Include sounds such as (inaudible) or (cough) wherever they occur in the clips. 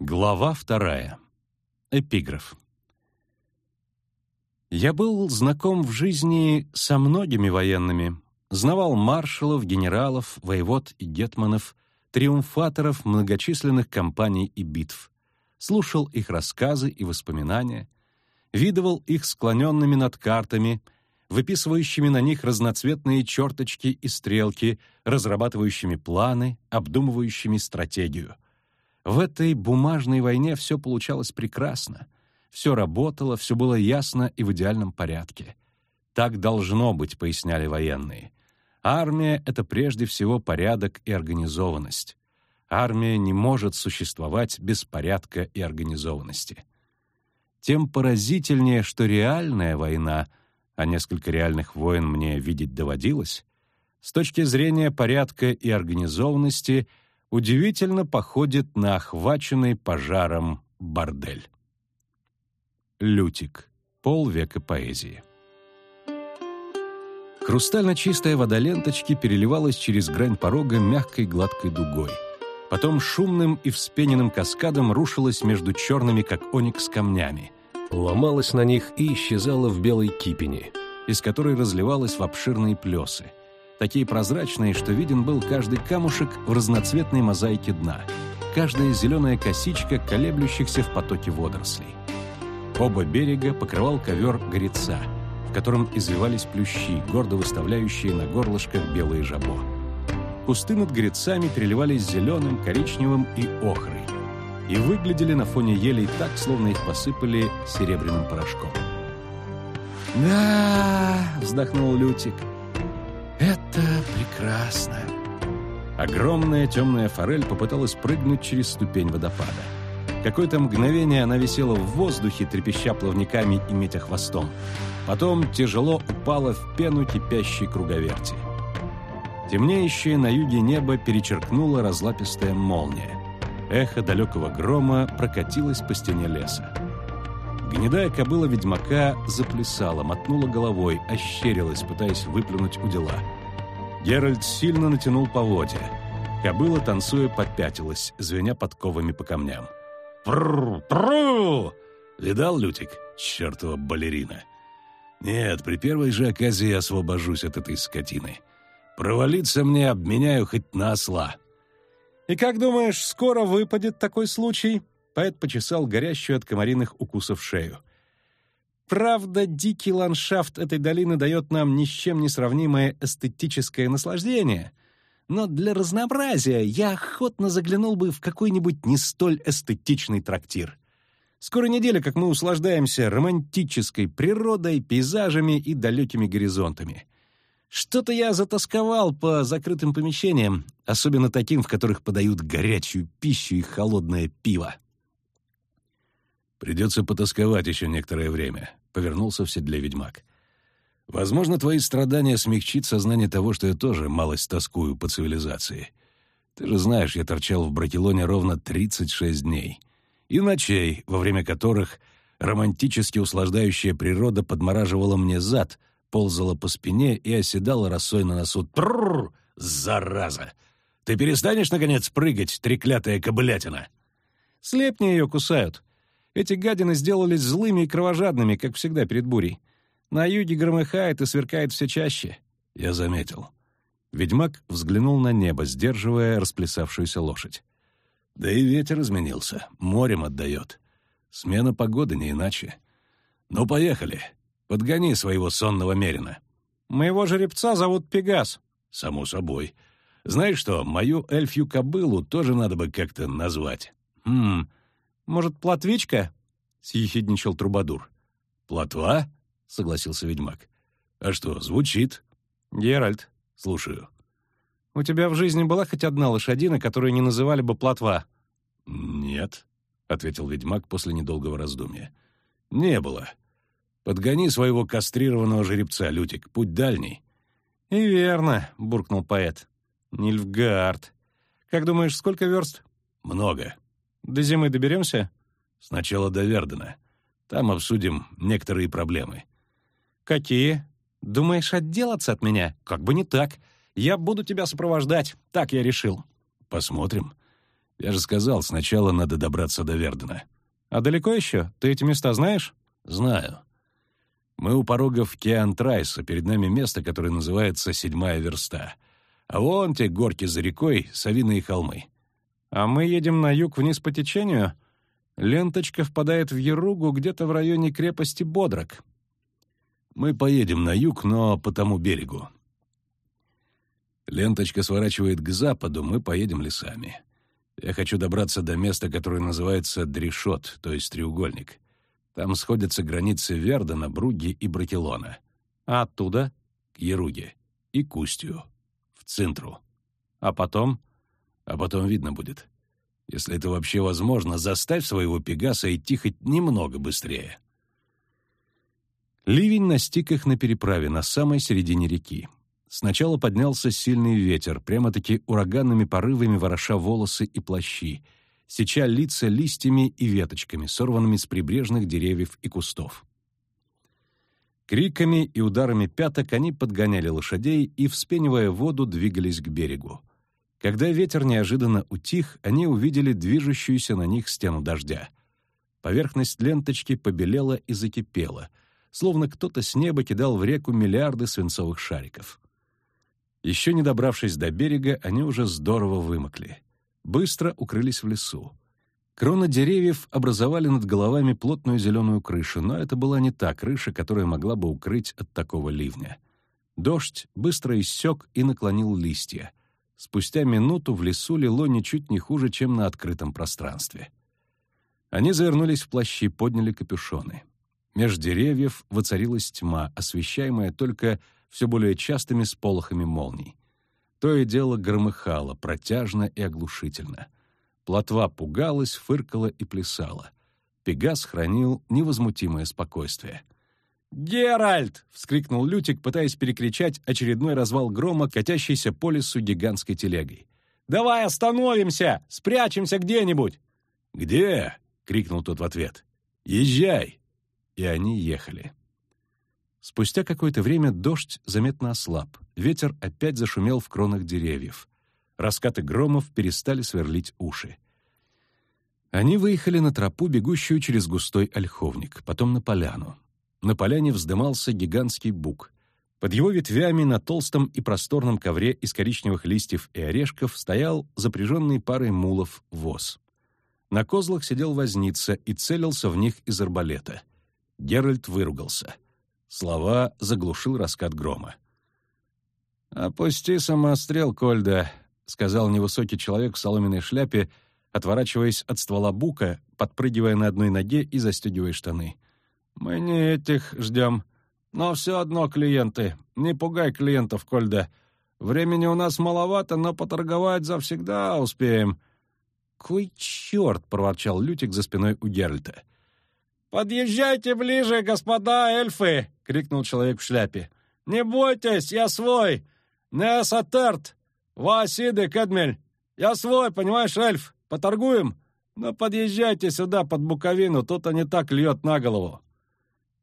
Глава вторая. Эпиграф. Я был знаком в жизни со многими военными, знавал маршалов, генералов, воевод и гетманов, триумфаторов многочисленных кампаний и битв, слушал их рассказы и воспоминания, видывал их склоненными над картами, выписывающими на них разноцветные черточки и стрелки, разрабатывающими планы, обдумывающими стратегию — в этой бумажной войне все получалось прекрасно. Все работало, все было ясно и в идеальном порядке. Так должно быть, поясняли военные. Армия — это прежде всего порядок и организованность. Армия не может существовать без порядка и организованности. Тем поразительнее, что реальная война, а несколько реальных войн мне видеть доводилось, с точки зрения порядка и организованности — удивительно походит на охваченный пожаром бордель. Лютик. Полвека поэзии. Хрустально чистая вода ленточки переливалась через грань порога мягкой гладкой дугой. Потом шумным и вспененным каскадом рушилась между черными, как оникс, камнями. Ломалась на них и исчезала в белой кипени, из которой разливалась в обширные плесы — такие прозрачные, что виден был каждый камушек в разноцветной мозаике дна, каждая зеленая косичка, колеблющихся в потоке водорослей. Оба берега покрывал ковер гореца, в котором извивались плющи, гордо выставляющие на горлышках белые жабо. Кусты над горецами переливались зеленым, коричневым и охрой и выглядели на фоне елей так, словно их посыпали серебряным порошком. «Да!» — вздохнул Лютик — это прекрасно. Огромная темная форель попыталась прыгнуть через ступень водопада. Какое-то мгновение она висела в воздухе, трепеща плавниками и метя хвостом. Потом тяжело упала в пену кипящей круговерти. Темнеющее на юге небо перечеркнула разлапистая молния. Эхо далекого грома прокатилось по стене леса. Гнедая кобыла ведьмака заплясала, мотнула головой, ощерилась, пытаясь выплюнуть у дела. Геральт сильно натянул поводья. Кобыла, танцуя, попятилась, звеня подковами по камням. «Прррр! Прррр!» Видал, Лютик? Чертова балерина. Нет, при первой же оказии я освобожусь от этой скотины. Провалиться мне обменяю хоть на осла. «И как думаешь, скоро выпадет такой случай?» Поэт почесал горящую от комариных укусов шею. Правда, дикий ландшафт этой долины дает нам ни с чем не сравнимое эстетическое наслаждение, но для разнообразия я охотно заглянул бы в какой-нибудь не столь эстетичный трактир. Скоро неделя, как мы услаждаемся романтической природой, пейзажами и далекими горизонтами. Что-то я затасковал по закрытым помещениям, особенно таким, в которых подают горячую пищу и холодное пиво. «Придется потасковать еще некоторое время», — повернулся в седле ведьмак. «Возможно, твои страдания смягчит сознание того, что я тоже малость тоскую по цивилизации. Ты же знаешь, я торчал в Бракелоне ровно 36 дней. И ночей, во время которых романтически услаждающая природа подмораживала мне зад, ползала по спине и оседала росой на носу. Трррр! Зараза! Ты перестанешь, наконец, прыгать, треклятая кобылятина?» «Слепни ее кусают», эти гадины сделались злыми и кровожадными, как всегда перед бурей. На юге громыхает и сверкает все чаще. Я заметил. Ведьмак взглянул на небо, сдерживая расплясавшуюся лошадь. Да и ветер изменился, морем отдает. Смена погоды не иначе. Ну, поехали. Подгони своего сонного мерина. Моего жеребца зовут Пегас. Само собой. Знаешь что, мою эльфью кобылу тоже надо бы как-то назвать. Хм, может, платвичка?» — съехидничал Трубадур. «Платва?» — согласился ведьмак. «А что, звучит?» «Геральт». «Слушаю». «У тебя в жизни была хоть одна лошадина, которую не называли бы платва?» «Нет», — ответил ведьмак после недолгого раздумья. «Не было. Подгони своего кастрированного жеребца, Лютик, путь дальний». «И верно», — буркнул поэт. «Нильфгард. Как думаешь, сколько верст?» «Много. До зимы доберемся? Сначала до Вердена. Там обсудим некоторые проблемы. Какие? Думаешь отделаться от меня? Как бы не так. Я буду тебя сопровождать. Так я решил. Посмотрим. Я же сказал, сначала надо добраться до Вердена. А далеко еще? Ты эти места знаешь? Знаю. Мы у порогов Кеантрайса, перед нами место, которое называется Седьмая Верста. А вон те горки за рекой, Савиные холмы. А мы едем на юг вниз по течению? Ленточка впадает в Еругу где-то в районе крепости Бодрак. Мы поедем на юг, но по тому берегу. Ленточка сворачивает к западу, мы поедем лесами. Я хочу добраться до места, которое называется Дрешот, то есть треугольник. Там сходятся границы Вердена, Бруги и Бракелона. А оттуда? К Еруге. И Кустью. В Цинтру. А потом? А потом видно будет. Если это вообще возможно, заставь своего Пегаса идти хоть немного быстрее. Ливень настиг их на переправе, на самой середине реки. Сначала поднялся сильный ветер, прямо-таки ураганными порывами вороша волосы и плащи, сеча лица листьями и веточками, сорванными с прибрежных деревьев и кустов. Криками и ударами пяток они подгоняли лошадей и, вспенивая воду, двигались к берегу. Когда ветер неожиданно утих, они увидели движущуюся на них стену дождя. Поверхность ленточки побелела и закипела, словно кто-то с неба кидал в реку миллиарды свинцовых шариков. Еще не добравшись до берега, они уже здорово вымокли. Быстро укрылись в лесу. Кроны деревьев образовали над головами плотную зеленую крышу, но это была не та крыша, которая могла бы укрыть от такого ливня. Дождь быстро иссек и наклонил листья. Спустя минуту в лесу лило ничуть не хуже, чем на открытом пространстве. Они завернулись в плащи, подняли капюшоны. Меж деревьев воцарилась тьма, освещаемая только все более частыми сполохами молний. То и дело громыхало, протяжно и оглушительно. Плотва пугалась, фыркала и плясала. Пегас хранил невозмутимое спокойствие. «Геральт!» — вскрикнул Лютик, пытаясь перекричать очередной развал грома, катящийся по лесу гигантской телегой. «Давай остановимся! Спрячемся где-нибудь!» «Где?» — крикнул тот в ответ. «Езжай!» И они ехали. Спустя какое-то время дождь заметно ослаб, ветер опять зашумел в кронах деревьев. Раскаты громов перестали сверлить уши. Они выехали на тропу, бегущую через густой ольховник, потом на поляну. На поляне вздымался гигантский бук. Под его ветвями на толстом и просторном ковре из коричневых листьев и орешков стоял запряженный парой мулов воз. На козлах сидел возница и целился в них из арбалета. Геральт выругался — Слова заглушил раскат грома. «Опусти самострел, Кольда», — сказал невысокий человек в соломенной шляпе, отворачиваясь от ствола бука, подпрыгивая на одной ноге и застегивая штаны. «Мы не этих ждем. Но все одно клиенты. Не пугай клиентов, Кольда. Времени у нас маловато, но поторговать завсегда успеем». «Кой черт!» — проворчал Лютик за спиной у Геральта. «Подъезжайте ближе, господа эльфы!» — крикнул человек в шляпе. «Не бойтесь, я свой! Не сатерт! Васиды, Кедмель! Я свой, понимаешь, эльф? Поторгуем? Но подъезжайте сюда, под Буковину, тут они так льет на голову!»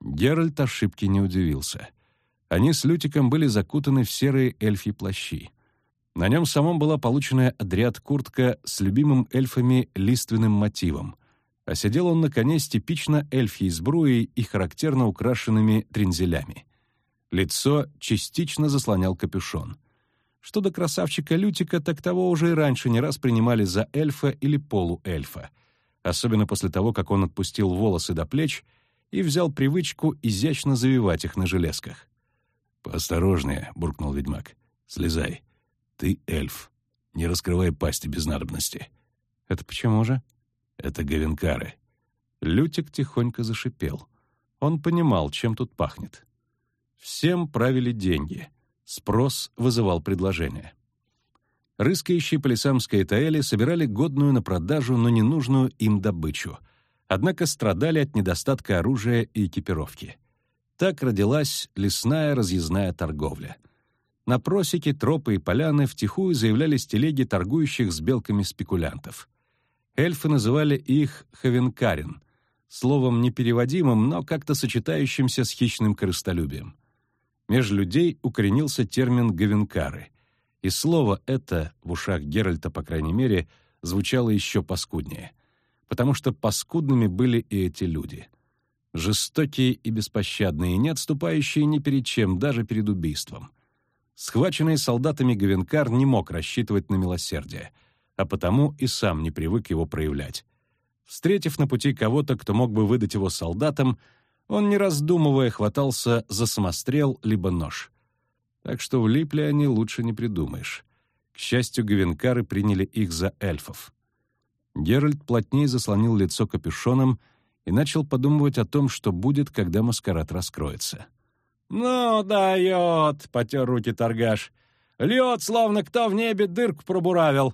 Геральт ошибки не удивился. Они с Лютиком были закутаны в серые эльфьи плащи. На нем самом была полученная отряд куртка с любимым эльфами лиственным мотивом — а сидел он на коне с типично эльфьей сбруей и характерно украшенными трензелями. Лицо частично заслонял капюшон. Что до красавчика Лютика, так того уже и раньше не раз принимали за эльфа или полуэльфа, особенно после того, как он отпустил волосы до плеч и взял привычку изящно завивать их на железках. «Поосторожнее», — буркнул ведьмак. «Слезай. Ты эльф. Не раскрывай пасти без надобности». «Это почему же?» Это гавенкары. Лютик тихонько зашипел. Он понимал, чем тут пахнет. Всем правили деньги. Спрос вызывал предложение. Рыскающие по лесам Скайтаэли собирали годную на продажу, но ненужную им добычу. Однако страдали от недостатка оружия и экипировки. Так родилась лесная разъездная торговля. На просеке, тропы и поляны втихую заявлялись телеги торгующих с белками спекулянтов — Эльфы называли их «хавенкарин», словом непереводимым, но как-то сочетающимся с хищным корыстолюбием. Меж людей укоренился термин «гавенкары», и слово это, в ушах Геральта, по крайней мере, звучало еще паскуднее. Потому что паскудными были и эти люди. Жестокие и беспощадные, не отступающие ни перед чем, даже перед убийством. Схваченный солдатами Гавенкар не мог рассчитывать на милосердие, а потому и сам не привык его проявлять. Встретив на пути кого-то, кто мог бы выдать его солдатам, он, не раздумывая, хватался за самострел либо нож. Так что влипли они лучше не придумаешь. К счастью, гавенкары приняли их за эльфов. Геральт плотнее заслонил лицо капюшоном и начал подумывать о том, что будет, когда маскарад раскроется. «Ну, дает!» — потер руки торгаш. «Льет, словно кто в небе дырку пробуравил.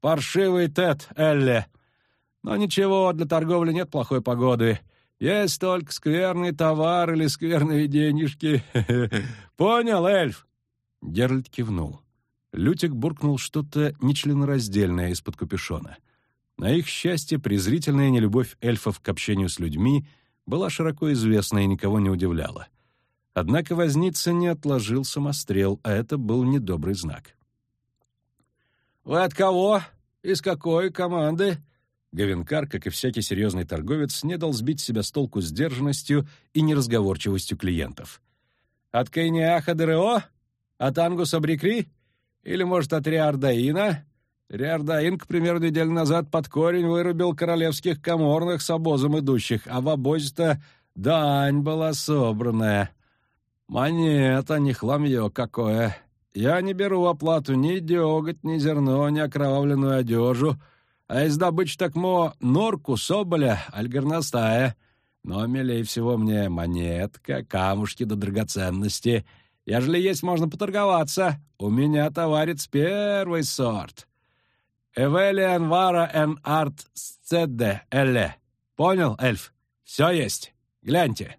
Паршивый Тед, Элли. Но ничего, для торговли нет плохой погоды. Есть только скверный товар или скверные денежки. (laughs) Понял, эльф?» Геральт кивнул. Лютик буркнул что-то нечленораздельное из-под капюшона. На их счастье, презрительная нелюбовь эльфов к общению с людьми была широко известна и никого не удивляла. Однако возница не отложил самострел, а это был недобрый знак. «Вы от кого? Из какой команды?» Гавенкар, как и всякий серьезный торговец, не дал сбить себя с толку сдержанностью и неразговорчивостью клиентов. «От Кайниаха ДРО? От Ангуса Брикри? Или, может, от Риардаина?» Риардаин, к примеру, неделю назад под корень вырубил королевских коморных с обозом идущих, а в обозе-то дань была собранная. Монета, не хламье какое. Я не беру оплату ни деготь, ни зерно, ни окровавленную одежу, а из добычи так мо норку, соболя, альгорностая. Но милей всего мне монетка, камушки да драгоценности. Ежели есть, можно поторговаться. У меня товарец первый сорт. Эвелиан вара эн арт сцедде элле. Понял, эльф? Все есть. Гляньте.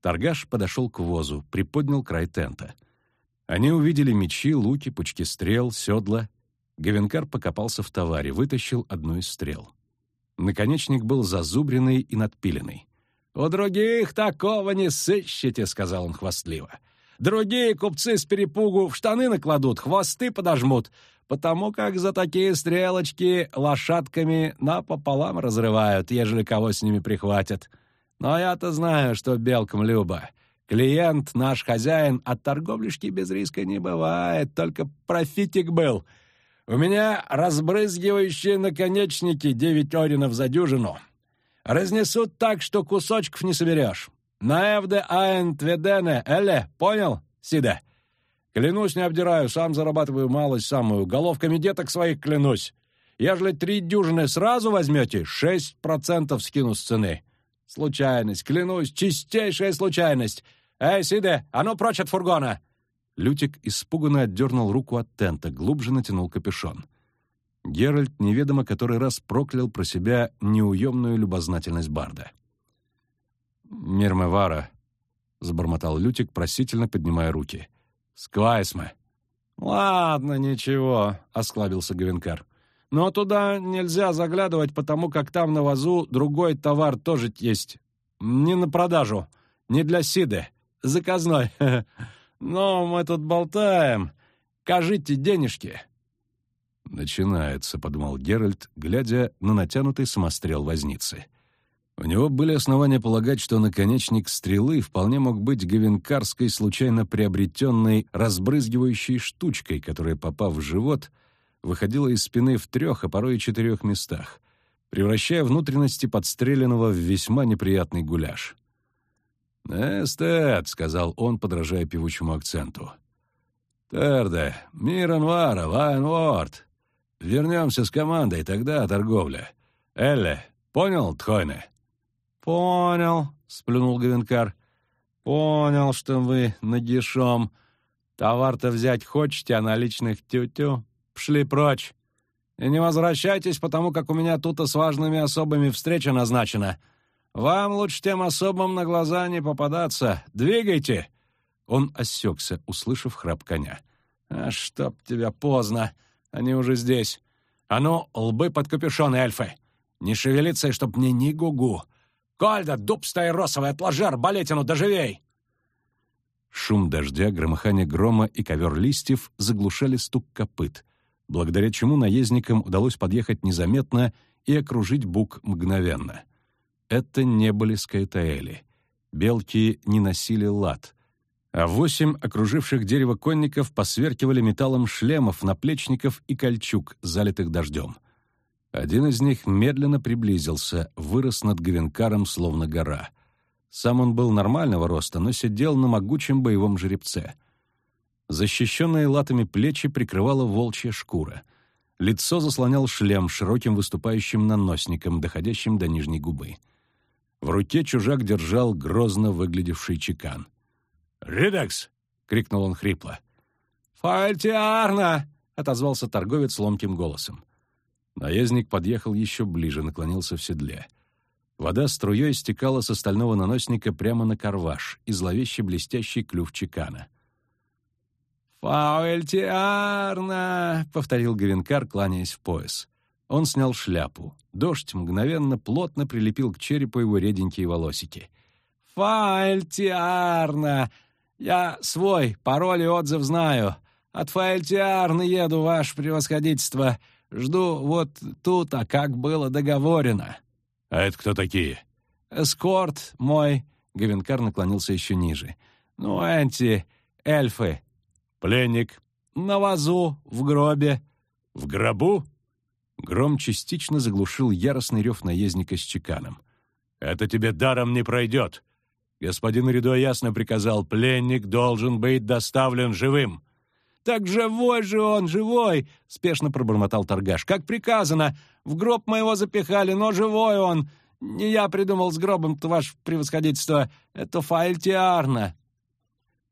Торгаш подошел к возу, приподнял край тента. Они увидели мечи, луки, пучки стрел, седла Гавенкар покопался в товаре, вытащил одну из стрел. Наконечник был зазубренный и надпиленный. «У других такого не сыщете», — сказал он хвастливо. «Другие купцы с перепугу в штаны накладут, хвосты подожмут, потому как за такие стрелочки лошадками напополам разрывают, ежели кого с ними прихватят. Но я-то знаю, что белкам любо. Клиент наш хозяин, от торговлишки без риска не бывает, только профитик был — у меня разбрызгивающие наконечники девять оринов за дюжину. Разнесут так, что кусочков не соберешь. Наэвде айн тведене, эле, понял, Сида? Клянусь, не обдираю, сам зарабатываю малость самую, головками деток своих клянусь. Ежели три дюжины сразу возьмете, шесть процентов скину с цены. Случайность, клянусь, чистейшая случайность. Эй, Сиде, а ну прочь от фургона!» Лютик испуганно отдернул руку от тента, глубже натянул капюшон. Геральт неведомо который раз проклял про себя неуемную любознательность Барда. «Мирмевара», — забормотал Лютик, просительно поднимая руки. «Сквайсме». «Ладно, ничего», — осклабился Гавенкар. «Но туда нельзя заглядывать, потому как там на вазу другой товар тоже есть. Не на продажу, не для Сиды, заказной. (laughs) Но мы тут болтаем. Кажите денежки». «Начинается», — подумал Геральт, глядя на натянутый самострел возницы. У него были основания полагать, что наконечник стрелы вполне мог быть гавенкарской случайно приобретенной разбрызгивающей штучкой, которая, попав в живот, выходила из спины в трех, а порой и четырех местах, превращая внутренности подстреленного в весьма неприятный гуляш. «Эстет», — сказал он, подражая певучему акценту. «Терде, Миранвара, Вайнворд. Вернемся с командой, тогда торговля. Элле, понял, Тхойне?» «Понял», — сплюнул Гавенкар. «Понял, что вы нагишом. Товар-то взять хочете, а наличных тю-тю. Пшли прочь. И не возвращайтесь, потому как у меня тут с важными особами встреча назначена. Вам лучше тем особым на глаза не попадаться. Двигайте!» Он осекся, услышав храп коня. «А чтоб тебя поздно! Они уже здесь! А ну, лбы под капюшон, эльфы! Не шевелиться, чтоб мне ни гугу! Кольда, дуб стаи росовый, отложи арбалетину, доживей!» Шум дождя, громыхание грома и ковер листьев заглушали стук копыт. благодаря чему наездникам удалось подъехать незаметно и окружить бук мгновенно. Это не были скайтаэли. Белки не носили лад, а восемь окруживших дерево конников посверкивали металлом шлемов, наплечников и кольчуг, залитых дождем. Один из них медленно приблизился, вырос над Гвенкаром, словно гора. Сам он был нормального роста, но сидел на могучем боевом жеребце. Защищенные латами плечи прикрывала волчья шкура. Лицо заслонял шлем широким выступающим наносником, доходящим до нижней губы. В руке чужак держал грозно выглядевший чекан. «Редекс!» — крикнул он хрипло. «Фальтиарна!» — отозвался торговец ломким голосом. Наездник подъехал еще ближе, наклонился в седле. Вода струей стекала с остального наносника прямо на карваш и зловеще блестящий клюв чекана. «Фаультиарна!» — повторил Гавенкар, кланяясь в пояс. Он снял шляпу. Дождь мгновенно плотно прилепил к черепу его реденькие волосики. «Фаультиарна! Я свой, пароль и отзыв знаю. От Фаультиарны еду, ваше превосходительство. Жду вот тут, а как было договорено». «А это кто такие?» «Эскорт мой», — Гавенкар наклонился еще ниже. «Ну, эти эльфы». «Пленник». «На вазу, в гробе». «В гробу?» Гром частично заглушил яростный рев наездника с чеканом. «Это тебе даром не пройдет. Господин Ридо ясно приказал, пленник должен быть доставлен живым». «Так живой же он, живой!» — спешно пробормотал торгаш. «Как приказано! В гроб моего запихали, но живой он! Не я придумал с гробом-то, ваше превосходительство! Это Фаэльтиарна!»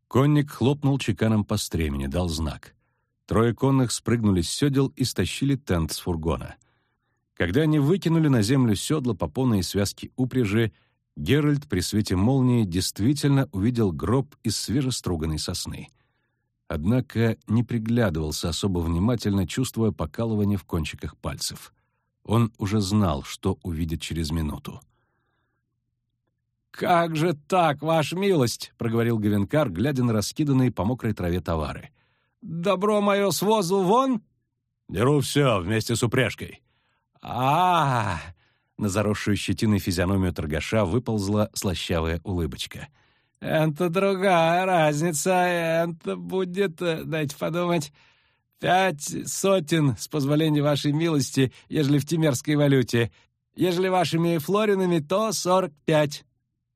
Конник хлопнул чеканом по стремени, дал знак. Трое конных спрыгнули с седел и стащили тент с фургона. Когда они выкинули на землю седла, попоны и связки упряжи, Геральт при свете молнии действительно увидел гроб из свежеструганной сосны. Однако не приглядывался особо внимательно, чувствуя покалывание в кончиках пальцев. Он уже знал, что увидит через минуту. «Как же так, ваша милость?» — проговорил Гавенкар, глядя на раскиданные по мокрой траве товары. «Добро мое с возу вон?» «Беру все вместе с упряжкой». А, -а, -а На заросшую щетиной физиономию торгаша выползла слащавая улыбочка. «Это другая разница, это будет, э, дайте подумать, пять сотен, с позволения вашей милости, ежели в тимерской валюте. Ежели вашими флоринами, то сорок пять».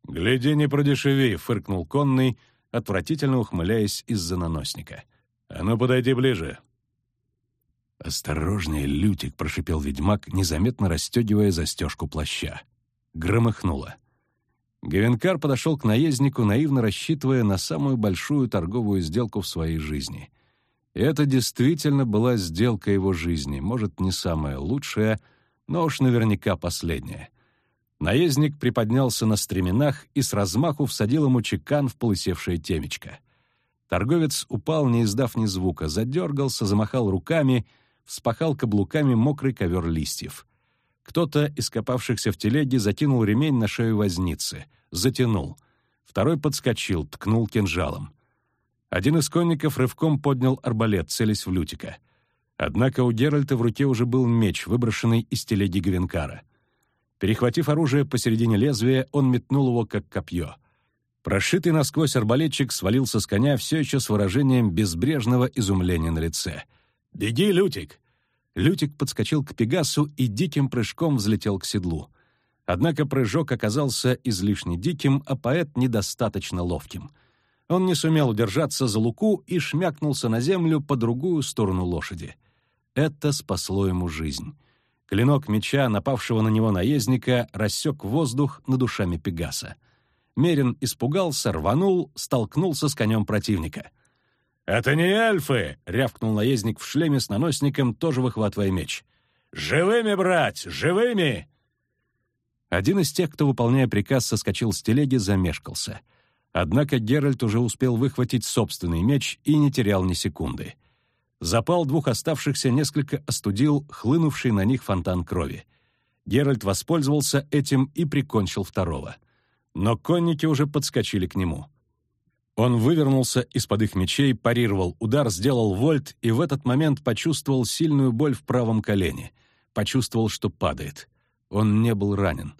«Гляди, не продешеви», — фыркнул конный, отвратительно ухмыляясь из-за наносника. «А ну, подойди ближе». «Осторожнее, Лютик», — прошипел ведьмак, незаметно расстегивая застежку плаща. Громыхнуло. Гавенкар подошел к наезднику, наивно рассчитывая на самую большую торговую сделку в своей жизни. Это действительно была сделка его жизни, может, не самая лучшая, но уж наверняка последняя. Наездник приподнялся на стременах и с размаху всадил ему чекан в полысевшее темечко. Торговец упал, не издав ни звука, задергался, замахал руками — вспахал каблуками мокрый ковер листьев. Кто-то из копавшихся в телеге затянул ремень на шею возницы, затянул. Второй подскочил, ткнул кинжалом. Один из конников рывком поднял арбалет, целясь в Лютика. Однако у Геральта в руке уже был меч, выброшенный из телеги Гвенкара. Перехватив оружие посередине лезвия, он метнул его, как копье. Прошитый насквозь арбалетчик свалился с коня все еще с выражением безбрежного изумления на лице — «Беги, Лютик!» Лютик подскочил к Пегасу и диким прыжком взлетел к седлу. Однако прыжок оказался излишне диким, а поэт недостаточно ловким. Он не сумел удержаться за луку и шмякнулся на землю по другую сторону лошади. Это спасло ему жизнь. Клинок меча, напавшего на него наездника, рассек воздух над ушами Пегаса. Мерин испугался, рванул, столкнулся с конем противника — «Это не эльфы!» — рявкнул наездник в шлеме с наносником, тоже выхватывая меч. «Живыми, брать! Живыми!» Один из тех, кто, выполняя приказ, соскочил с телеги, замешкался. Однако Геральт уже успел выхватить собственный меч и не терял ни секунды. Запал двух оставшихся несколько остудил хлынувший на них фонтан крови. Геральт воспользовался этим и прикончил второго. Но конники уже подскочили к нему. Он вывернулся из-под их мечей, парировал удар, сделал вольт и в этот момент почувствовал сильную боль в правом колене. Почувствовал, что падает. Он не был ранен.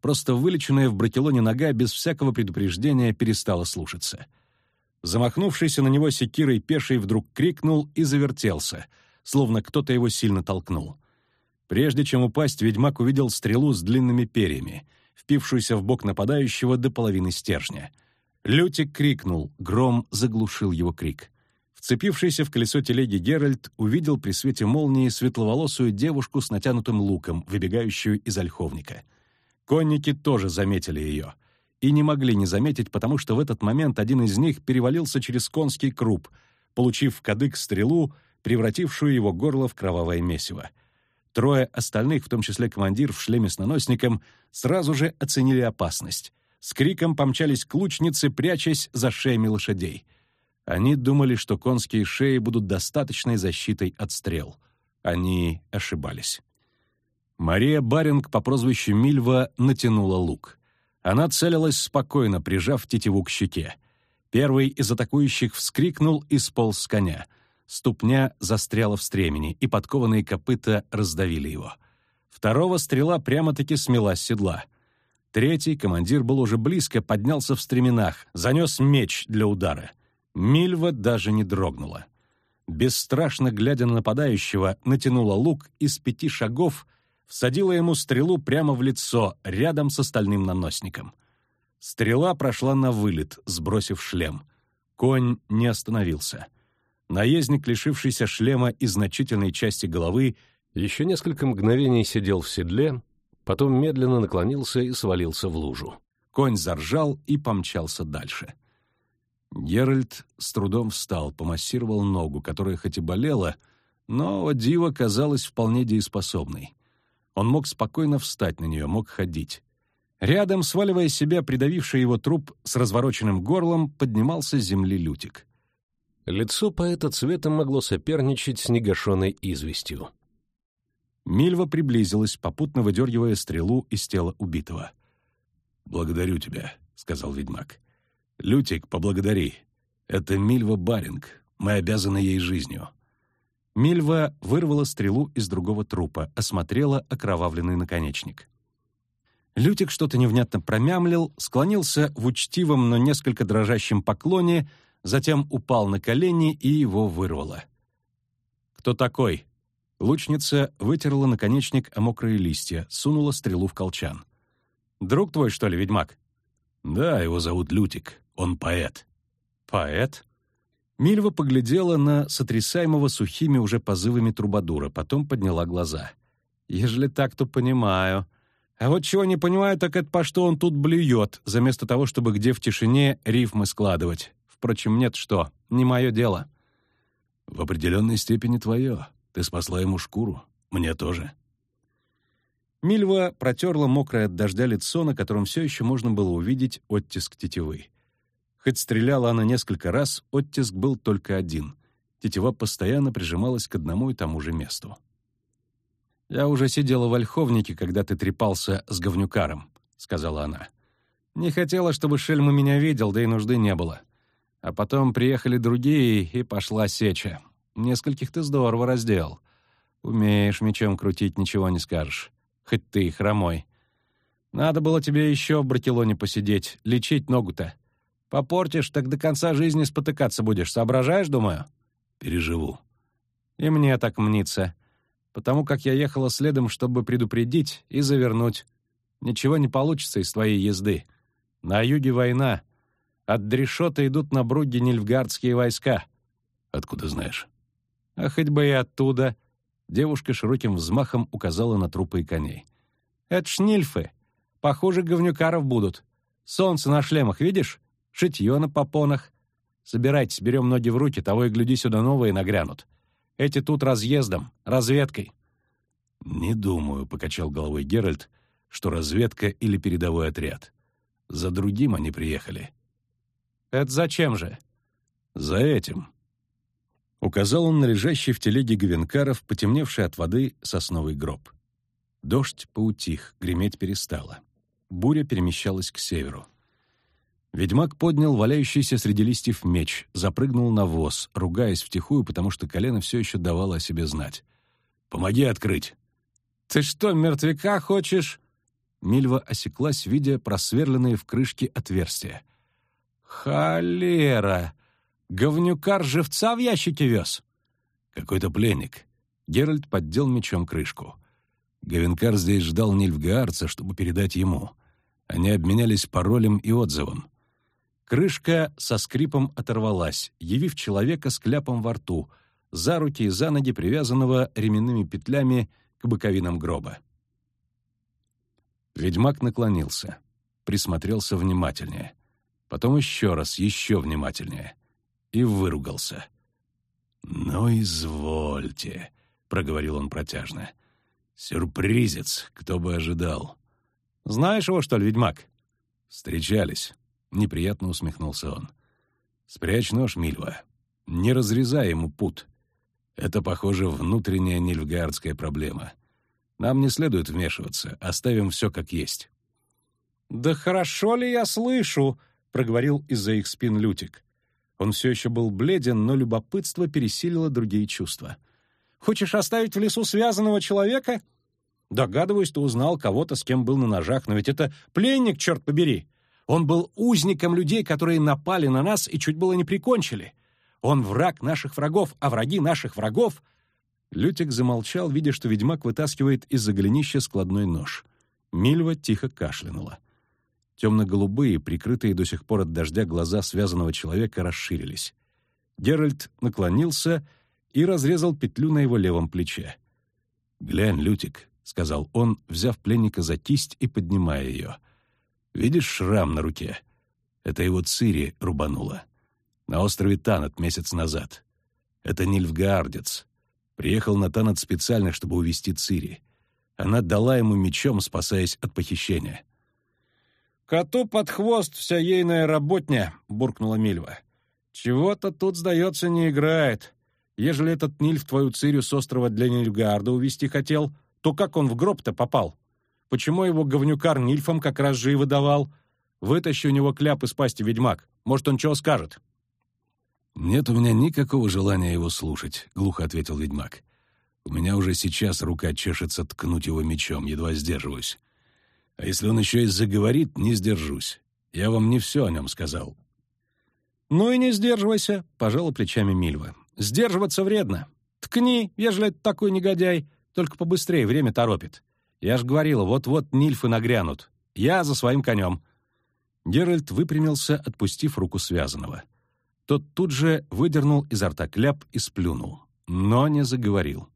Просто вылеченная в бракелоне нога без всякого предупреждения перестала слушаться. Замахнувшийся на него секирой пеший вдруг крикнул и завертелся, словно кто-то его сильно толкнул. Прежде чем упасть, ведьмак увидел стрелу с длинными перьями, впившуюся в бок нападающего до половины стержня. Лютик крикнул, гром заглушил его крик. Вцепившийся в колесо телеги Геральт увидел при свете молнии светловолосую девушку с натянутым луком, выбегающую из ольховника. Конники тоже заметили ее. И не могли не заметить, потому что в этот момент один из них перевалился через конский круп, получив в кадык стрелу, превратившую его горло в кровавое месиво. Трое остальных, в том числе командир в шлеме с наносником, сразу же оценили опасность. С криком помчались к лучнице, прячась за шеями лошадей. Они думали, что конские шеи будут достаточной защитой от стрел. Они ошибались. Мария Баринг по прозвищу Мильва натянула лук. Она целилась спокойно, прижав тетиву к щеке. Первый из атакующих вскрикнул и сполз с коня — Ступня застряла в стремени, и подкованные копыта раздавили его. Второго стрела прямо-таки смела с седла. Третий, командир был уже близко, поднялся в стременах, занес меч для удара. Мильва даже не дрогнула. Бесстрашно глядя на нападающего, натянула лук и с пяти шагов всадила ему стрелу прямо в лицо, рядом с остальным наносником. Стрела прошла на вылет, сбросив шлем. Конь не остановился. Наездник, лишившийся шлема и значительной части головы, еще несколько мгновений сидел в седле, потом медленно наклонился и свалился в лужу. Конь заржал и помчался дальше. Геральт с трудом встал, помассировал ногу, которая хоть и болела, но Дива казалась вполне дееспособной. Он мог спокойно встать на нее, мог ходить. Рядом, сваливая себя придавивший его труп с развороченным горлом, поднимался с земли Лютик. Лицо поэта цветом могло соперничать с негашенной известью. Мильва приблизилась, попутно выдергивая стрелу из тела убитого. «Благодарю тебя», — сказал ведьмак. «Лютик, поблагодари. Это Мильва Баринг. Мы обязаны ей жизнью». Мильва вырвала стрелу из другого трупа, осмотрела окровавленный наконечник. Лютик что-то невнятно промямлил, склонился в учтивом, но несколько дрожащем поклоне — затем упал на колени и его вырвало. «Кто такой?» Лучница вытерла наконечник о мокрые листья, сунула стрелу в колчан. «Друг твой, что ли, ведьмак?» «Да, его зовут Лютик. Он поэт». «Поэт?» Мильва поглядела на сотрясаемого сухими уже позывами трубадура, потом подняла глаза. «Ежели так, то понимаю. А вот чего не понимаю, так это по что он тут блюет, вместо того, чтобы где в тишине рифмы складывать. Впрочем, нет что, не мое дело». «В определенной степени твое. Ты спасла ему шкуру. Мне тоже». Мильва протерла мокрое от дождя лицо, на котором все еще можно было увидеть оттиск тетивы. Хоть стреляла она несколько раз, оттиск был только один. Тетива постоянно прижималась к одному и тому же месту. «Я уже сидела в ольховнике, когда ты трепался с говнюкаром», — сказала она. «Не хотела, чтобы Шельма меня видел, да и нужды не было. А потом приехали другие, и пошла сеча. Нескольких ты здорово раздел. Умеешь мечом крутить, ничего не скажешь. Хоть ты и хромой. Надо было тебе еще в бракелоне посидеть, лечить ногу-то. Попортишь, так до конца жизни спотыкаться будешь. Соображаешь, думаю? Переживу. И мне так мнится. Потому как я ехала следом, чтобы предупредить и завернуть. Ничего не получится из твоей езды. На юге война — от Дрешота идут на Бругге нильфгардские войска. Откуда знаешь? А хоть бы и оттуда. Девушка широким взмахом указала на трупы и коней. Это ж нильфы. Похоже, говнюкаров будут. Солнце на шлемах, видишь? Шитье на попонах. Собирайтесь, берем ноги в руки, того и гляди сюда новые нагрянут. Эти тут разъездом, разведкой. «Не думаю», — покачал головой Геральт, «что разведка или передовой отряд. За другим они приехали. Это зачем же? За этим. Указал он на лежащий в телеге Говенкаров, потемневший от воды сосновый гроб. Дождь поутих, греметь перестало. Буря перемещалась к северу. Ведьмак поднял валяющийся среди листьев меч, запрыгнул на воз, ругаясь втихую, потому что колено все еще давало о себе знать. «Помоги открыть!» «Ты что, мертвяка хочешь?» Мильва осеклась, видя просверленные в крышке отверстия. «Холера! Говнюкар живца в ящике вез!» «Какой-то пленник». Геральт поддел мечом крышку. Говенкар здесь ждал Нильфгаарца, чтобы передать ему. Они обменялись паролем и отзывом. Крышка со скрипом оторвалась, явив человека с кляпом во рту, за руки и за ноги привязанного ременными петлями к боковинам гроба. Ведьмак наклонился, присмотрелся внимательнее, потом еще раз, еще внимательнее и выругался. «Ну, извольте», — проговорил он протяжно. «Сюрпризец, кто бы ожидал». «Знаешь его, что ли, ведьмак?» «Встречались». Неприятно усмехнулся он. «Спрячь нож, Мильва. Не разрезай ему пут. Это, похоже, внутренняя нильфгаардская проблема. Нам не следует вмешиваться. Оставим все как есть». «Да хорошо ли я слышу?» — проговорил из-за их спин Лютик. Он все еще был бледен, но любопытство пересилило другие чувства. «Хочешь оставить в лесу связанного человека?» «Догадываюсь, ты узнал кого-то, с кем был на ножах, но ведь это пленник, черт побери! Он был узником людей, которые напали на нас и чуть было не прикончили. Он враг наших врагов, а враги наших врагов...» Лютик замолчал, видя, что ведьмак вытаскивает из-за складной нож. Мильва тихо кашлянула. Темно-голубые, прикрытые до сих пор от дождя глаза связанного человека расширились. Геральт наклонился и разрезал петлю на его левом плече. «Глянь, Лютик», — сказал он, взяв пленника за кисть и поднимая ее. Видишь шрам на руке? Это его Цири рубанула. На острове Танат месяц назад. Это Нильфгаардец. Приехал на Танат специально, чтобы увести Цири. Она дала ему мечом, спасаясь от похищения. «Коту под хвост вся ейная работня», — буркнула Мильва. «Чего-то тут, сдается, не играет. Ежели этот Нильф твою Цирю с острова для Нильфгаарда увести хотел, то как он в гроб-то попал?» Почему его говнюкар Нильфом как раз же и выдавал? Вытащи у него кляп из пасти, ведьмак. Может, он чего скажет?» «Нет у меня никакого желания его слушать», — глухо ответил ведьмак. «У меня уже сейчас рука чешется ткнуть его мечом, едва сдерживаюсь. А если он еще и заговорит, не сдержусь. Я вам не все о нем сказал». «Ну и не сдерживайся», — пожала плечами Мильва. «Сдерживаться вредно. Ткни, ежели это такой негодяй. Только побыстрее, время торопит. Я ж говорила, вот-вот нильфы нагрянут. Я за своим конем». Геральт выпрямился, отпустив руку связанного. Тот тут же выдернул изо рта кляп и сплюнул, но не заговорил.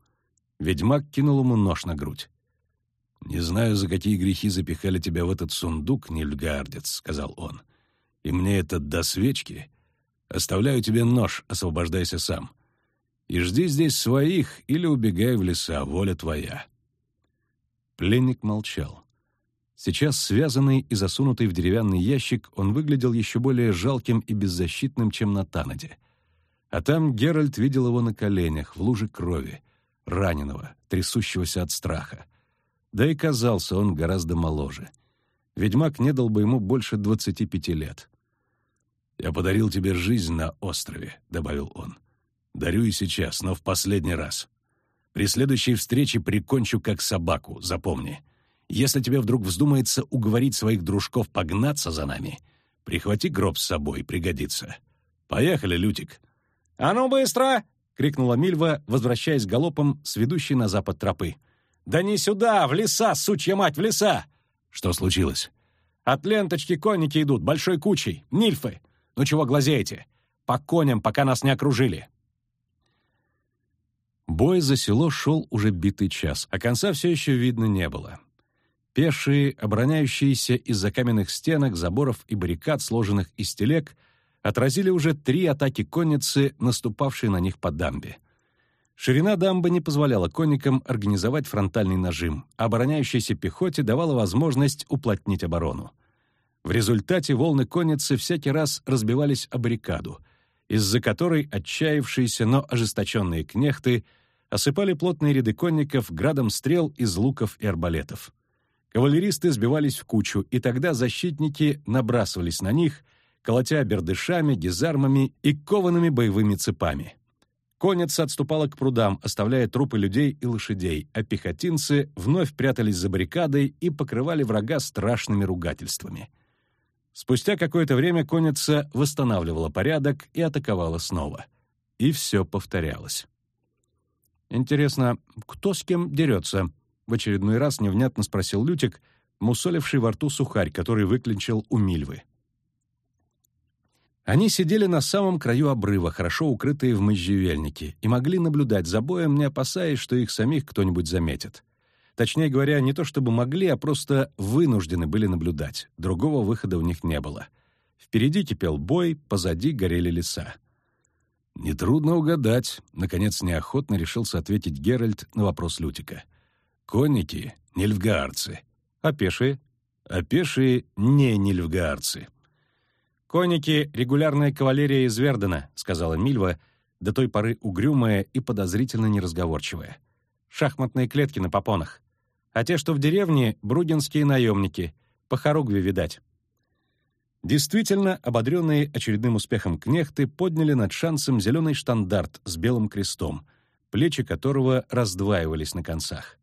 Ведьмак кинул ему нож на грудь. «Не знаю, за какие грехи запихали тебя в этот сундук, Нильфгаардец», — сказал он. «И мне это до свечки. Оставляю тебе нож, освобождайся сам. И жди здесь своих или убегай в леса, воля твоя». Пленник молчал. Сейчас, связанный и засунутый в деревянный ящик, он выглядел еще более жалким и беззащитным, чем на Танаде. А там Геральт видел его на коленях, в луже крови, раненого, трясущегося от страха. Да и казался он гораздо моложе. Ведьмак не дал бы ему больше двадцати пяти лет. «Я подарил тебе жизнь на острове», — добавил он. «Дарю и сейчас, но в последний раз. При следующей встрече прикончу как собаку, запомни. Если тебе вдруг вздумается уговорить своих дружков погнаться за нами, прихвати гроб с собой, пригодится. Поехали, Лютик». «А ну быстро!» — крикнула Мильва, возвращаясь галопом с ведущей на запад тропы. «Да не сюда, в леса, сучья мать, в леса!» «Что случилось?» «От ленточки конники идут, большой кучей, нильфы. Ну чего глазеете? По коням, пока нас не окружили». Бой за село шел уже битый час, а конца все еще видно не было. Пешие, обороняющиеся из-за каменных стенок, заборов и баррикад, сложенных из телег, отразили уже три атаки конницы, наступавшей на них по дамбе. Ширина дамбы не позволяла конникам организовать фронтальный нажим, а обороняющейся пехоте давала возможность уплотнить оборону. В результате волны конницы всякий раз разбивались о баррикаду, из-за которой отчаявшиеся, но ожесточенные кнехты — осыпали плотные ряды конников градом стрел из луков и арбалетов. Кавалеристы сбивались в кучу, и тогда защитники набрасывались на них, колотя бердышами, гизармами и коваными боевыми цепами. Конница отступала к прудам, оставляя трупы людей и лошадей, а пехотинцы вновь прятались за баррикадой и покрывали врага страшными ругательствами. Спустя какое-то время конница восстанавливала порядок и атаковала снова. И все повторялось. «Интересно, кто с кем дерется?» — в очередной раз невнятно спросил Лютик, мусоливший во рту сухарь, который выклинчил у Мильвы. Они сидели на самом краю обрыва, хорошо укрытые в можжевельнике, и могли наблюдать за боем, не опасаясь, что их самих кто-нибудь заметит. Точнее говоря, не то чтобы могли, а просто вынуждены были наблюдать. Другого выхода у них не было. Впереди кипел бой, позади горели леса. «Нетрудно угадать», — наконец неохотно решился ответить Геральт на вопрос Лютика. «Конники — нильфгаарцы». «А пешие?» «А пешие — не нильфгаарцы». «Конники — регулярная кавалерия из Вердена», — сказала Мильва, до той поры угрюмая и подозрительно неразговорчивая. «Шахматные клетки на попонах. А те, что в деревне, — брудинские наемники. По хоругве видать». Действительно, ободренные очередным успехом кнехты подняли над шансом зеленый штандарт с белым крестом, плечи которого раздваивались на концах.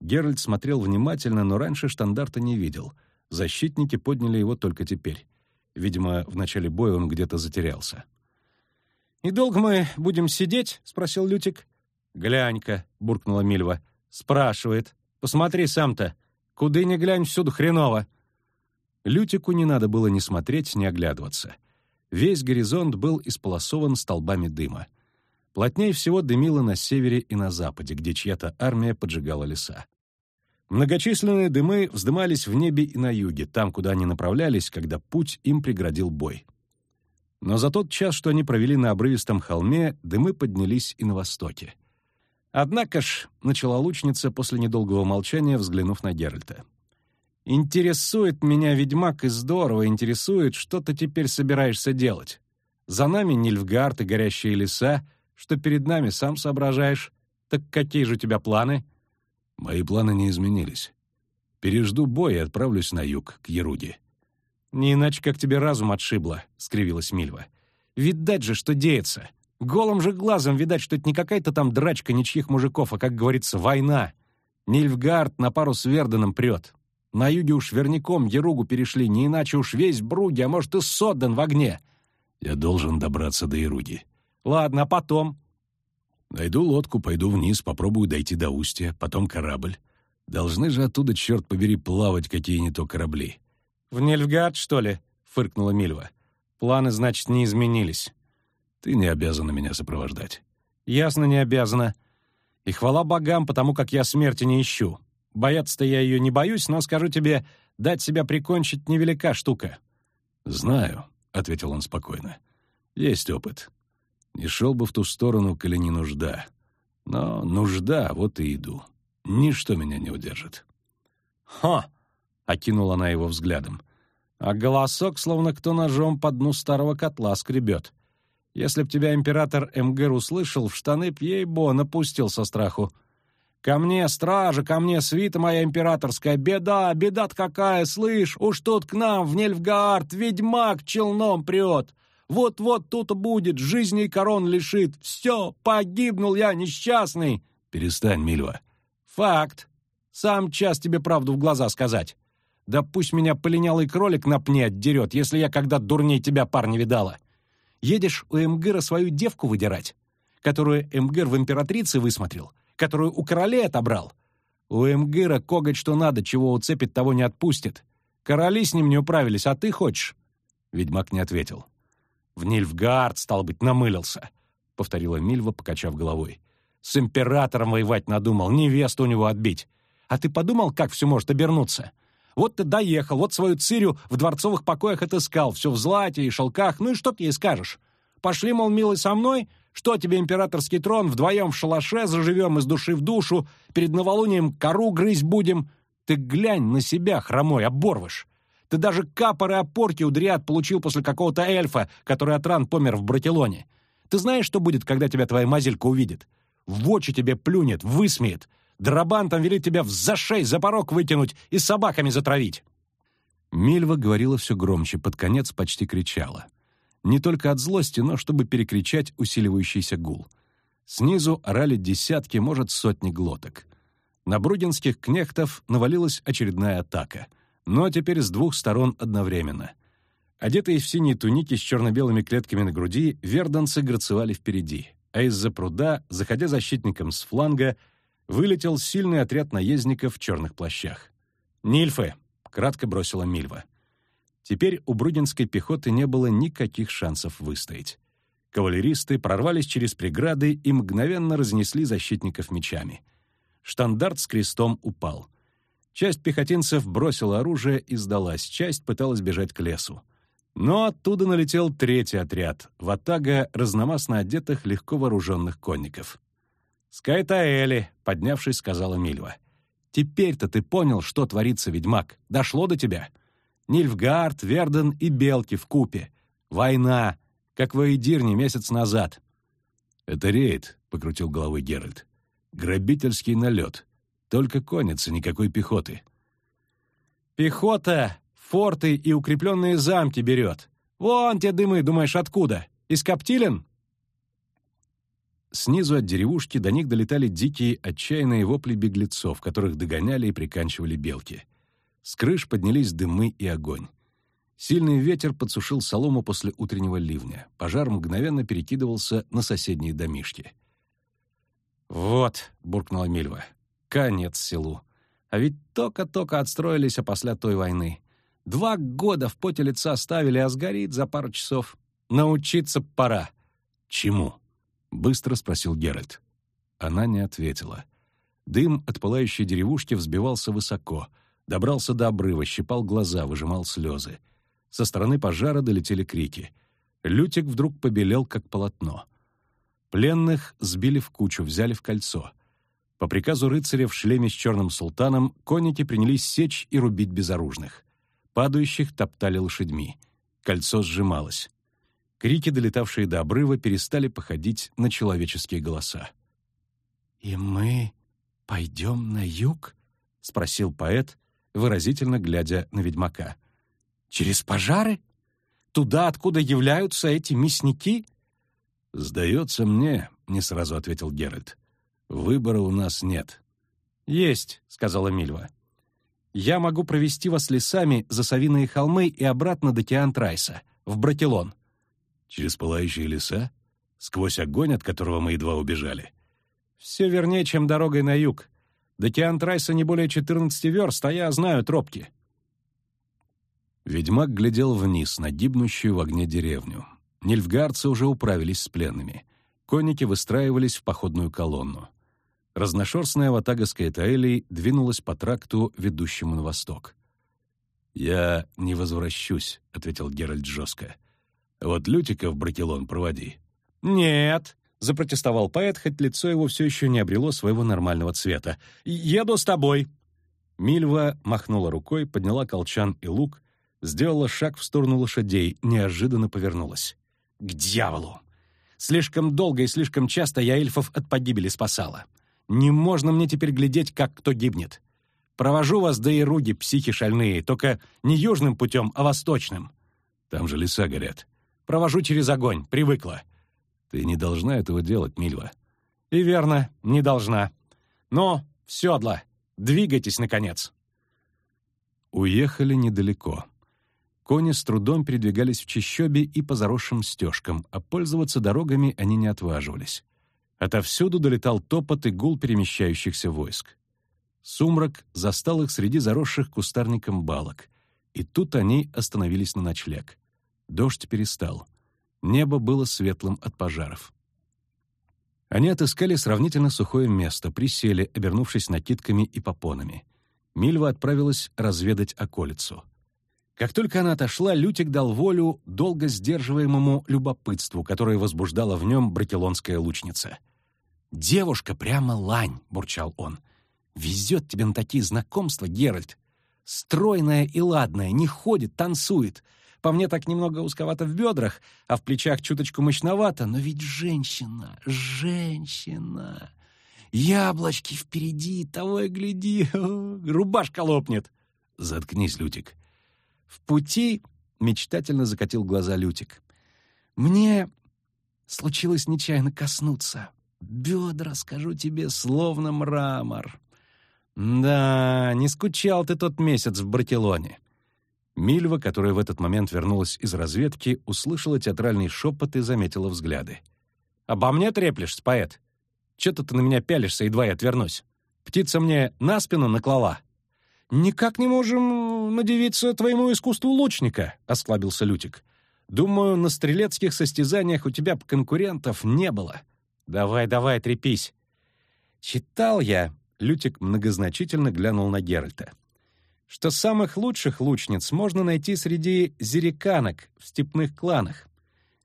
Геральт смотрел внимательно, но раньше штандарта не видел. Защитники подняли его только теперь. Видимо, в начале боя он где-то затерялся. «И долго мы будем сидеть?» — спросил Лютик. «Глянь-ка», — буркнула Мильва. «Спрашивает. Посмотри сам-то. Куды ни глянь, всюду хреново». Лютику не надо было ни смотреть, ни оглядываться. Весь горизонт был исполосован столбами дыма. Плотнее всего дымило на севере и на западе, где чья-то армия поджигала леса. Многочисленные дымы вздымались в небе и на юге, там, куда они направлялись, когда путь им преградил бой. Но за тот час, что они провели на обрывистом холме, дымы поднялись и на востоке. «Однако ж», — начала лучница после недолгого молчания, взглянув на Геральта, «интересует меня, ведьмак, и здорово интересует, что ты теперь собираешься делать. За нами Нильфгард и горящие леса, что перед нами сам соображаешь. Так какие же у тебя планы?» Мои планы не изменились. Пережду бой и отправлюсь на юг, к Еруге. «Не иначе, как тебе разум отшибло», — скривилась Мильва. «Видать же, что деется. Голым же глазом видать, что это не какая-то там драчка ничьих мужиков, а, как говорится, война. Нильфгард на пару с Верденом прет. На юге уж верняком Еругу перешли, не иначе уж весь Бруги, а может и Содден в огне». «Я должен добраться до Еруги». «Ладно, а потом?» Найду лодку, пойду вниз, попробую дойти до устья, потом корабль. Должны же оттуда, черт побери, плавать какие не то корабли. «В Нельфгард, что ли?» — фыркнула Мильва. «Планы, значит, не изменились». «Ты не обязана меня сопровождать». «Ясно, не обязана. И хвала богам, потому как я смерти не ищу. Бояться-то я ее не боюсь, но, скажу тебе, дать себя прикончить невелика штука». «Знаю», — ответил он спокойно. «Есть опыт. Не шел бы в ту сторону, коли не нужда. Но нужда, вот и иду. Ничто меня не удержит. «Ха!» — окинула она его взглядом. «А голосок, словно кто ножом по дну старого котла скребет. Если б тебя император МГР услышал, в штаны б ей-бо напустил со страху. Ко мне, стража, ко мне, свита моя императорская, беда, беда-то какая, слышь, уж тут к нам, в Нельфгаард, ведьмак челном прет. Вот-вот тут будет, жизни корон лишит. Все, погибнул я, несчастный!» «Перестань, Мильва». «Факт. Сам час тебе правду в глаза сказать. Да пусть меня полинялый кролик на пне отдерет, если я когда дурней тебя, пар, не видала. Едешь у Эмгыра свою девку выдирать, которую Эмгыр в императрице высмотрел, которую у королей отобрал. У Эмгыра коготь что надо, чего уцепит, того не отпустит. Короли с ним не управились, а ты хочешь?» Ведьмак не ответил. «В Нильфгард, стал быть, намылился», — повторила Мильва, покачав головой. «С императором воевать надумал, невесту у него отбить. А ты подумал, как все может обернуться? Вот ты доехал, вот свою цирю в дворцовых покоях отыскал, все в злате и шелках, ну и что ты ей скажешь? Пошли, мол, милый, со мной? Что тебе императорский трон, вдвоем в шалаше заживем из души в душу, перед новолунием кору грызть будем? Ты глянь на себя, хромой, оборвыш. Ты даже капоры опорки у дриад получил после какого-то эльфа, который от ран помер в Братилоне. Ты знаешь, что будет, когда тебя твоя мазелька увидит? В очи тебе плюнет, высмеет. Драбан там велит тебя в зашей за порог вытянуть и собаками затравить». Мильва говорила все громче, под конец почти кричала. Не только от злости, но чтобы перекричать усиливающийся гул. Снизу орали десятки, может, сотни глоток. На брудинских кнехтов навалилась очередная атака. Но теперь с двух сторон одновременно. Одетые в синие туники с черно-белыми клетками на груди, верданцы грацевали впереди, а из-за пруда, заходя защитником с фланга, вылетел сильный отряд наездников в черных плащах. «Нильфы!» — кратко бросила Мильва. Теперь у брудинской пехоты не было никаких шансов выстоять. Кавалеристы прорвались через преграды и мгновенно разнесли защитников мечами. Штандарт с крестом упал. Часть пехотинцев бросила оружие и сдалась, часть пыталась бежать к лесу. Но оттуда налетел третий отряд, ватага разномастно одетых, легко вооруженных конников. «Скайтаэли», — поднявшись, сказала Мильва. «Теперь-то ты понял, что творится, ведьмак. Дошло до тебя. Нильфгард, Верден и Белки в купе. Война, как в Эйдирне месяц назад». «Это рейд», — покрутил головой Геральт. «Грабительский налет. Только конница, никакой пехоты». «Пехота форты и укрепленные замки берет. Вон те дымы, думаешь, откуда? Из Коптилин?» Снизу от деревушки до них долетали дикие, отчаянные вопли беглецов, которых догоняли и приканчивали белки. С крыш поднялись дымы и огонь. Сильный ветер подсушил солому после утреннего ливня. Пожар мгновенно перекидывался на соседние домишки. «Вот», — буркнула Мильва, — «конец селу. А ведь только-только отстроились опосля той войны. Два года в поте лица ставили, а сгорит за пару часов. Научиться пора». «Чему?» — быстро спросил Геральт. Она не ответила. Дым от пылающей деревушки взбивался высоко, добрался до обрыва, щипал глаза, выжимал слезы. Со стороны пожара долетели крики. Лютик вдруг побелел, как полотно. Пленных сбили в кучу, взяли в кольцо. По приказу рыцаря в шлеме с черным султаном конники принялись сечь и рубить безоружных. Падающих топтали лошадьми. Кольцо сжималось. Крики, долетавшие до обрыва, перестали походить на человеческие голоса. «И мы пойдем на юг?» — спросил поэт, выразительно глядя на ведьмака. «Через пожары? Туда, откуда являются эти мясники?» «Сдается мне», — не сразу ответил Геральт. «Выбора у нас нет». «Есть», — сказала Мильва. Я могу провести вас лесами за Савиные холмы и обратно до Киантрайса, в Бракелон». «Через пылающие леса? Сквозь огонь, от которого мы едва убежали?» «Все вернее, чем дорогой на юг. До Киантрайса не более 14 верст, а я знаю тропки». Ведьмак глядел вниз на гибнущую в огне деревню. Нильфгардцы уже управились с пленными. Конники выстраивались в походную колонну. Разношерстная ватага Скайтаэлей двинулась по тракту, ведущему на восток. «Я не возвращусь», — ответил Геральт жестко. «Вот Лютика в Бракелон проводи». «Нет», — запротестовал поэт, хоть лицо его все еще не обрело своего нормального цвета. «Еду с тобой». Мильва махнула рукой, подняла колчан и лук, сделала шаг в сторону лошадей, неожиданно повернулась. «К дьяволу! Слишком долго и слишком часто я эльфов от погибели спасала. Не можно мне теперь глядеть, как кто гибнет. Провожу вас до Ируги, психи шальные, только не южным путем, а восточным. Там же леса горят. Провожу через огонь, привыкла. Ты не должна этого делать, Мильва. И верно, не должна. Но в седла, двигайтесь, наконец. Уехали недалеко. Кони с трудом передвигались в чащобе и по заросшим стежкам, а пользоваться дорогами они не отваживались. Отовсюду долетал топот и гул перемещающихся войск. Сумрак застал их среди заросших кустарником балок, и тут они остановились на ночлег. Дождь перестал. Небо было светлым от пожаров. Они отыскали сравнительно сухое место, присели, обернувшись накидками и попонами. Мильва отправилась разведать околицу. Как только она отошла, Лютик дал волю долго сдерживаемому любопытству, которое возбуждала в нем бракелонская лучница. «Девушка прямо лань», — бурчал он. «Везет тебе на такие знакомства, Геральт. Стройная и ладная, не ходит, танцует. По мне так немного узковато в бедрах, а в плечах чуточку мощновато, но ведь женщина, женщина. Яблочки впереди, того и гляди, (laughs) рубашка лопнет». «Заткнись, Лютик. В пути мечтательно закатил глаза Лютик. Мне случилось нечаянно коснуться. Бедра, скажу тебе, словно мрамор. Да, не скучал ты тот месяц в Братилоне. Мильва, которая в этот момент вернулась из разведки, услышала театральный шепот и заметила взгляды. «Обо мне треплешься, поэт? Че-то ты на меня пялишься, едва я отвернусь. Птица мне на спину наклала». «Никак не можем надевиться твоему искусству лучника», — осклабился Лютик. «Думаю, на стрелецких состязаниях у тебя конкурентов не было. Давай, давай, трепись». «Читал я», — Лютик многозначительно глянул на Геральта, «что самых лучших лучниц можно найти среди зериканок в степных кланах.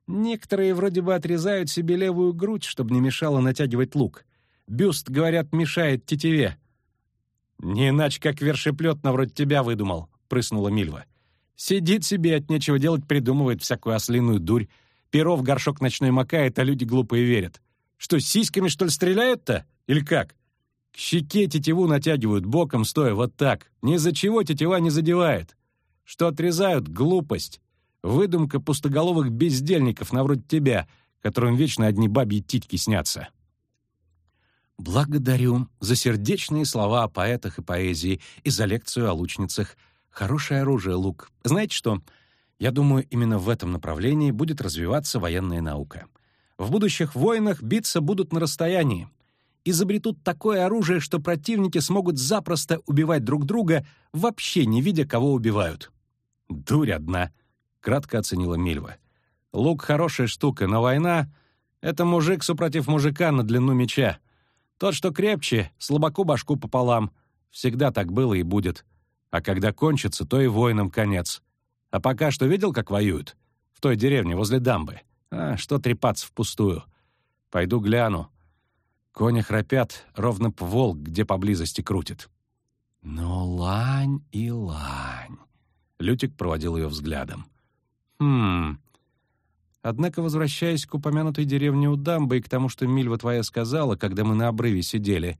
Некоторые вроде бы отрезают себе левую грудь, чтобы не мешало натягивать лук. Бюст, говорят, мешает тетиве. «Не иначе, как вершеплет на вроде тебя выдумал», — прыснула Мильва. «Сидит себе, от нечего делать, придумывает всякую ослиную дурь. Перо в горшок ночной макает, а люди глупые верят. Что, сиськами, что ли, стреляют-то? Или как? К щеке тетиву натягивают боком, стоя вот так. Ни за чего тетива не задевает. Что отрезают — глупость. Выдумка пустоголовых бездельников на вроде тебя, которым вечно одни бабьи титьки снятся». Благодарю за сердечные слова о поэтах и поэзии и за лекцию о лучницах. Хорошее оружие, лук. Знаете что? Я думаю, именно в этом направлении будет развиваться военная наука. В будущих войнах биться будут на расстоянии. Изобретут такое оружие, что противники смогут запросто убивать друг друга, вообще не видя, кого убивают. «Дурь одна», — кратко оценила Мильва. «Лук — хорошая штука, но война — это мужик супротив мужика на длину меча. Тот, что крепче, слабаку башку пополам. Всегда так было и будет. А когда кончится, то и воинам конец. А пока что видел, как воюют? В той деревне возле дамбы. А, что трепаться впустую. Пойду гляну. Кони храпят, ровно волк, где поблизости крутит. Но лань и лань. Лютик проводил ее взглядом. Хм, Однако, возвращаясь к упомянутой деревне у дамбы и к тому, что Мильва твоя сказала, когда мы на обрыве сидели,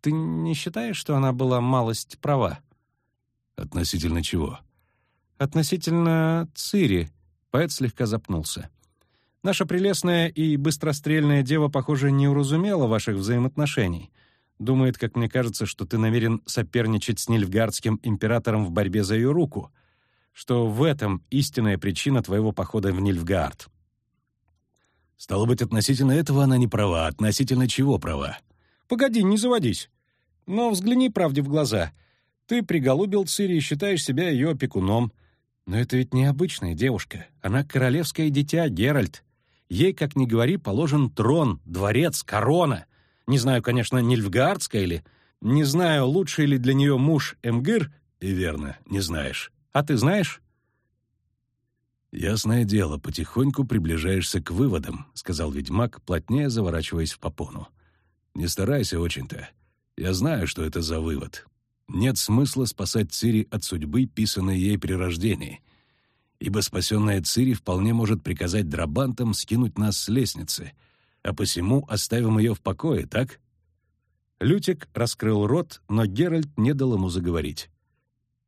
ты не считаешь, что она была малость права? Относительно чего? Относительно Цири. Поэт слегка запнулся. Наша прелестная и быстрострельная дева, похоже, не уразумела ваших взаимоотношений. Думает, как мне кажется, что ты намерен соперничать с Нильфгардским императором в борьбе за ее руку — что в этом истинная причина твоего похода в Нильфгаард. Стало быть, относительно этого она не права. Относительно чего права? Погоди, не заводись. Но взгляни правде в глаза. Ты приголубил Цири и считаешь себя ее опекуном. Но это ведь необычная девушка. Она королевское дитя, Геральт. Ей, как ни говори, положен трон, дворец, корона. Не знаю, конечно, Нильфгаардская или... Не знаю, лучший ли для нее муж Эмгир. И верно, не знаешь. А ты знаешь?» «Ясное дело, потихоньку приближаешься к выводам», — сказал ведьмак, плотнее заворачиваясь в попону. «Не старайся очень-то. Я знаю, что это за вывод. Нет смысла спасать Цири от судьбы, писанной ей при рождении, ибо спасенная Цири вполне может приказать драбантам скинуть нас с лестницы, а посему оставим ее в покое, так?» Лютик раскрыл рот, но Геральт не дал ему заговорить.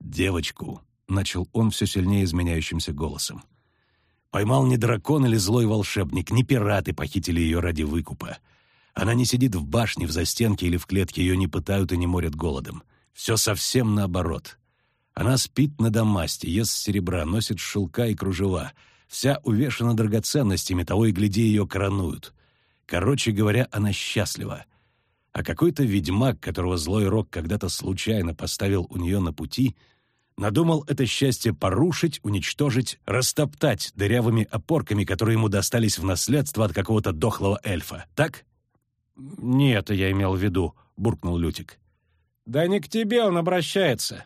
«Девочку начал он все сильнее изменяющимся голосом. Поймал не дракон или злой волшебник, не пираты похитили ее ради выкупа. Она не сидит в башне, в застенке или в клетке, ее не пытают и не морят голодом. Все совсем наоборот. Она спит на домасте, ест серебра, носит шелка и кружева. Вся увешана драгоценностями, того и гляди ее коронуют. Короче говоря, она счастлива. А какой-то ведьмак, которого злой рок когда-то случайно поставил у нее на пути — надумал это счастье порушить, уничтожить, растоптать дырявыми опорками, которые ему достались в наследство от какого-то дохлого эльфа. Так? «Не это я имел в виду», — буркнул Лютик. «Да не к тебе он обращается».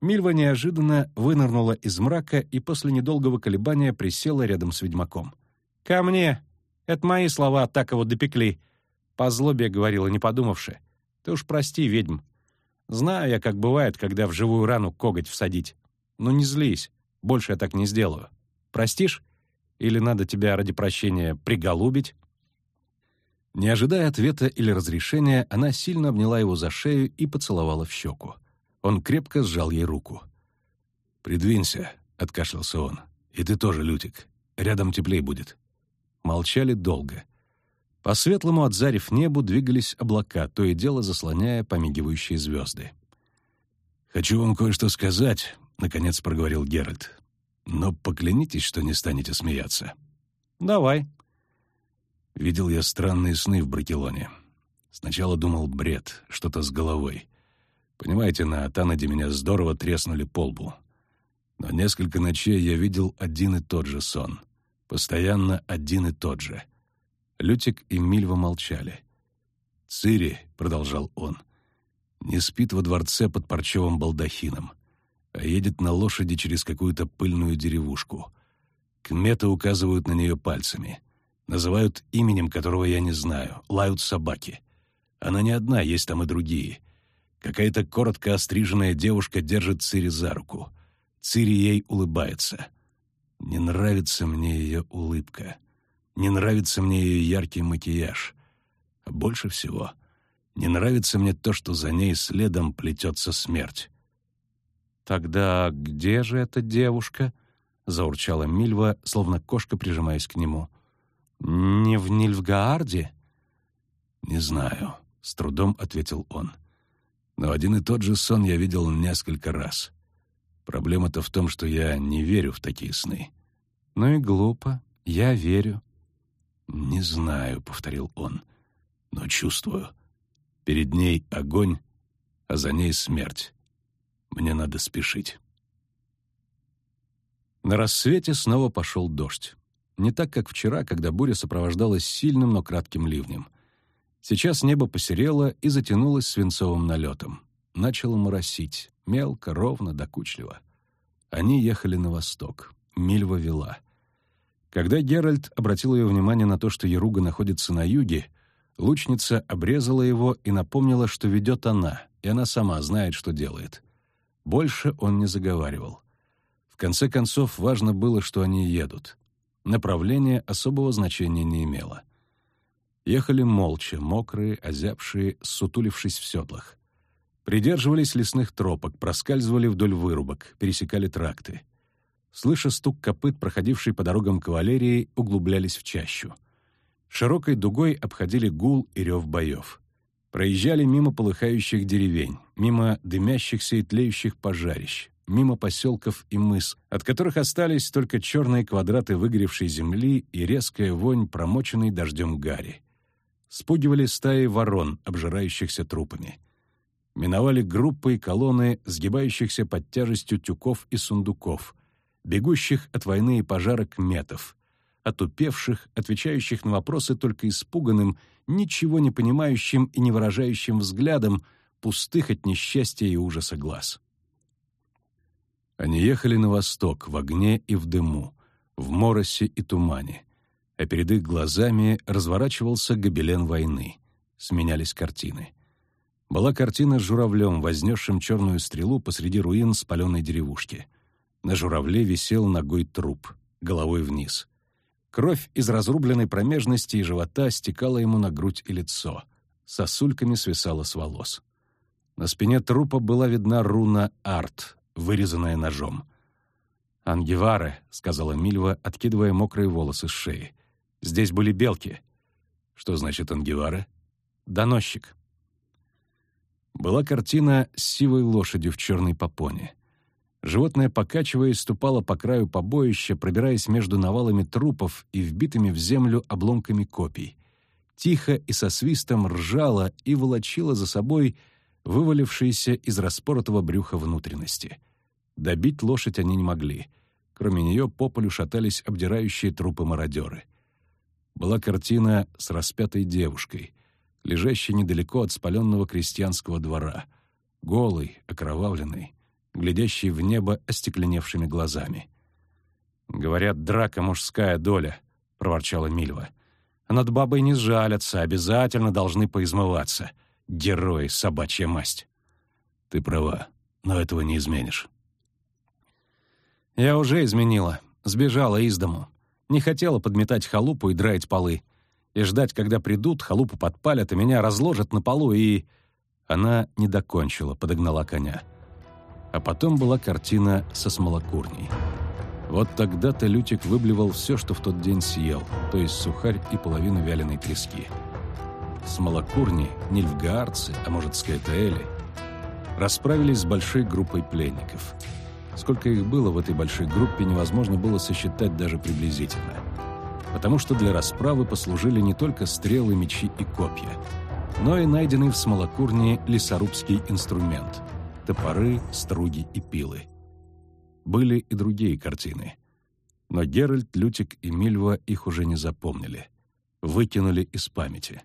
Мильва неожиданно вынырнула из мрака и после недолгого колебания присела рядом с ведьмаком. «Ко мне! Это мои слова так его допекли!» По злобе говорила, не подумавши. «Ты уж прости, ведьм, Знаю я, как бывает, когда в живую рану коготь всадить. Но не злись, больше я так не сделаю. Простишь? Или надо тебя ради прощения приголубить?» Не ожидая ответа или разрешения, она сильно обняла его за шею и поцеловала в щеку. Он крепко сжал ей руку. «Придвинься», — откашлялся он. «И ты тоже, Лютик. Рядом теплей будет». Молчали долго. По светлому от зарев небу двигались облака, то и дело заслоняя помигивающие звезды. «Хочу вам кое-что сказать», — наконец проговорил Геральт. «Но поклянитесь, что не станете смеяться». «Давай». Видел я странные сны в Бракелоне. Сначала думал бред, что-то с головой. Понимаете, на Атанаде меня здорово треснули по лбу. Но несколько ночей я видел один и тот же сон. Постоянно один и тот же. Лютик и Мильва молчали. «Цири», — продолжал он, — «не спит во дворце под парчевым балдахином, а едет на лошади через какую-то пыльную деревушку. Кметы указывают на нее пальцами. Называют именем, которого я не знаю. Лают собаки. Она не одна, есть там и другие. Какая-то коротко остриженная девушка держит Цири за руку. Цири ей улыбается. Не нравится мне ее улыбка. Не нравится мне ее яркий макияж. А больше всего не нравится мне то, что за ней следом плетется смерть. «Тогда где же эта девушка?» — заурчала Мильва, словно кошка, прижимаясь к нему. «Не в Нильфгаарде?» «Не знаю», — с трудом ответил он. «Но один и тот же сон я видел несколько раз. Проблема-то в том, что я не верю в такие сны». «Ну и глупо. Я верю». «Не знаю», — повторил он, — «но чувствую. Перед ней огонь, а за ней смерть. Мне надо спешить». На рассвете снова пошел дождь. Не так, как вчера, когда буря сопровождалась сильным, но кратким ливнем. Сейчас небо посерело и затянулось свинцовым налетом. Начало моросить, мелко, ровно, докучливо. Они ехали на восток. Мильва вела. Когда Геральт обратил ее внимание на то, что Яруга находится на юге, лучница обрезала его и напомнила, что ведет она, и она сама знает, что делает. Больше он не заговаривал. В конце концов, важно было, что они едут. Направление особого значения не имело. Ехали молча, мокрые, озябшие, сутулившись в седлах. Придерживались лесных тропок, проскальзывали вдоль вырубок, пересекали тракты. Слыша стук копыт, проходившей по дорогам кавалерии, углублялись в чащу. Широкой дугой обходили гул и рев боев. Проезжали мимо полыхающих деревень, мимо дымящихся и тлеющих пожарищ, мимо поселков и мыс, от которых остались только черные квадраты выгоревшей земли и резкая вонь, промоченной дождем гари. Спугивали стаи ворон, обжирающихся трупами. Миновали группы и колонны, сгибающихся под тяжестью тюков и сундуков, бегущих от войны и пожарок метов, отупевших, отвечающих на вопросы только испуганным, ничего не понимающим и не выражающим взглядом, пустых от несчастья и ужаса глаз. Они ехали на восток, в огне и в дыму, в моросе и тумане, а перед их глазами разворачивался гобелен войны. Сменялись картины. Была картина с журавлем, вознесшим черную стрелу посреди руин спаленной деревушки — на журавле висел ногой труп, головой вниз. Кровь из разрубленной промежности и живота стекала ему на грудь и лицо. Сосульками свисала с волос. На спине трупа была видна руна «Арт», вырезанная ножом. «Ангевары», — сказала Мильва, откидывая мокрые волосы с шеи. «Здесь были белки». «Что значит ангевары?» «Доносчик». Была картина с сивой лошадью в черной попоне. Животное, покачиваясь, ступало по краю побоища, пробираясь между навалами трупов и вбитыми в землю обломками копий. Тихо и со свистом ржало и волочило за собой вывалившиеся из распоротого брюха внутренности. Добить лошадь они не могли. Кроме нее по полю шатались обдирающие трупы мародеры. Была картина с распятой девушкой, лежащей недалеко от спаленного крестьянского двора, голой, окровавленной, глядящий в небо остекленевшими глазами. «Говорят, драка — мужская доля», — проворчала Мильва. «А над бабой не сжалятся, обязательно должны поизмываться. Герои, собачья масть». «Ты права, но этого не изменишь». «Я уже изменила. Сбежала из дому. Не хотела подметать халупу и драить полы. И ждать, когда придут, халупу подпалят, и меня разложат на полу, и...» Она не докончила, подогнала коня. А потом была картина со смолокурней. Вот тогда-то Лютик выблевал все, что в тот день съел, то есть сухарь и половину вяленой трески. Смолокурни, нильфгаарцы, а может, скайтаэли, расправились с большой группой пленников. Сколько их было в этой большой группе, невозможно было сосчитать даже приблизительно. Потому что для расправы послужили не только стрелы, мечи и копья, но и найденный в смолокурне лесорубский инструмент — топоры, струги и пилы. Были и другие картины. Но Геральт, Лютик и Мильва их уже не запомнили. Выкинули из памяти.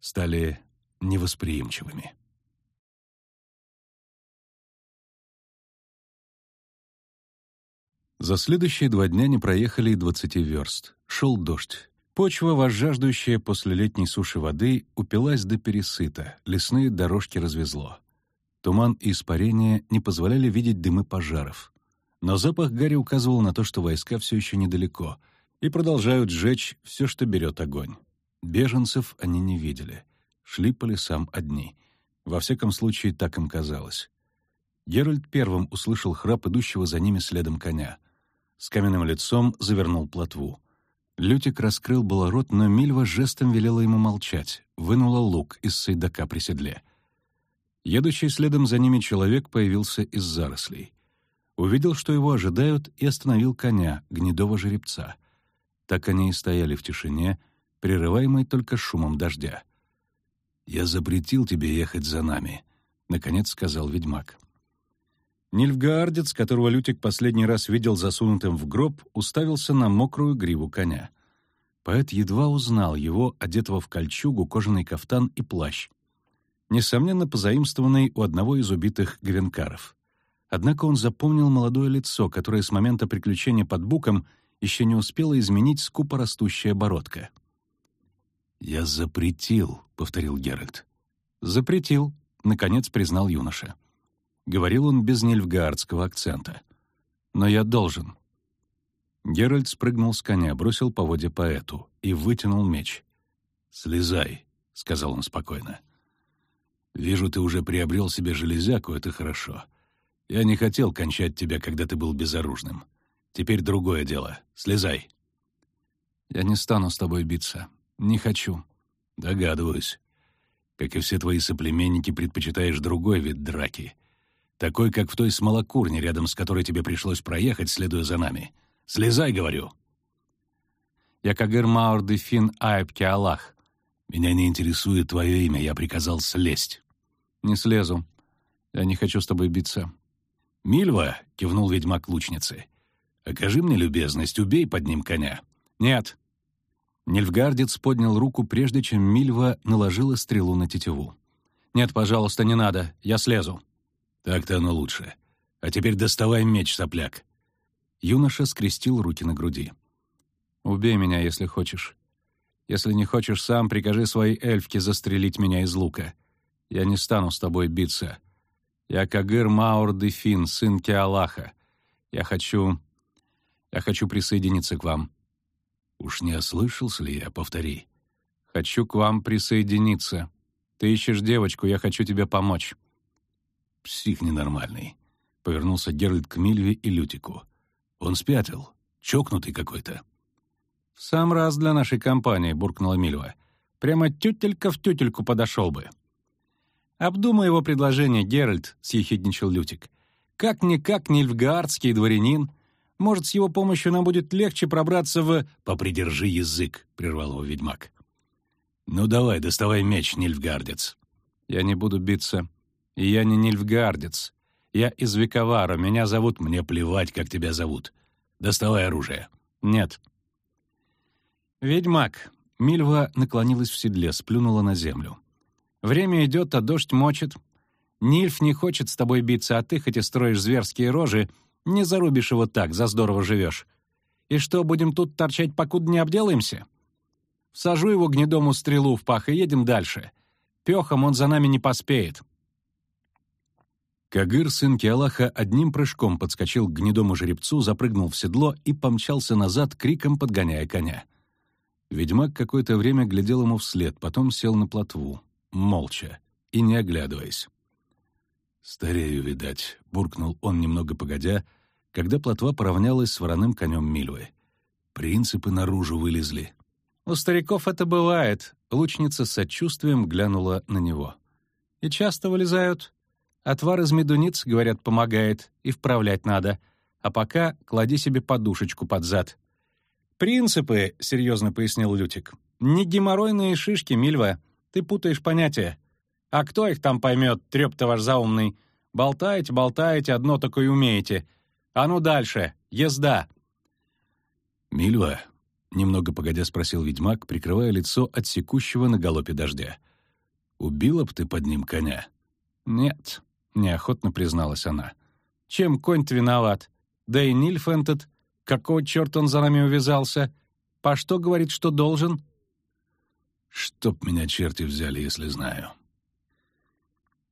Стали невосприимчивыми. За следующие два дня не проехали и двадцати верст. Шел дождь. Почва, возжаждущая после летней суши воды, упилась до пересыта, лесные дорожки развезло. Туман и испарение не позволяли видеть дымы пожаров. Но запах гари указывал на то, что войска все еще недалеко и продолжают сжечь все, что берет огонь. Беженцев они не видели. Шли по лесам одни. Во всяком случае, так им казалось. Геральт первым услышал храп идущего за ними следом коня — с каменным лицом завернул плотву. Лютик раскрыл было рот, но Мильва жестом велела ему молчать, вынула лук из сайдака при седле. Едущий следом за ними человек появился из зарослей. Увидел, что его ожидают, и остановил коня, гнедого жеребца. Так они и стояли в тишине, прерываемой только шумом дождя. «Я запретил тебе ехать за нами», — наконец сказал ведьмак. Нильфгаардец, которого Лютик последний раз видел засунутым в гроб, уставился на мокрую гриву коня. Поэт едва узнал его, одетого в кольчугу, кожаный кафтан и плащ. Несомненно, позаимствованный у одного из убитых гвенкаров. Однако он запомнил молодое лицо, которое с момента приключения под буком еще не успело изменить скупо растущая бородка. «Я запретил», — повторил Геральт. «Запретил», — наконец признал юноша. — говорил он без нельфгаардского акцента. «Но я должен». Геральт спрыгнул с коня, бросил поводья поэту и вытянул меч. «Слезай», — сказал он спокойно. «Вижу, ты уже приобрел себе железяку, это хорошо. Я не хотел кончать тебя, когда ты был безоружным. Теперь другое дело. Слезай». «Я не стану с тобой биться. Не хочу». «Догадываюсь. Как и все твои соплеменники, предпочитаешь другой вид драки. Такой, как в той смолокурне, рядом с которой тебе пришлось проехать, следуя за нами. Слезай, говорю!» «Я Кагыр Маур де Фин Айбке Аллах». «Меня не интересует твое имя, я приказал слезть». «Не слезу. Я не хочу с тобой биться». «Мильва», — кивнул ведьмак лучницы, — «окажи мне любезность, убей под ним коня». «Нет». Нильфгардец поднял руку, прежде чем Мильва наложила стрелу на тетиву. «Нет, пожалуйста, не надо, я слезу». «Так-то оно лучше. А теперь доставай меч, сопляк». Юноша скрестил руки на груди. «Убей меня, если хочешь. Если не хочешь сам, прикажи своей эльфке застрелить меня из лука. Я не стану с тобой биться. Я Кагыр Маур Дефин, сын Кеалаха. Я хочу... Я хочу присоединиться к вам». «Уж не ослышался ли я? Повтори». «Хочу к вам присоединиться. Ты ищешь девочку, я хочу тебе помочь». «Псих ненормальный», — повернулся Геральт к Мильве и Лютику. «Он спятил. Чокнутый какой-то». «В сам раз для нашей компании», — буркнула Мильва. «Прямо тютелька в тютельку подошел бы». «Обдумай его предложение, Геральт», — съехидничал Лютик. «Как-никак нильфгаардский дворянин. Может, с его помощью нам будет легче пробраться в...» «Попридержи язык», — прервал его ведьмак. «Ну давай, доставай меч, нильфгардец». «Я не буду биться», и я не нильфгардец. Я из Виковара, меня зовут... Мне плевать, как тебя зовут. Доставай оружие. Нет. Ведьмак. Мильва наклонилась в седле, сплюнула на землю. Время идет, а дождь мочит. Нильф не хочет с тобой биться, а ты, хоть и строишь зверские рожи, не зарубишь его так, за здорово живешь. И что, будем тут торчать, покуда не обделаемся? Сажу его гнедому стрелу в пах и едем дальше. Пехом он за нами не поспеет. Кагыр, сын Киалаха, одним прыжком подскочил к гнедому жеребцу, запрыгнул в седло и помчался назад, криком подгоняя коня. Ведьмак какое-то время глядел ему вслед, потом сел на плотву, молча и не оглядываясь. «Старею, видать», — буркнул он немного погодя, когда плотва поравнялась с вороным конем Мильвы. Принципы наружу вылезли. «У стариков это бывает», — лучница с сочувствием глянула на него. «И часто вылезают. Отвар из медуниц, говорят, помогает, и вправлять надо. А пока клади себе подушечку под зад». «Принципы», — серьезно пояснил Лютик, — «не геморройные шишки, Мильва. Ты путаешь понятия. А кто их там поймет, треп-то ваш заумный? Болтаете, болтаете, одно такое умеете. А ну дальше, езда!» «Мильва?» — немного погодя спросил ведьмак, прикрывая лицо от секущего на галопе дождя. «Убила б ты под ним коня?» «Нет», — неохотно призналась она. «Чем конь-то виноват? Да и Нильф этот, какого черта он за нами увязался? По что говорит, что должен?» «Чтоб меня черти взяли, если знаю»,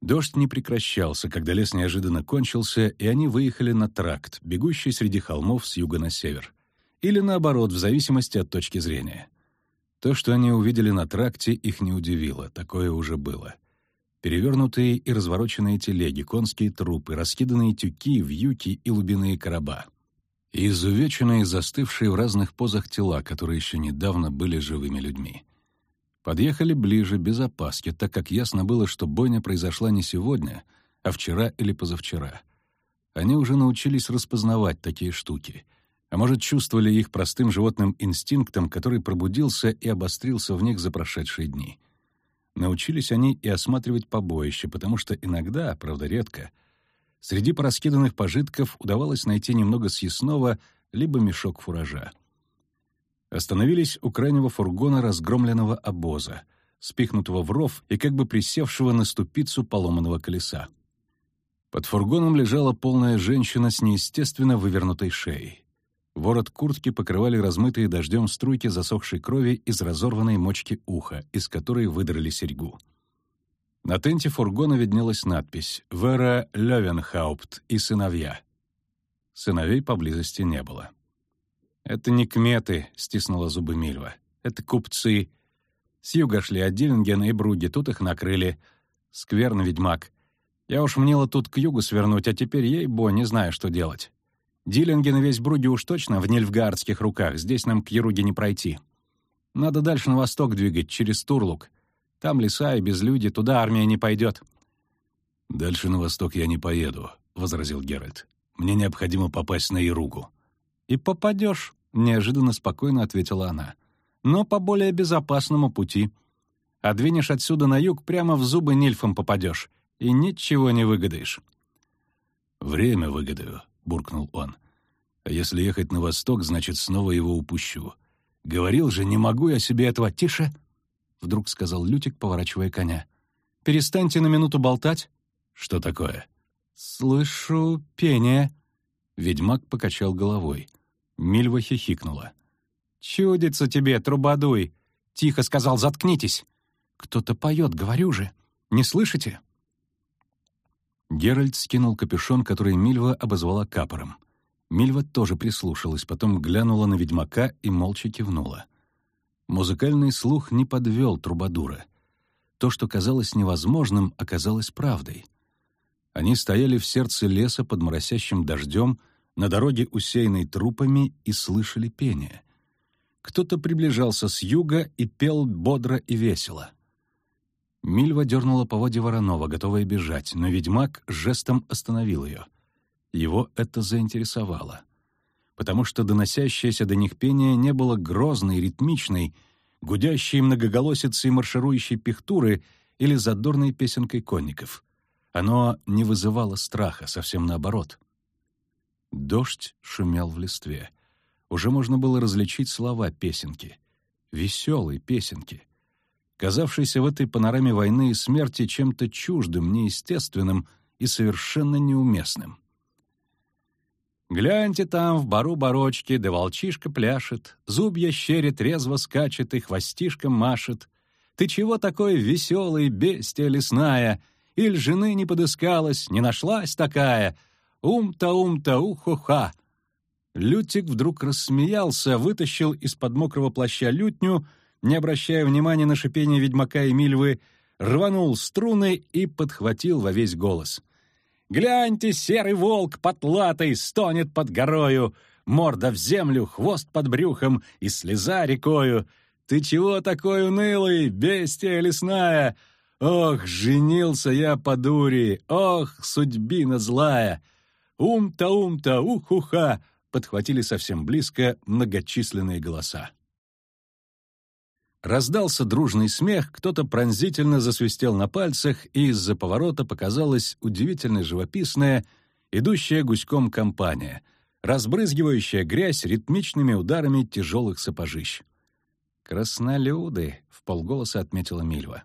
Дождь не прекращался, когда лес неожиданно кончился, и они выехали на тракт, бегущий среди холмов с юга на север. Или наоборот, в зависимости от точки зрения. То, что они увидели на тракте, их не удивило, такое уже было. Перевернутые и развороченные телеги, конские трупы, раскиданные тюки, вьюки и лубиные короба. И изувеченные, застывшие в разных позах тела, которые еще недавно были живыми людьми. Подъехали ближе, без опаски, так как ясно было, что бойня произошла не сегодня, а вчера или позавчера. Они уже научились распознавать такие штуки, а может, чувствовали их простым животным инстинктом, который пробудился и обострился в них за прошедшие дни. Научились они и осматривать побоище, потому что иногда, правда редко, среди пораскиданных пожитков удавалось найти немного съестного либо мешок фуража. Остановились у крайнего фургона разгромленного обоза, спихнутого в ров и как бы присевшего на ступицу поломанного колеса. Под фургоном лежала полная женщина с неестественно вывернутой шеей. Ворот куртки покрывали размытые дождем струйки засохшей крови из разорванной мочки уха, из которой выдрали серьгу. На тенте фургона виднелась надпись «Вера Левенхаупт и сыновья». Сыновей поблизости не было. «Это не кметы», — стиснула зубы Мильва. «Это купцы. С юга шли от Диллингена и Бруги, тут их накрыли. Скверно, ведьмак. Я уж мнила тут к югу свернуть, а теперь, ей-бо, не знаю, что делать. Диллинген и весь Бруги уж точно в нильфгардских руках, здесь нам к Еруге не пройти. Надо дальше на восток двигать, через Турлук. Там леса и безлюди, туда армия не пойдет». «Дальше на восток я не поеду», — возразил Геральт. «Мне необходимо попасть на Еругу». «И попадешь», — неожиданно спокойно ответила она. «Но по более безопасному пути. А двинешь отсюда на юг, прямо в зубы нильфам попадешь, и ничего не выгадаешь». «Время выгадаю», — буркнул он. «А если ехать на восток, значит, снова его упущу. Говорил же, не могу я себе этого... Тише!» — вдруг сказал Лютик, поворачивая коня. «Перестаньте на минуту болтать». «Что такое?» «Слышу пение». Ведьмак покачал головой. Мильва хихикнула. «Чудится тебе, трубадуй!» — тихо сказал «заткнитесь!» «Кто-то поет, говорю же! Не слышите?» Геральт скинул капюшон, который Мильва обозвала капором. Мильва тоже прислушалась, потом глянула на ведьмака и молча кивнула. Музыкальный слух не подвел трубадура. То, что казалось невозможным, оказалось правдой. Они стояли в сердце леса под моросящим дождем, на дороге, усеянной трупами, и слышали пение. Кто-то приближался с юга и пел бодро и весело. Мильва дернула по воде Воронова, готовая бежать, но ведьмак жестом остановил ее. Его это заинтересовало. Потому что доносящееся до них пение не было грозной, ритмичной, гудящей многоголосицей марширующей пихтуры или задорной песенкой конников. Оно не вызывало страха, совсем наоборот — Дождь шумел в листве. Уже можно было различить слова песенки. Веселой песенки. Казавшейся в этой панораме войны и смерти чем-то чуждым, неестественным и совершенно неуместным. Гляньте там, в бару барочки, да волчишка пляшет, зубья щерит, резво скачет и хвостишком машет. Ты чего такой веселый, бестия лесная? Иль жены не подыскалась, не нашлась такая — Ум-та-ум-та, ухо-ха!» Лютик вдруг рассмеялся, вытащил из-под мокрого плаща лютню, не обращая внимания на шипение ведьмака и Мильвы, рванул струны и подхватил во весь голос. Гляньте, серый волк потлатый стонет под горою, морда в землю, хвост под брюхом и слеза рекою. Ты чего такой унылый, бестия лесная? Ох, женился я по дури, ох, судьбина злая! Ум-то, ум-то, ух-уха! Подхватили совсем близко многочисленные голоса. Раздался дружный смех, кто-то пронзительно засвистел на пальцах, и из-за поворота показалась удивительно живописная, идущая гуськом компания, разбрызгивающая грязь ритмичными ударами тяжелых сапожищ. «Краснолюды», — в полголоса отметила Мильва.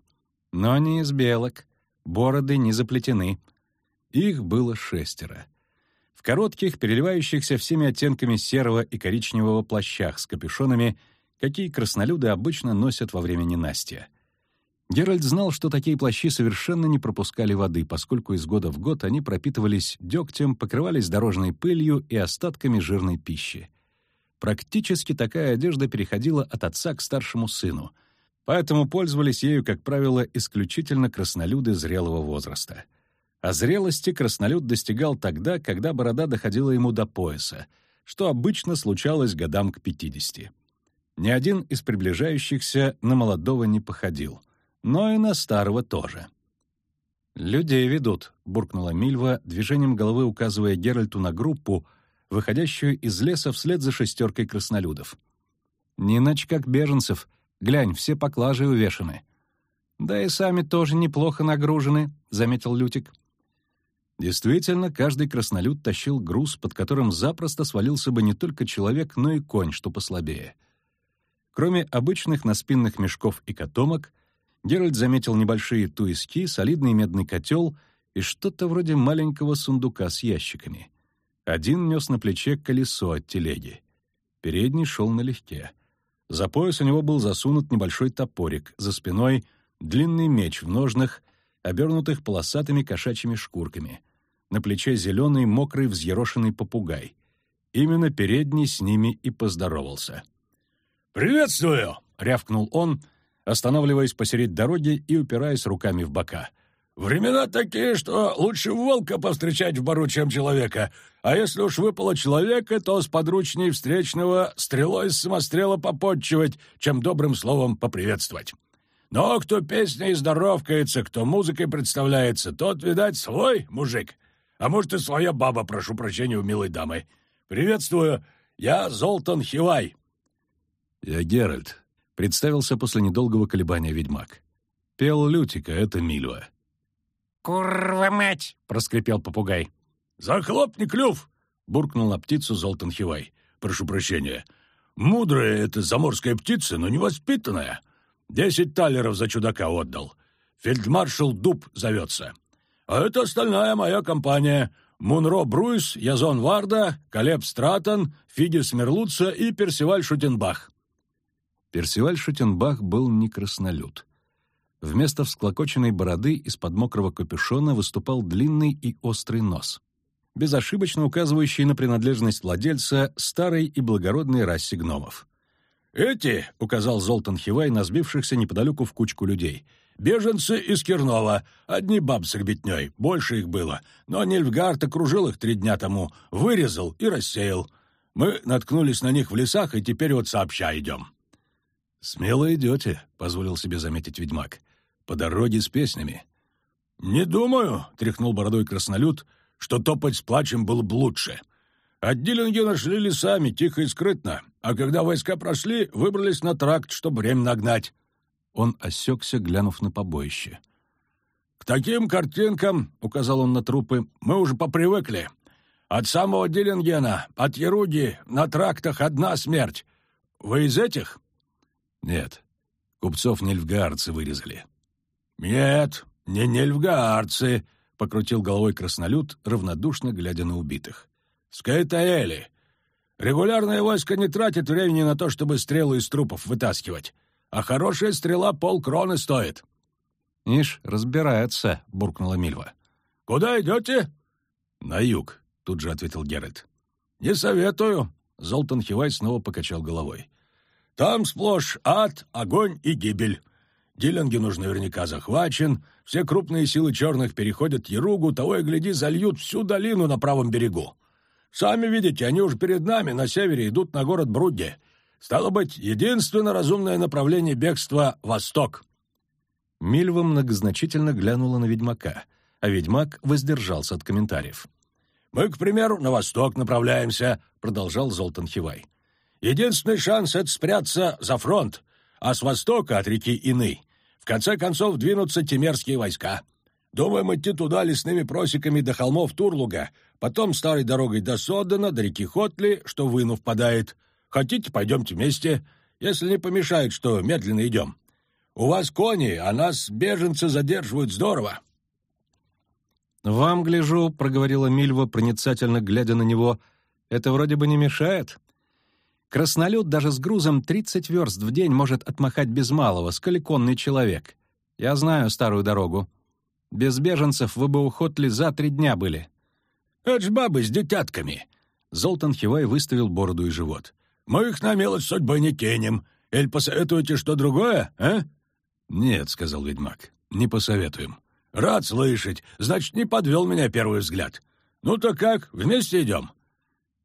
«Но не из белок, бороды не заплетены». Их было шестеро. В коротких, переливающихся всеми оттенками серого и коричневого плащах с капюшонами — какие краснолюды обычно носят во время ненастья. Геральт знал, что такие плащи совершенно не пропускали воды, поскольку из года в год они пропитывались дегтем, покрывались дорожной пылью и остатками жирной пищи. Практически такая одежда переходила от отца к старшему сыну, поэтому пользовались ею, как правило, исключительно краснолюды зрелого возраста. А зрелости краснолюд достигал тогда, когда борода доходила ему до пояса, что обычно случалось годам к пятидесяти. Ни один из приближающихся на молодого не походил, но и на старого тоже. «Людей ведут», — буркнула Мильва, движением головы указывая Геральту на группу, выходящую из леса вслед за шестеркой краснолюдов. «Не иначе как беженцев. Глянь, все поклажи увешаны». «Да и сами тоже неплохо нагружены», — заметил Лютик. Действительно, каждый краснолюд тащил груз, под которым запросто свалился бы не только человек, но и конь, что послабее. Кроме обычных наспинных мешков и котомок, Геральт заметил небольшие туиски, солидный медный котел и что-то вроде маленького сундука с ящиками. Один нес на плече колесо от телеги. Передний шел налегке. За пояс у него был засунут небольшой топорик, за спиной — длинный меч в ножнах, обернутых полосатыми кошачьими шкурками. На плече зеленый, мокрый, взъерошенный попугай. Именно передний с ними и поздоровался. «Приветствую!» — рявкнул он, останавливаясь посередине дороги и упираясь руками в бока. «Времена такие, что лучше волка повстречать в бару, чем человека. А если уж выпало человека, то с подручней встречного стрелой с самострела попотчевать, чем добрым словом поприветствовать. Но кто песней здоровкается, кто музыкой представляется, тот, видать, свой мужик. А может, и своя баба, прошу прощения у милой дамы. Приветствую, я Золтан Хивай». «Я Геральт», — представился после недолгого колебания ведьмак. «Пел Лютика, это Мильва». «Курва мать!» — проскрипел попугай. «Захлопни клюв!» — буркнул на птицу Золтан Хивай. «Прошу прощения. Мудрая — это заморская птица, но невоспитанная. Десять талеров за чудака отдал. Фельдмаршал Дуб зовется. А это остальная моя компания. Мунро Бруйс, Язон Варда, Калеб Стратон, Фигис Мерлуца и Персиваль Шутенбах. Персиваль Шутенбах был не краснолюд. Вместо всклокоченной бороды из-под мокрого капюшона выступал длинный и острый нос, безошибочно указывающий на принадлежность владельца старой и благородной расе гномов. «Эти», — указал Золтан Хивай на сбившихся неподалеку в кучку людей, — «беженцы из Кирнова, одни баб с ребятней, больше их было, но Нильфгард окружил их три дня тому, вырезал и рассеял. Мы наткнулись на них в лесах и теперь вот сообща идем». «Смело идете», — позволил себе заметить ведьмак. «По дороге с песнями». «Не думаю», — тряхнул бородой краснолюд, «что топать с плачем было бы лучше. От Диллинги нашли лесами, тихо и скрытно, а когда войска прошли, выбрались на тракт, чтобы время нагнать». Он осекся, глянув на побоище. «К таким картинкам», — указал он на трупы, — «мы уже попривыкли. От самого Диллингена, от Яруги, на трактах одна смерть. Вы из этих?» Нет, купцов нельфгаарцы вырезали. Нет, не нельфгаарцы, покрутил головой краснолюд, равнодушно глядя на убитых. Скайтаэли. Регулярное войско не тратит времени на то, чтобы стрелы из трупов вытаскивать. А хорошая стрела полкроны стоит. «Ишь, разбирается», — буркнула Мильва. «Куда идете?» «На юг», — тут же ответил Геральт. «Не советую», — Золтан Хивай снова покачал головой. Там сплошь ад, огонь и гибель. Диллинген уж наверняка захвачен, все крупные силы черных переходят Еругу, того и гляди, зальют всю долину на правом берегу. Сами видите, они уж перед нами на севере идут на город Брудде. Стало быть, единственно разумное направление бегства — восток». Мильва многозначительно глянула на ведьмака, а ведьмак воздержался от комментариев. «Мы, к примеру, на восток направляемся», — продолжал Золтан Хивай. «Единственный шанс — это спрятаться за фронт, а с востока от реки Ины в конце концов двинутся темерские войска. Думаем идти туда лесными просеками до холмов Турлуга, потом старой дорогой до Содена, до реки Хотли, что в Ину впадает. Хотите, пойдемте вместе, если не помешает, что медленно идем. У вас кони, а нас беженцы задерживают здорово». «Вам, гляжу», — проговорила Мильва, проницательно глядя на него, — «это вроде бы не мешает». Краснолюд даже с грузом 30 верст в день может отмахать без малого, сколиконный человек. Я знаю старую дорогу. Без беженцев вы бы ухотли за три дня были». «Это ж бабы с детятками!» Золтан Хивай выставил бороду и живот. «Мы их на мелочь судьбы не кинем. Эль посоветуете что другое, а?» «Нет», — сказал ведьмак, — «не посоветуем». «Рад слышать. Значит, не подвел меня первый взгляд. Ну так как, вместе идем?»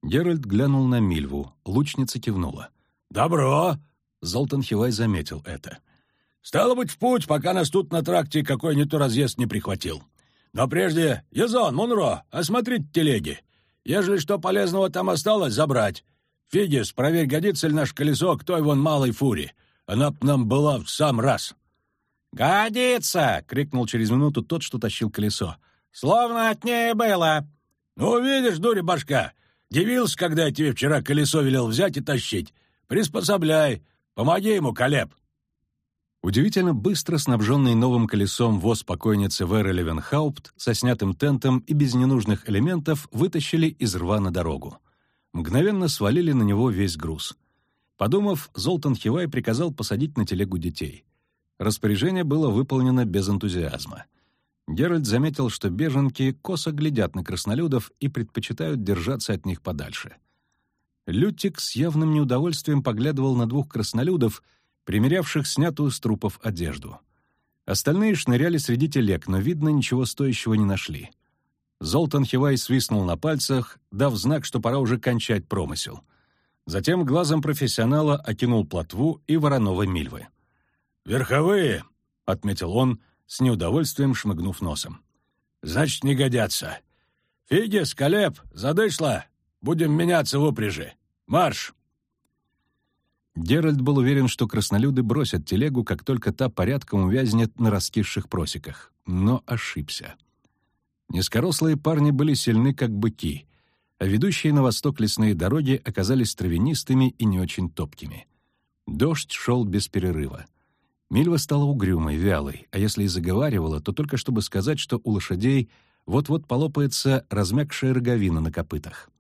Геральт глянул на Мильву, лучница кивнула. «Добро!» — Золтан Хивай заметил это. «Стало быть, в путь, пока нас тут на тракте какой-нибудь разъезд не прихватил. Но прежде, Язон, Мунро, осмотрите телеги. Ежели что полезного там осталось, забрать. Фигис, проверь, годится ли наше колесо к той вон малой фуре. Она б нам была в сам раз». «Годится!» — крикнул через минуту тот, что тащил колесо. «Словно от ней было!» «Ну, видишь, дури башка, Дивился, когда я тебе вчера колесо велел взять и тащить. Приспособляй. Помоги ему, Колеб. Удивительно быстро снабженный новым колесом воз покойницы Веры Левенхаупт со снятым тентом и без ненужных элементов вытащили из рва на дорогу. Мгновенно свалили на него весь груз. Подумав, Золтан Хивай приказал посадить на телегу детей. Распоряжение было выполнено без энтузиазма. Геральт заметил, что беженки косо глядят на краснолюдов и предпочитают держаться от них подальше. Лютик с явным неудовольствием поглядывал на двух краснолюдов, примерявших снятую с трупов одежду. Остальные шныряли среди телег, но, видно, ничего стоящего не нашли. Золтан Хивай свистнул на пальцах, дав знак, что пора уже кончать промысел. Затем глазом профессионала окинул плотву и вороновой мильвы. «Верховые», — отметил он, с неудовольствием шмыгнув носом. «Значит, не годятся. Фигис, Колеб, задышла. Будем меняться в упряжи. Марш!» Геральт был уверен, что краснолюды бросят телегу, как только та порядком увязнет на раскисших просеках, но ошибся. Низкорослые парни были сильны, как быки, а ведущие на восток лесные дороги оказались травянистыми и не очень топкими. Дождь шел без перерыва. Мильва стала угрюмой, вялой, а если и заговаривала, то только чтобы сказать, что у лошадей вот-вот полопается размягшая роговина на копытах.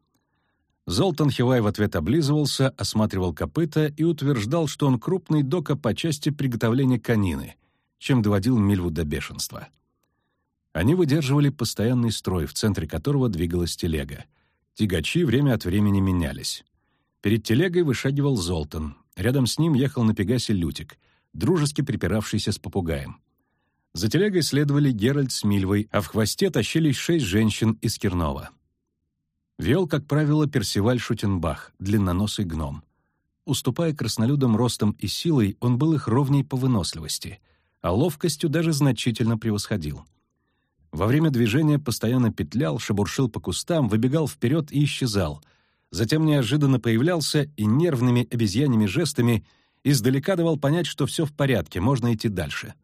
Золтан Хивай в ответ облизывался, осматривал копыта и утверждал, что он крупный дока по части приготовления конины, чем доводил Мильву до бешенства. Они выдерживали постоянный строй, в центре которого двигалась телега. Тягачи время от времени менялись. Перед телегой вышагивал Золтан, рядом с ним ехал на Пегасе Лютик — дружески припиравшийся с попугаем. За телегой следовали Геральт с Мильвой, а в хвосте тащились шесть женщин из Кернова. Вел, как правило, Персиваль Шутенбах, длинноносый гном. Уступая краснолюдам ростом и силой, он был их ровней по выносливости, а ловкостью даже значительно превосходил. Во время движения постоянно петлял, шебуршил по кустам, выбегал вперед и исчезал. Затем неожиданно появлялся и нервными обезьяньими жестами — издалека давал понять, что все в порядке, можно идти дальше.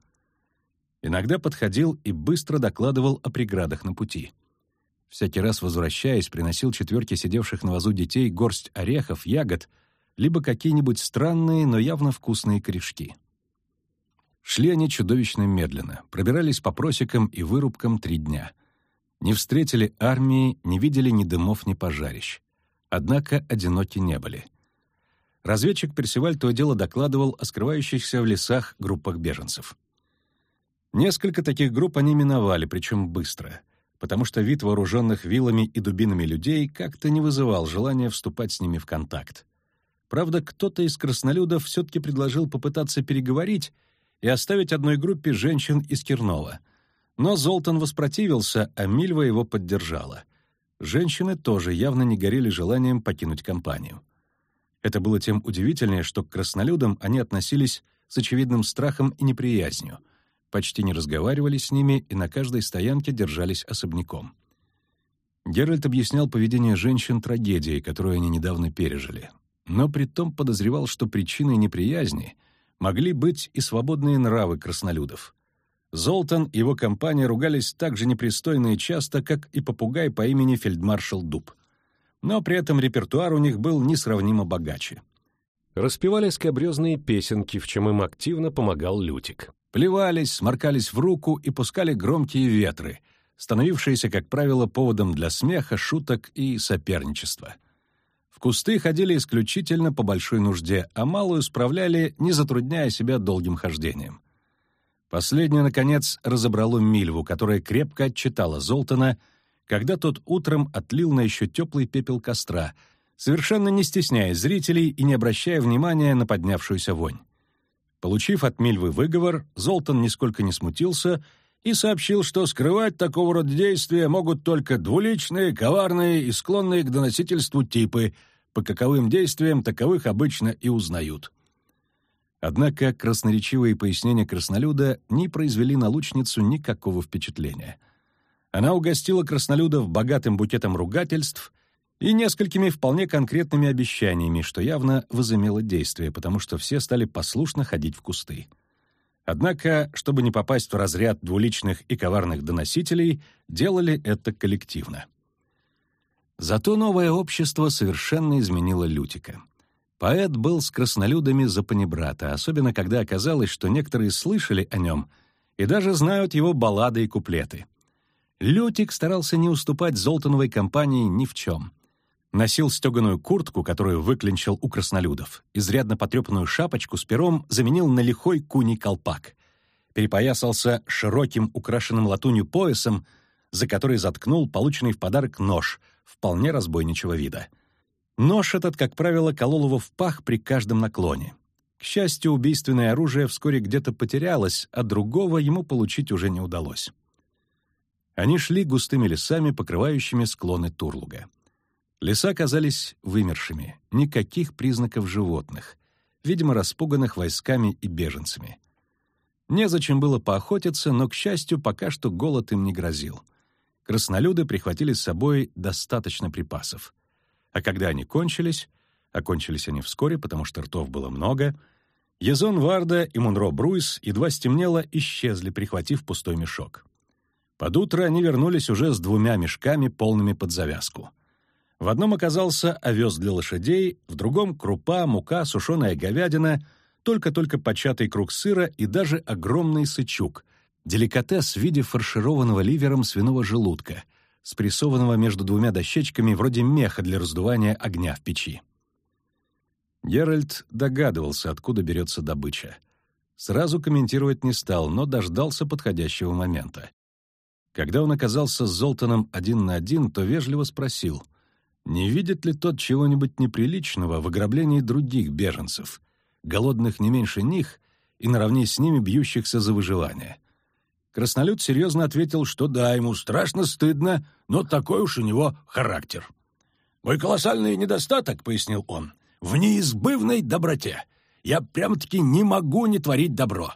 Иногда подходил и быстро докладывал о преградах на пути. Всякий раз возвращаясь, приносил четверке сидевших на вазу детей горсть орехов, ягод, либо какие-нибудь странные, но явно вкусные корешки. Шли они чудовищно медленно, пробирались по просекам и вырубкам три дня. Не встретили армии, не видели ни дымов, ни пожарищ. Однако одиноки не были — Разведчик Персиваль то дело докладывал о скрывающихся в лесах группах беженцев. Несколько таких групп они миновали, причем быстро, потому что вид вооруженных вилами и дубинами людей как-то не вызывал желания вступать с ними в контакт. Правда, кто-то из краснолюдов все-таки предложил попытаться переговорить, и оставить одной группе женщин из Кирнова. Но Золтан воспротивился, а Мильва его поддержала. Женщины тоже явно не горели желанием покинуть компанию. Это было тем удивительнее, что к краснолюдам они относились с очевидным страхом и неприязнью, почти не разговаривали с ними и на каждой стоянке держались особняком. Геральт объяснял поведение женщин трагедией, которую они недавно пережили, но притом подозревал, что причиной неприязни могли быть и свободные нравы краснолюдов. Золтан и его компания ругались так же непристойно и часто, как и попугай по имени фельдмаршал Дуб — но при этом репертуар у них был несравнимо богаче. Распевали скобрезные песенки, в чем им активно помогал Лютик. Плевались, сморкались в руку и пускали громкие ветры, становившиеся, как правило, поводом для смеха, шуток и соперничества. В кусты ходили исключительно по большой нужде, а малую справляли, не затрудняя себя долгим хождением. Последнее, наконец, разобрало Мильву, которая крепко отчитала Золтана — когда тот утром отлил на еще теплый пепел костра, совершенно не стесняя зрителей и не обращая внимания на поднявшуюся вонь. Получив от Мильвы выговор, Золтан нисколько не смутился и сообщил, что скрывать такого рода действия могут только двуличные, коварные и склонные к доносительству типы, по каковым действиям таковых обычно и узнают. Однако красноречивые пояснения краснолюда не произвели на лучницу никакого впечатления — она угостила краснолюдов богатым букетом ругательств и несколькими вполне конкретными обещаниями, что явно возымело действие, потому что все стали послушно ходить в кусты. Однако, чтобы не попасть в разряд двуличных и коварных доносителей, делали это коллективно. Зато новое общество совершенно изменило Лютика. Поэт был с краснолюдами за панибрата, особенно когда оказалось, что некоторые слышали о нем и даже знают его баллады и куплеты — Лютик старался не уступать Золтановой компании ни в чем. Носил стеганую куртку, которую выклинчил у краснолюдов, изрядно потрепанную шапочку с пером заменил на лихой куний колпак. Перепоясался широким, украшенным латунью поясом, за который заткнул полученный в подарок нож, вполне разбойничего вида. Нож этот, как правило, колол его в пах при каждом наклоне. К счастью, убийственное оружие вскоре где-то потерялось, а другого ему получить уже не удалось. Они шли густыми лесами, покрывающими склоны Турлуга. Леса казались вымершими, никаких признаков животных, видимо, распуганных войсками и беженцами. Незачем было поохотиться, но, к счастью, пока что голод им не грозил. Краснолюды прихватили с собой достаточно припасов. А когда они кончились, а кончились они вскоре, потому что ртов было много, Езон Варда и Мунро Бруйс едва стемнело исчезли, прихватив пустой мешок. Под утро они вернулись уже с двумя мешками, полными под завязку. В одном оказался овес для лошадей, в другом — крупа, мука, сушеная говядина, только-только початый круг сыра и даже огромный сычук — деликатес в виде фаршированного ливером свиного желудка, спрессованного между двумя дощечками вроде меха для раздувания огня в печи. Геральт догадывался, откуда берется добыча. Сразу комментировать не стал, но дождался подходящего момента. Когда он оказался с Золтаном один на один, то вежливо спросил, не видит ли тот чего-нибудь неприличного в ограблении других беженцев, голодных не меньше них и наравне с ними бьющихся за выживание. Краснолюд серьезно ответил, что да, ему страшно стыдно, но такой уж у него характер. «Мой колоссальный недостаток», — пояснил он, — «в неизбывной доброте. Я прям-таки не могу не творить добро.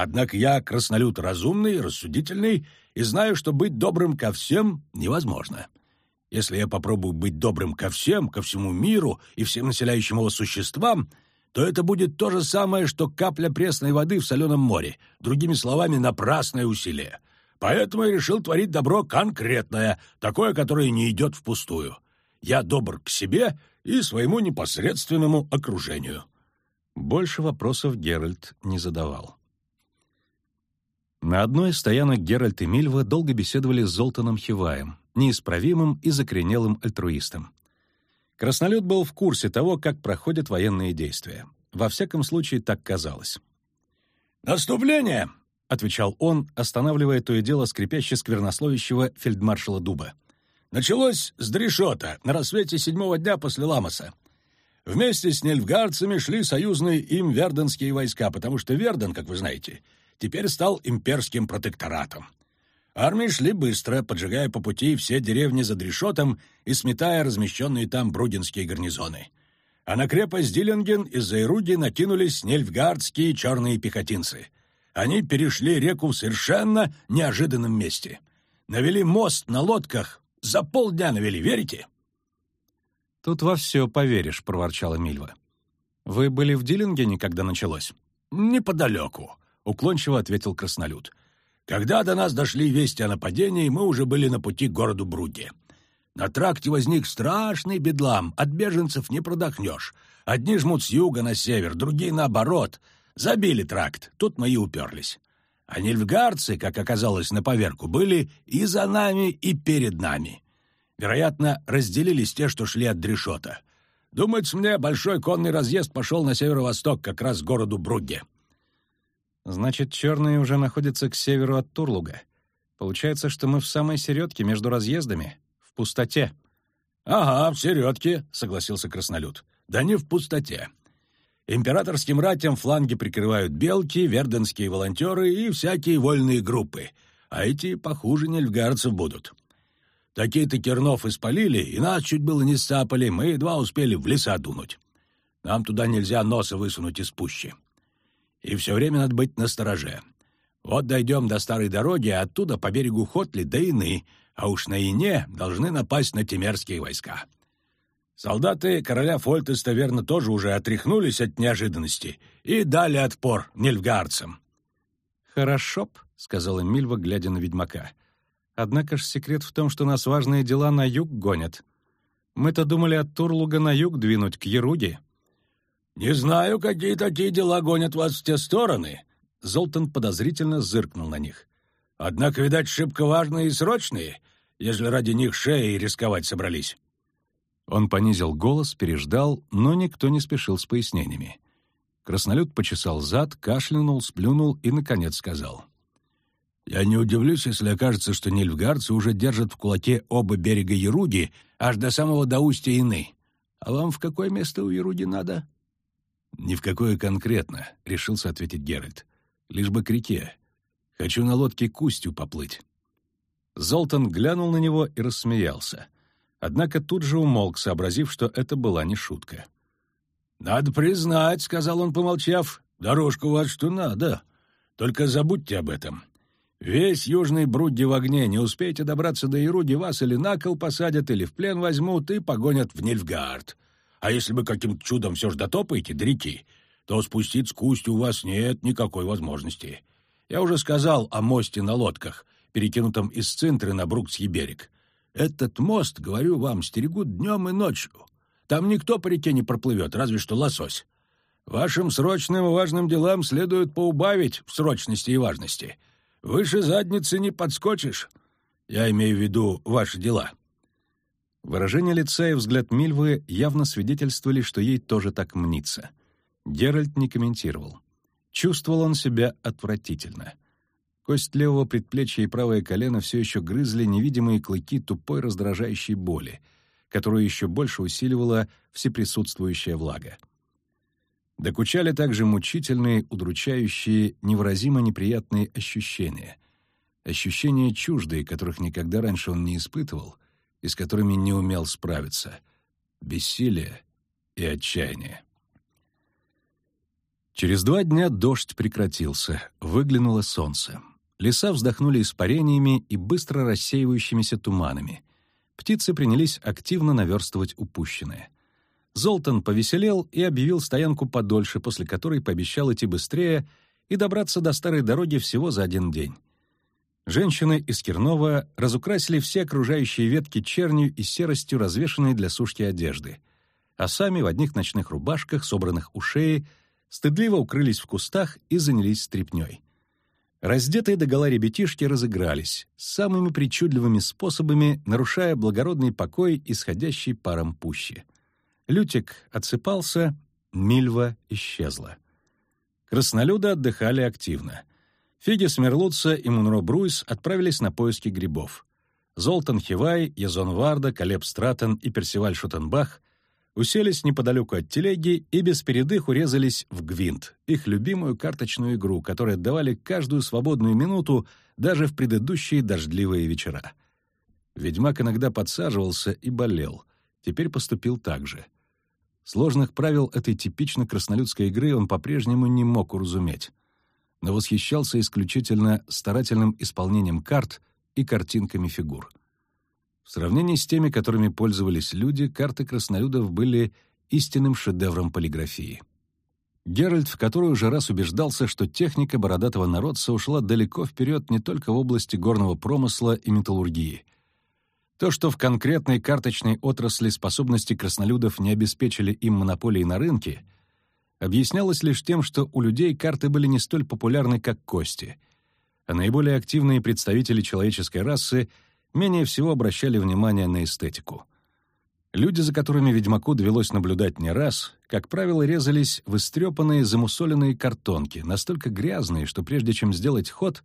Однако я краснолюд разумный, рассудительный и знаю, что быть добрым ко всем невозможно. Если я попробую быть добрым ко всем, ко всему миру и всем населяющим его существам, то это будет то же самое, что капля пресной воды в соленом море, другими словами, напрасное усилие. Поэтому я решил творить добро конкретное, такое, которое не идет впустую. Я добр к себе и своему непосредственному окружению». Больше вопросов Геральт не задавал. На одной из стоянок Геральт и Мильва долго беседовали с Золтаном Хиваем, неисправимым и закоренелым альтруистом. Краснолюд был в курсе того, как проходят военные действия. Во всяком случае, так казалось. «Наступление!» — отвечал он, останавливая то и дело скрипяще сквернословящего фельдмаршала Дуба. «Началось с Дрешота, на рассвете седьмого дня после Ламаса. Вместе с нельфгардцами шли союзные им верденские войска, потому что Верден, как вы знаете, теперь стал имперским протекторатом. Армии шли быстро, поджигая по пути все деревни за Дрешотом и сметая размещенные там брудинские гарнизоны. А на крепость Диллинген из-за Ируги накинулись нельфгардские черные пехотинцы. Они перешли реку в совершенно неожиданном месте. Навели мост на лодках. За полдня навели, верите? «Тут во все поверишь», — проворчала Мильва. «Вы были в Диллингене, когда началось?» «Неподалеку», — уклончиво ответил краснолюд. Когда до нас дошли вести о нападении, мы уже были на пути к городу Бруде. На тракте возник страшный бедлам, от беженцев не продохнешь. Одни жмут с юга на север, другие наоборот. Забили тракт, тут мы и уперлись. А нильфгардцы, как оказалось на поверку, были и за нами, и перед нами. Вероятно, разделились те, что шли от Дрешота. Думается мне, большой конный разъезд пошел на северо-восток, как раз к городу Бругге. Значит, черные уже находятся к северу от Турлуга. Получается, что мы в самой середке между разъездами, в пустоте. «Ага, в середке», — согласился краснолюд. «Да не в пустоте. Императорским ратям фланги прикрывают белки, верденские волонтеры и всякие вольные группы, а эти похуже нельфгардцев будут. Такие-то Кернов испалили, и нас чуть было не сцапали, мы едва успели в леса дунуть. Нам туда нельзя носа высунуть из пущи и все время надо быть настороже. Вот дойдем до старой дороги, а оттуда по берегу Хотли до Ины, а уж на Ине должны напасть на темерские войска. Солдаты короля Фольтеста, верно, тоже уже отряхнулись от неожиданности и дали отпор нельфгаарцам. «Хорошо б», — сказал Мильва, глядя на ведьмака. «Однако ж секрет в том, что нас важные дела на юг гонят. Мы-то думали от Турлуга на юг двинуть, к Еруге». «Не знаю, какие такие дела гонят вас в те стороны». Золтан подозрительно зыркнул на них. «Однако, видать, шибко важные и срочные, если ради них шеи рисковать собрались». Он понизил голос, переждал, но никто не спешил с пояснениями. Краснолюд почесал зад, кашлянул, сплюнул и, наконец, сказал. «Я не удивлюсь, если окажется, что нильфгардцы уже держат в кулаке оба берега Яруги аж до самого до устья Ины. А вам в какое место у Яруги надо?» «Ни в какое конкретно», — решился ответить Геральт. «Лишь бы к реке. Хочу на лодке к устью поплыть». Золтан глянул на него и рассмеялся. Однако тут же умолк, сообразив, что это была не шутка. «Надо признать», — сказал он, помолчав, — «дорожка у вас что надо. Только забудьте об этом. Весь южный Брудди в огне, не успеете добраться до Ируги, вас или на кол посадят, или в плен возьмут и погонят в Нильфгаард. А если вы каким-то чудом все же дотопаете до реки, то спуститься к устью у вас нет никакой возможности. Я уже сказал о мосте на лодках, перекинутом из центра на Брукский берег. Этот мост, говорю вам, стерегут днем и ночью. Там никто по реке не проплывет, разве что лосось. Вашим срочным и важным делам следует поубавить в срочности и важности. Выше задницы не подскочишь. Я имею в виду ваши дела. Выражение лица и взгляд Мильвы явно свидетельствовали, что ей тоже так мнится. Геральт не комментировал. Чувствовал он себя отвратительно. Кость левого предплечья и правое колено все еще грызли невидимые клыки тупой раздражающей боли, которую еще больше усиливала всеприсутствующая влага. Докучали также мучительные, удручающие, невыразимо неприятные ощущения. Ощущения чуждые, которых никогда раньше он не испытывал — и с которыми не умел справиться. Бессилие и отчаяние. Через два дня дождь прекратился, выглянуло солнце. Леса вздохнули испарениями и быстро рассеивающимися туманами. Птицы принялись активно наверстывать упущенное. Золтан повеселел и объявил стоянку подольше, после которой пообещал идти быстрее и добраться до старой дороги всего за один день. Женщины из Кернова разукрасили все окружающие ветки чернью и серостью, развешанной для сушки одежды, а сами в одних ночных рубашках, собранных у шеи, стыдливо укрылись в кустах и занялись стряпнёй. Раздетые догола ребятишки разыгрались, самыми причудливыми способами нарушая благородный покой, исходящий паром пущи. Лютик отсыпался, Мильва исчезла. Краснолюды отдыхали активно. Фигис Мерлуца и Мунро Бруйс отправились на поиски грибов. Золтан Хивай, Язон Варда, Калеб Стратен и Персиваль Шутенбах уселись неподалеку от телеги и без передых урезались в гвинт, их любимую карточную игру, которой отдавали каждую свободную минуту даже в предыдущие дождливые вечера. Ведьмак иногда подсаживался и болел. Теперь поступил так же. Сложных правил этой типично краснолюдской игры он по-прежнему не мог уразуметь, но восхищался исключительно старательным исполнением карт и картинками фигур. В сравнении с теми, которыми пользовались люди, карты краснолюдов были истинным шедевром полиграфии. Геральт в который уже раз убеждался, что техника бородатого народца ушла далеко вперед не только в области горного промысла и металлургии. То, что в конкретной карточной отрасли способности краснолюдов не обеспечили им монополии на рынке, объяснялось лишь тем, что у людей карты были не столь популярны, как кости, а наиболее активные представители человеческой расы — менее всего обращали внимание на эстетику. Люди, за которыми ведьмаку довелось наблюдать не раз, как правило, резались в истрепанные замусоленные картонки, настолько грязные, что прежде чем сделать ход,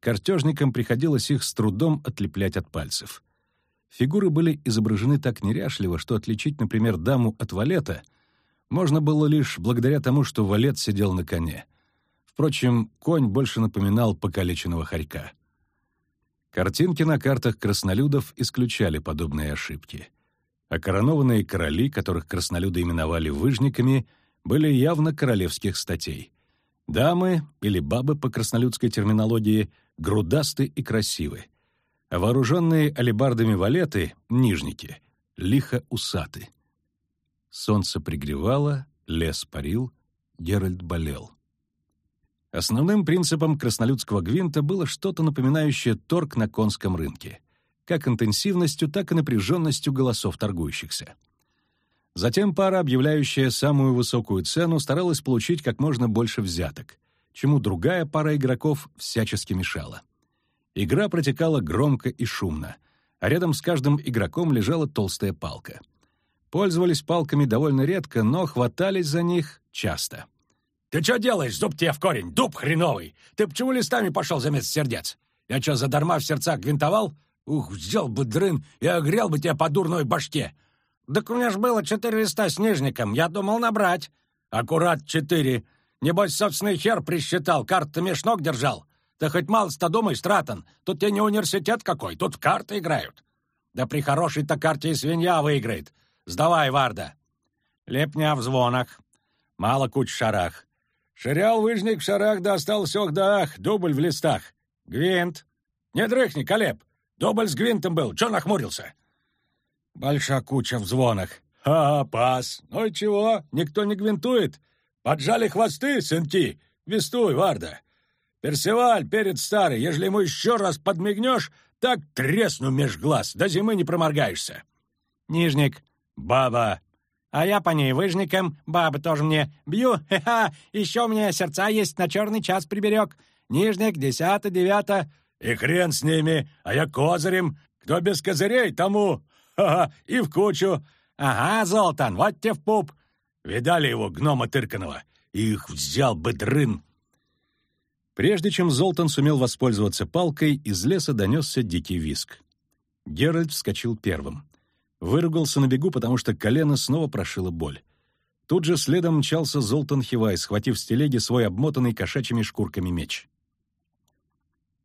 картежникам приходилось их с трудом отлеплять от пальцев. Фигуры были изображены так неряшливо, что отличить, например, даму от валета можно было лишь благодаря тому, что валет сидел на коне. Впрочем, конь больше напоминал покалеченного хорька. Картинки на картах краснолюдов исключали подобные ошибки. А коронованные короли, которых краснолюды именовали выжниками, были явно королевских статей. Дамы, или бабы по краснолюдской терминологии, грудасты и красивы. А вооруженные алебардами валеты — нижники, лихо усаты. Солнце пригревало, лес парил, Геральт болел. Основным принципом краснолюдского гвинта было что-то напоминающее торг на конском рынке, как интенсивностью, так и напряженностью голосов торгующихся. Затем пара, объявляющая самую высокую цену, старалась получить как можно больше взяток, чему другая пара игроков всячески мешала. Игра протекала громко и шумно, а рядом с каждым игроком лежала толстая палка. Пользовались палками довольно редко, но хватались за них часто — «Ты что делаешь, зуб тебе в корень, дуб хреновый? Ты почему листами пошел за сердец? Я что, задарма в сердцах гвинтовал? Ух, взял бы дрын и огрел бы тебя по дурной башке!» «Так у меня ж было четыре листа с нижником, я думал набрать». «Аккурат четыре. Небось, собственный хер присчитал, меж ног держал. Ты хоть малость-то думай, Стратон, тут тебе не университет какой, тут карты играют. Да при хорошей-то карте и свинья выиграет. Сдавай, Варда». Лепня в звонах. Мало куч в шарах. Ширял выжник в шарах да остался ох да ах, дубль в листах. Гвинт. Не дрыхни, Колеб. Дубль с гвинтом был, чё нахмурился? Большая куча в звонах. А, пас. Ну и чего, никто не гвинтует. Поджали хвосты, сынки. Вестуй, Варда. Персиваль, перед старый, ежели ему еще раз подмигнешь, так тресну меж глаз, до зимы не проморгаешься. Нижник. Баба. А я по ней выжником, баба тоже мне. Бью, ха-ха, еще у меня сердца есть, на черный час приберег. Нижник, десято, девято. И хрен с ними, а я козырем. Кто без козырей, тому, ха-ха, и в кучу. Ага, Золтан, вот тебе в пуп. Видали его, гнома тырканого? Их взял бы дрын. Прежде чем Золтан сумел воспользоваться палкой, из леса донесся дикий виск. Геральт вскочил первым. Выругался на бегу, потому что колено снова прошило боль. Тут же следом мчался Золтан Хивай, схватив с телеги свой обмотанный кошачьими шкурками меч.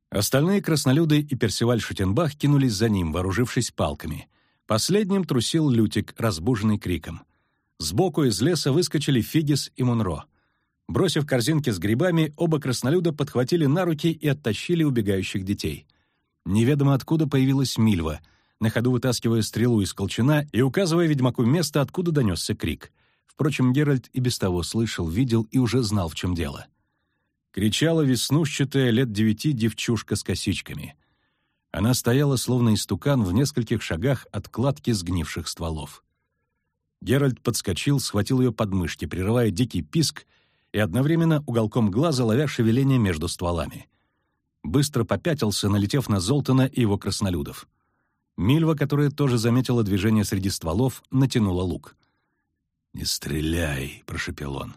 Остальные краснолюды и Персиваль Шутенбах кинулись за ним, вооружившись палками. Последним трусил Лютик, разбуженный криком. Сбоку из леса выскочили Фигис и Мунро. Бросив корзинки с грибами, оба краснолюда подхватили на руки и оттащили убегающих детей. Неведомо откуда появилась Мильва — на ходу вытаскивая стрелу из колчана и указывая ведьмаку место, откуда донесся крик. Впрочем, Геральт и без того слышал, видел и уже знал, в чем дело. Кричала веснушчатая лет девяти девчушка с косичками. Она стояла, словно истукан, в нескольких шагах от кладки сгнивших стволов. Геральт подскочил, схватил ее под мышки, прерывая дикий писк и одновременно уголком глаза ловя шевеление между стволами. Быстро попятился, налетев на Золтана и его краснолюдов. Мильва, которая тоже заметила движение среди стволов, натянула лук. «Не стреляй!» — прошепел он.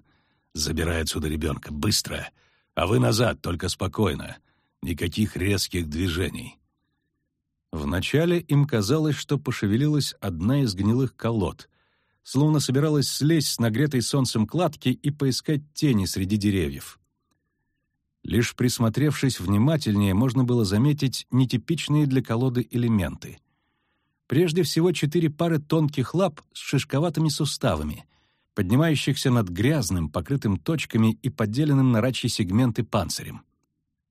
«Забирай отсюда ребенка! Быстро! А вы назад, только спокойно! Никаких резких движений!» Вначале им казалось, что пошевелилась одна из гнилых колод. словно собиралась слезть с нагретой солнцем кладки и поискать тени среди деревьев. Лишь присмотревшись внимательнее, можно было заметить нетипичные для колоды элементы. Прежде всего, четыре пары тонких лап с шишковатыми суставами, поднимающихся над грязным, покрытым точками и поделенным на рачьи сегменты панцирем.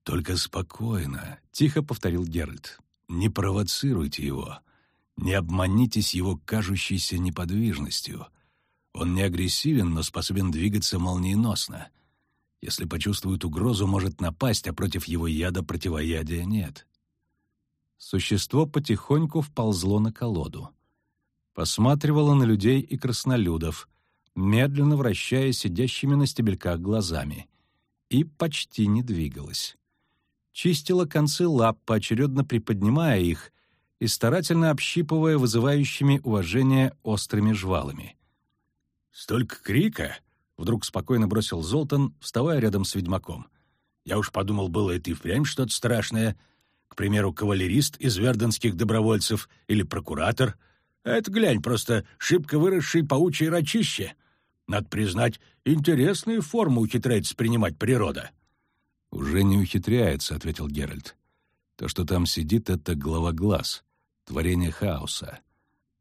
«Только спокойно», — тихо повторил Геральт. «Не провоцируйте его. Не обманитесь его кажущейся неподвижностью. Он не агрессивен, но способен двигаться молниеносно. Если почувствует угрозу, может напасть, а против его яда противоядия нет. Существо потихоньку вползло на колоду. Посматривало на людей и краснолюдов, медленно вращая сидящими на стебельках глазами, и почти не двигалось. Чистила концы лап, поочередно приподнимая их и старательно общипывая вызывающими уважение острыми жвалами. «Столько крика!» Вдруг спокойно бросил Золтан, вставая рядом с ведьмаком. «Я уж подумал, было это и впрямь что-то страшное. К примеру, кавалерист из верденских добровольцев или прокуратор. А это, глянь, просто шибко выросший паучий рачище. Надо признать, интересные формы ухитряется принимать природа». «Уже не ухитряется», — ответил Геральт. «То, что там сидит, — это главоглаз, творение хаоса,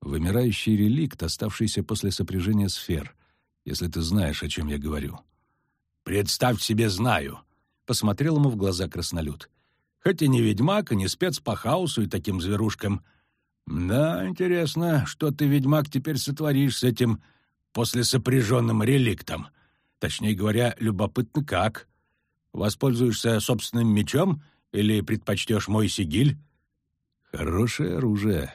вымирающий реликт, оставшийся после сопряжения сфер — если ты знаешь, о чем я говорю». «Представь себе, знаю», — посмотрел ему в глаза краснолюд. «Хоть и не ведьмак, и не спец по хаосу и таким зверушкам. Да, интересно, что ты, ведьмак, теперь сотворишь с этим послесопряженным реликтом. Точнее говоря, любопытно как. Воспользуешься собственным мечом или предпочтешь мой сигиль?» «Хорошее оружие».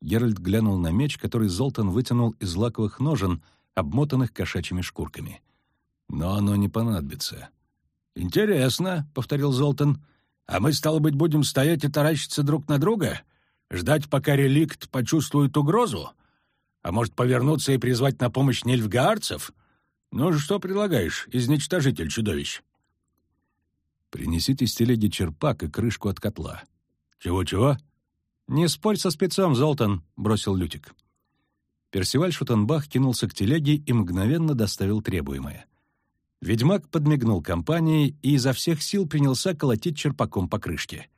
Геральт глянул на меч, который Золтан вытянул из лаковых ножен, обмотанных кошачьими шкурками. Но оно не понадобится. «Интересно», — повторил Золтан. «А мы, стало быть, будем стоять и таращиться друг на друга? Ждать, пока реликт почувствует угрозу? А может, повернуться и призвать на помощь нельфгаарцев? Ну, что предлагаешь, изничтожитель чудовищ?» «Принесите с телеги черпак и крышку от котла». «Чего-чего?» «Не спорь со спецом, Золтан», — бросил Лютик. Персиваль Шутенбах кинулся к телеге и мгновенно доставил требуемое. Ведьмак подмигнул компании и изо всех сил принялся колотить черпаком по крышке.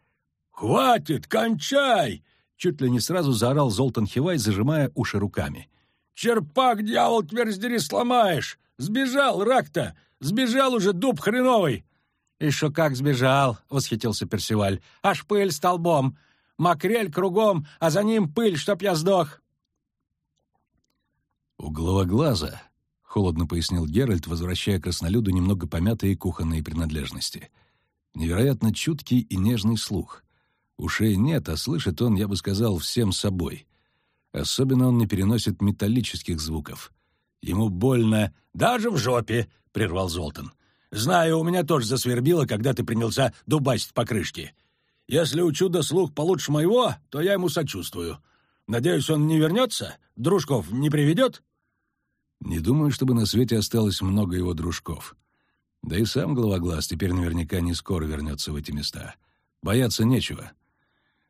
«Хватит, кончай!» — чуть ли не сразу заорал Золтан Хивай, зажимая уши руками. «Черпак, дьявол, теперь сломаешь! Сбежал, рак-то! Сбежал уже, дуб хреновый!» «Еще как сбежал!» — восхитился Персиваль. «Аж пыль столбом! Макрель кругом, а за ним пыль, чтоб я сдох!» «У глаза, холодно пояснил Геральт, возвращая краснолюду немного помятые кухонные принадлежности. «Невероятно чуткий и нежный слух. Ушей нет, а слышит он, я бы сказал, всем собой. Особенно он не переносит металлических звуков. Ему больно даже в жопе», — прервал Золтан. «Знаю, у меня тоже засвербило, когда ты принялся дубасить по крышке. Если у чуда слух получше моего, то я ему сочувствую. Надеюсь, он не вернется? Дружков не приведет?» «Не думаю, чтобы на свете осталось много его дружков. Да и сам Головоглаз теперь наверняка не скоро вернется в эти места. Бояться нечего».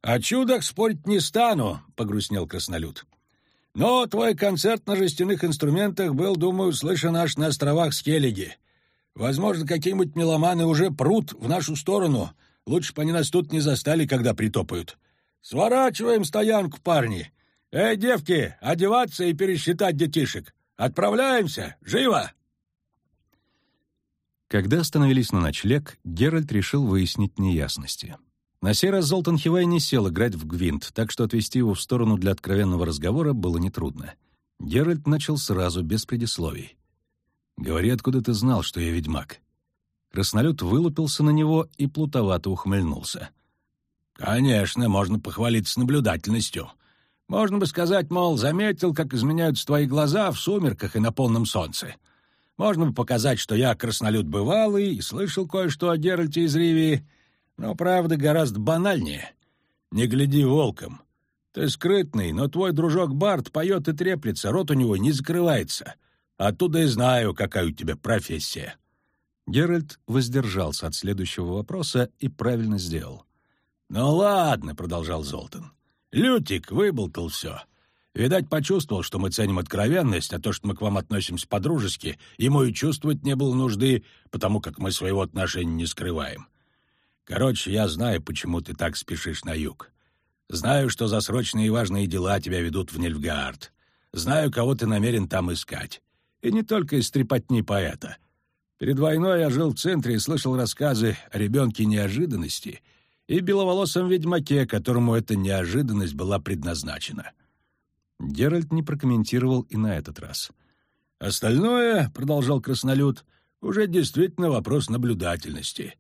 «О чудах спорить не стану», — погрустнел краснолюд. «Но твой концерт на жестяных инструментах был, думаю, слышен аж на островах Скеллиги. Возможно, какие-нибудь меломаны уже прут в нашу сторону. Лучше бы они нас тут не застали, когда притопают. «Сворачиваем стоянку, парни! Эй, девки, одеваться и пересчитать детишек! Отправляемся! Живо!» Когда остановились на ночлег, Геральт решил выяснить неясности. На сей раз Золтан Хивай не сел играть в гвинт, так что отвести его в сторону для откровенного разговора было нетрудно. Геральт начал сразу, без предисловий. «Говори, откуда ты знал, что я ведьмак?» Краснолюд вылупился на него и плутовато ухмыльнулся — «Конечно, можно похвалиться наблюдательностью. Можно бы сказать, мол, заметил, как изменяются твои глаза в сумерках и на полном солнце. Можно бы показать, что я краснолюд бывалый и слышал кое-что о Геральте из Ривии, но правда гораздо банальнее. Не гляди волком. Ты скрытный, но твой дружок Барт поет и треплется, рот у него не закрывается. Оттуда и знаю, какая у тебя профессия». Геральт воздержался от следующего вопроса и правильно сделал. «Ну ладно», — продолжал Золтан. «Лютик выболтал все. Видать, почувствовал, что мы ценим откровенность, а то, что мы к вам относимся по-дружески, ему и чувствовать не было нужды, потому как мы своего отношения не скрываем. Короче, я знаю, почему ты так спешишь на юг. Знаю, что за срочные и важные дела тебя ведут в Нильфгаард. Знаю, кого ты намерен там искать. И не только из трепотни поэта. Перед войной я жил в центре и слышал рассказы о ребенке неожиданности и беловолосом ведьмаке, которому эта неожиданность была предназначена. Геральт не прокомментировал и на этот раз. «Остальное, — продолжал краснолюд, — уже действительно вопрос наблюдательности.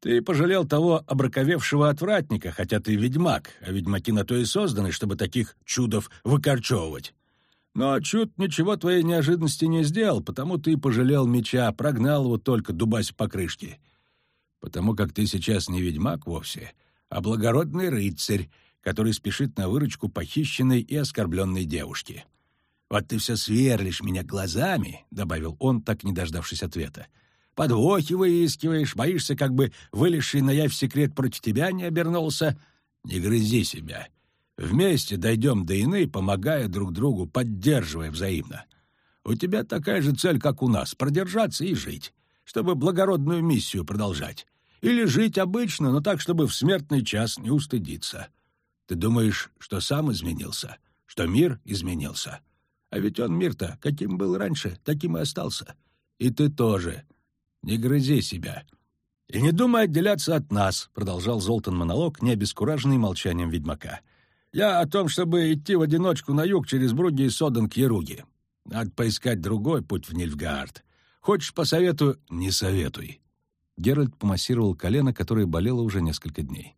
Ты пожалел того обраковевшего отвратника, хотя ты ведьмак, а ведьмаки на то и созданы, чтобы таких чудов выкорчевывать. Но чуд ничего твоей неожиданности не сделал, потому ты пожалел меча, прогнал его только, дубась по крышке. Потому как ты сейчас не ведьмак вовсе, а благородный рыцарь, который спешит на выручку похищенной и оскорбленной девушки. «Вот ты все сверлишь меня глазами», — добавил он, так не дождавшись ответа, — подвохи выискиваешь, боишься, как бы вылезший на явь секрет против тебя не обернулся. Не грызи себя. Вместе дойдем до ины, помогая друг другу, поддерживая взаимно. У тебя такая же цель, как у нас — продержаться и жить, чтобы благородную миссию продолжать. Или жить обычно, но так, чтобы в смертный час не устыдиться. Ты думаешь, что сам изменился, что мир изменился? А ведь он мир-то, каким был раньше, таким и остался. И ты тоже — не грызи себя. И не думай отделяться от нас, продолжал Золтан монолог, не обескураженный молчанием ведьмака. Я о том, чтобы идти в одиночку на юг через Бруги и Соден к Еруге. Надо поискать другой путь в Нильфгаард. Хочешь, посоветую? Не советуй. Геральт помассировал колено, которое болело уже несколько дней.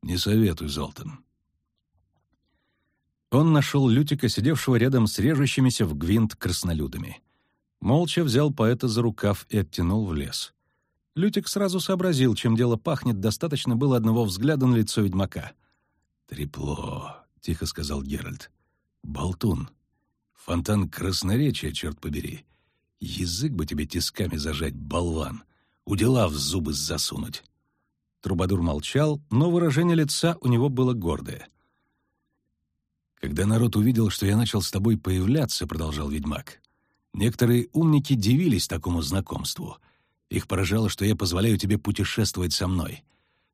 «Не советуй, Золтан». Он нашел Лютика, сидевшего рядом с режущимися в гвинт краснолюдами. Молча взял поэта за рукав и оттянул в лес. Лютик сразу сообразил, чем дело пахнет, достаточно было одного взгляда на лицо ведьмака. «Трепло», — тихо сказал Геральт. «Болтун. Фонтан красноречия, черт побери. Язык бы тебе тисками зажать, болван. Удила в зубы засунуть». Трубадур молчал, но выражение лица у него было гордое. «Когда народ увидел, что я начал с тобой появляться», — продолжал ведьмак, Некоторые умники дивились такому знакомству. Их поражало, что я позволяю тебе путешествовать со мной.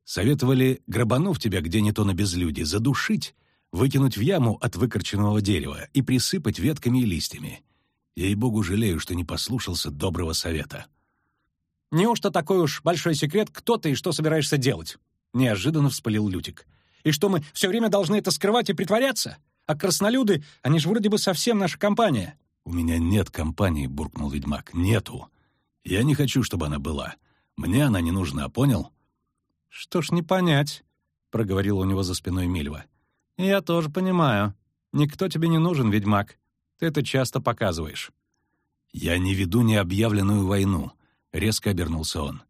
Советовали, грабанув тебя где не то на безлюде, задушить, выкинуть в яму от выкорченного дерева и присыпать ветками и листьями. Ей-богу, жалею, что не послушался доброго совета. «Неужто такой уж большой секрет, кто ты и что собираешься делать?» — неожиданно вспылил Лютик. «И что мы все время должны это скрывать и притворяться? А краснолюды, они же вроде бы совсем наша компания». «У меня нет компании», — буркнул ведьмак. «Нету. Я не хочу, чтобы она была. Мне она не нужна, понял?» «Что ж не понять», — проговорил у него за спиной Мильва. «Я тоже понимаю. Никто тебе не нужен, ведьмак. Ты это часто показываешь». «Я не веду необъявленную войну», — резко обернулся он.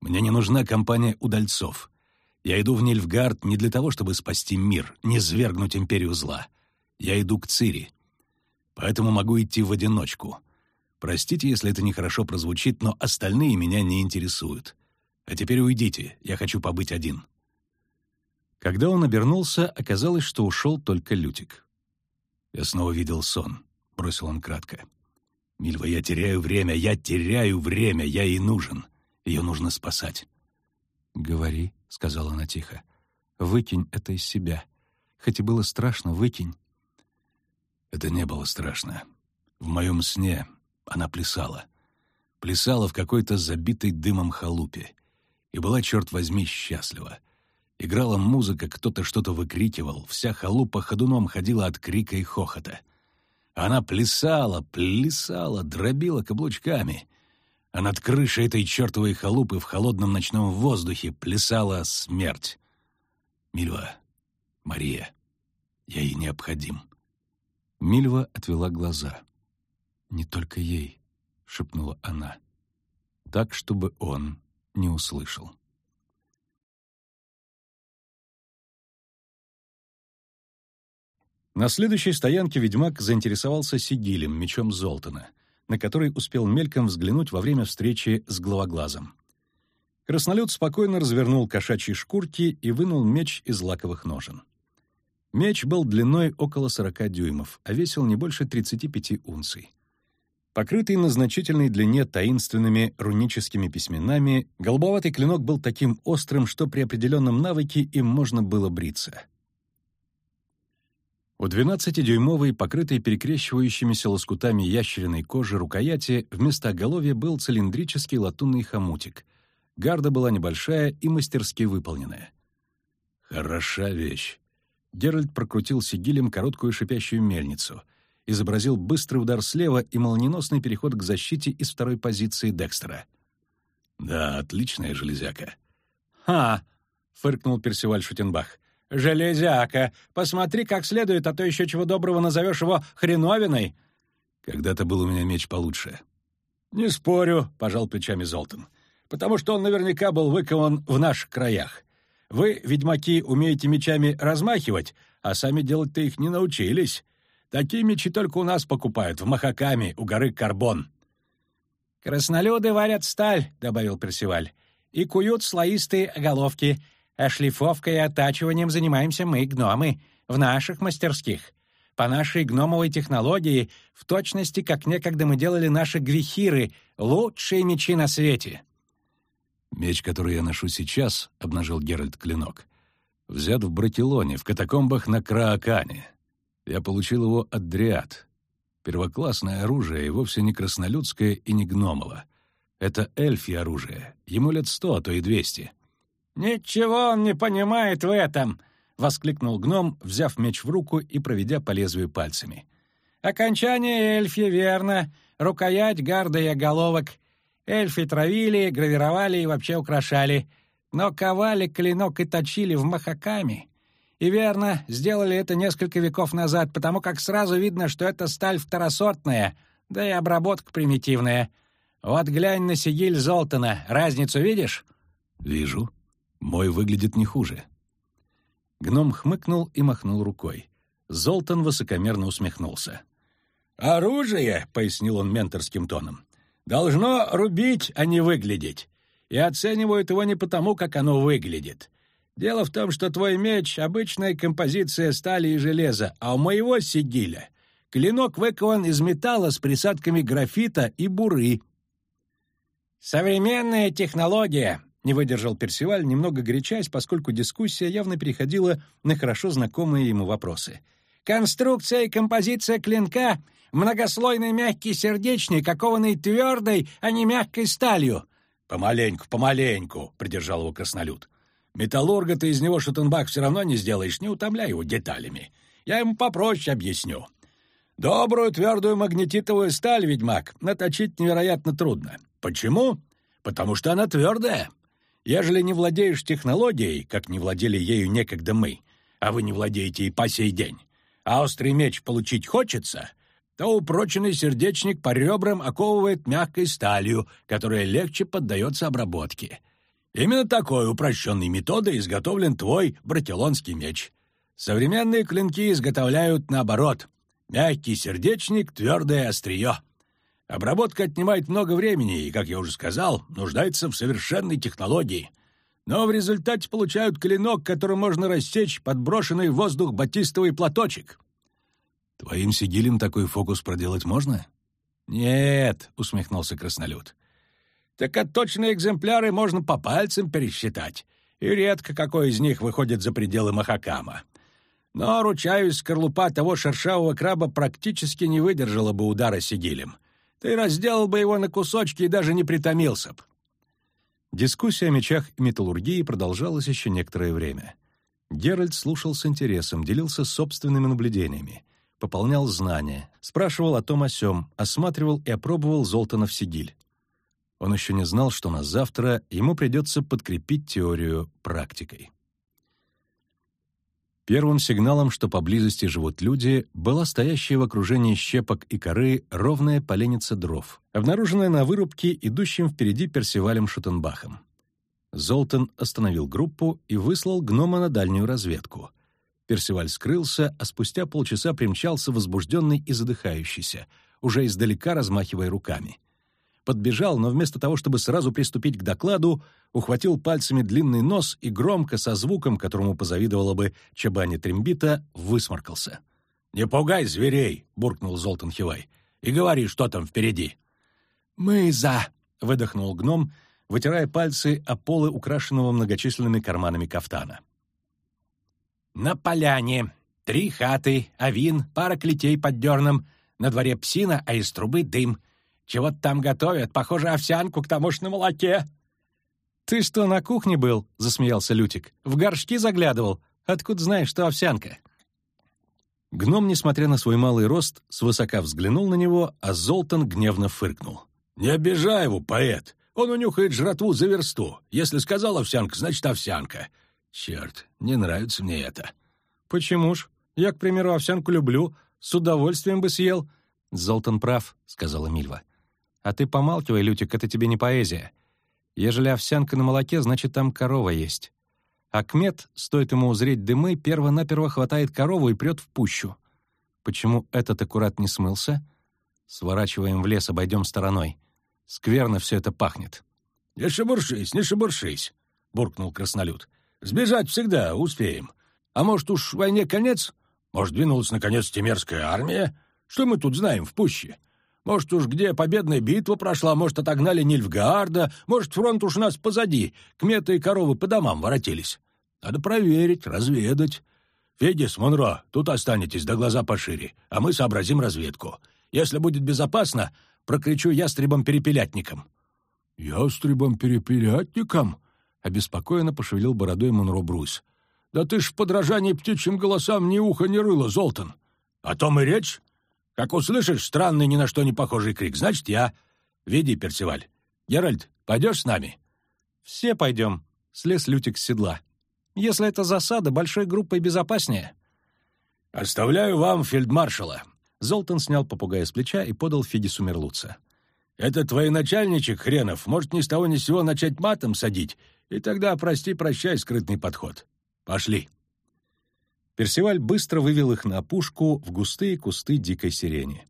«Мне не нужна компания удальцов. Я иду в Нильфгард не для того, чтобы спасти мир, не свергнуть империю зла. Я иду к Цири поэтому могу идти в одиночку. Простите, если это нехорошо прозвучит, но остальные меня не интересуют. А теперь уйдите, я хочу побыть один». Когда он обернулся, оказалось, что ушел только Лютик. «Я снова видел сон», — бросил он кратко. «Мильва, я теряю время, я теряю время, я ей нужен. Ее нужно спасать». «Говори», — сказала она тихо. «Выкинь это из себя. Хоть и было страшно, выкинь. Это не было страшно. В моем сне она плясала. Плясала в какой-то забитой дымом халупе. И была, черт возьми, счастлива. Играла музыка, кто-то что-то выкрикивал, вся халупа ходуном ходила от крика и хохота. Она плясала, плясала, дробила каблучками. А над крышей этой чертовой халупы в холодном ночном воздухе плясала смерть. Мильва, Мария, я ей необходим. Мильва отвела глаза. «Не только ей», — шепнула она. Так, чтобы он не услышал. На следующей стоянке ведьмак заинтересовался сигилем, мечом Золтана, на который успел мельком взглянуть во время встречи с главоглазом. Краснолюд спокойно развернул кошачьи шкурки и вынул меч из лаковых ножен. Меч был длиной около 40 дюймов, а весил не больше 35 унций. Покрытый на значительной длине таинственными руническими письменами, голубоватый клинок был таким острым, что при определенном навыке им можно было бриться. У 12-дюймовой, покрытой перекрещивающимися лоскутами ящериной кожи рукояти, вместо оголовья был цилиндрический латунный хомутик. Гарда была небольшая и мастерски выполненная. «Хороша вещь», Геральт прокрутил сигилем короткую шипящую мельницу, изобразил быстрый удар слева и молниеносный переход к защите из второй позиции Декстера. «Да, отличная железяка». «Ха!» — фыркнул Персиваль Шутенбах. «Железяка! Посмотри как следует, а то еще чего доброго назовешь его хреновиной!» «Когда-то был у меня меч получше». «Не спорю», — пожал плечами Золтан, «потому что он наверняка был выкован в наших краях. Вы, ведьмаки, умеете мечами размахивать, а сами делать-то их не научились. Такие мечи только у нас покупают, в Махакаме, у горы Карбон». «Краснолюды варят сталь», — добавил Персиваль, «и куют слоистые головки, а шлифовкой и оттачиванием занимаемся мы, гномы, в наших мастерских. По нашей гномовой технологии, в точности, как некогда мы делали наши гвихиры, лучшие мечи на свете». Меч, который я ношу сейчас, — обнажил Геральт клинок, — взят в Братилоне, в катакомбах на Краакане. Я получил его от Дриад. Первоклассное оружие и вовсе не краснолюдское и не гномово. Это эльфье оружие. Ему лет сто, а то и двести. «Ничего он не понимает в этом!» — воскликнул гном, взяв меч в руку и проведя по лезвию пальцами. «Окончание эльфье верно, рукоять, гарда и оголовок — Эльфы травили, гравировали и вообще украшали. Но ковали клинок и точили в махаками. И верно, сделали это несколько веков назад, потому как сразу видно, что это сталь второсортная, да и обработка примитивная. Вот глянь на сигиль Золтана, разницу видишь? Вижу. Мой выглядит не хуже. Гном хмыкнул и махнул рукой. Золтан высокомерно усмехнулся. «Оружие», — пояснил он менторским тоном, Должно рубить, а не выглядеть. И оценивают его не потому, как оно выглядит. Дело в том, что твой меч — обычная композиция стали и железа, а у моего сигиля клинок выкован из металла с присадками графита и буры. «Современная технология», — не выдержал Персиваль, немного горячась, поскольку дискуссия явно переходила на хорошо знакомые ему вопросы. «Конструкция и композиция клинка Многослойный мягкий сердечник, окованный твердой, а не мягкой сталью. «Помаленьку, помаленьку», — придержал его краснолюд. «Металлурга ты из него Шутенбах все равно не сделаешь, не утомляй его деталями. Я ему попроще объясню. Добрую твердую магнетитовую сталь, ведьмак, наточить невероятно трудно. Почему? Потому что она твердая. Ежели не владеешь технологией, как не владели ею некогда мы, а вы не владеете и по сей день, а острый меч получить хочется — то упроченный сердечник по ребрам оковывает мягкой сталью, которая легче поддается обработке. Именно такой упрощенной методой изготовлен твой братилонский меч. Современные клинки изготовляют наоборот. Мягкий сердечник, твердое острие. Обработка отнимает много времени и, как я уже сказал, нуждается в совершенной технологии. Но в результате получают клинок, который можно рассечь подброшенный в воздух батистовый платочек. «Твоим сигилем такой фокус проделать можно?» «Нет», — усмехнулся краснолюд. «Так от точные экземпляры можно по пальцам пересчитать, и редко какой из них выходит за пределы Махакама. Но, ручаюсь, скорлупа того шершавого краба практически не выдержала бы удара сигилем. Ты разделал бы его на кусочки и даже не притомился б». Дискуссия о мечах и металлургии продолжалась еще некоторое время. Геральт слушал с интересом, делился собственными наблюдениями пополнял знания, спрашивал о том о сём, осматривал и опробовал Золтанов сигиль. Он еще не знал, что на завтра ему придется подкрепить теорию практикой. Первым сигналом, что поблизости живут люди, была стоящая в окружении щепок и коры ровная поленница дров, обнаруженная на вырубке, идущим впереди Персивалем Шутенбахом. Золтан остановил группу и выслал гнома на дальнюю разведку — Персиваль скрылся, а спустя полчаса примчался возбужденный и задыхающийся, уже издалека размахивая руками. Подбежал, но вместо того, чтобы сразу приступить к докладу, ухватил пальцами длинный нос и громко, со звуком, которому позавидовала бы Чабани Трембита, высморкался. «Не пугай зверей!» — буркнул Золтан Хивай. «И говори, что там впереди!» «Мы за!» — выдохнул гном, вытирая пальцы о полы, украшенного многочисленными карманами кафтана. «На поляне. Три хаты, авин, пара клетей под дерном. На дворе псина, а из трубы дым. Чего-то там готовят, похоже, овсянку к тому ж на молоке». «Ты что, на кухне был?» — засмеялся Лютик. «В горшки заглядывал. Откуда знаешь, что овсянка?» Гном, несмотря на свой малый рост, свысока взглянул на него, а Золтан гневно фыркнул. «Не обижай его, поэт. Он унюхает жратву за версту. Если сказал овсянка, значит овсянка. Черт, не нравится мне это». «Почему ж? Я, к примеру, овсянку люблю. С удовольствием бы съел». «Золтан прав», — сказала Мильва. «А ты помалкивай, Лютик, это тебе не поэзия. Ежели овсянка на молоке, значит, там корова есть. Акмет, стоит ему узреть дымы, перво-наперво хватает корову и прет в пущу. Почему этот аккурат не смылся? Сворачиваем в лес, обойдем стороной. Скверно все это пахнет. «Не шебуршись, не шебуршись», — буркнул краснолюд. «Сбежать всегда успеем. А может, уж войне конец? Может, двинулась, наконец, Темерская армия? Что мы тут знаем в пуще? Может, уж где победная битва прошла, может, отогнали Нильфгаарда, может, фронт уж у нас позади, кметы и коровы по домам воротились. Надо проверить, разведать. Федис, Монро, тут останетесь, до глаза пошире, а мы сообразим разведку. Если будет безопасно, прокричу ястребом-перепелятником». «Ястребом-перепелятником?» — обеспокоенно пошевелил бородой Монро Брусь. «Да ты ж в подражании птичьим голосам ни уха, ни рыла, Золтан. О том и речь. Как услышишь странный, ни на что не похожий крик, значит, я. Веди, Персиваль. Геральт, пойдешь с нами?» «Все пойдем», — слез Лютик с седла. «Если это засада, большой группой безопаснее». «Оставляю вам фельдмаршала». Золтан снял попугая с плеча и подал Фидису Мерлуца. «Это твой начальничек, хренов, может ни с того ни с сего начать матом садить, и тогда прости-прощай скрытный подход. Пошли». Персиваль быстро вывел их на опушку в густые кусты дикой сирени.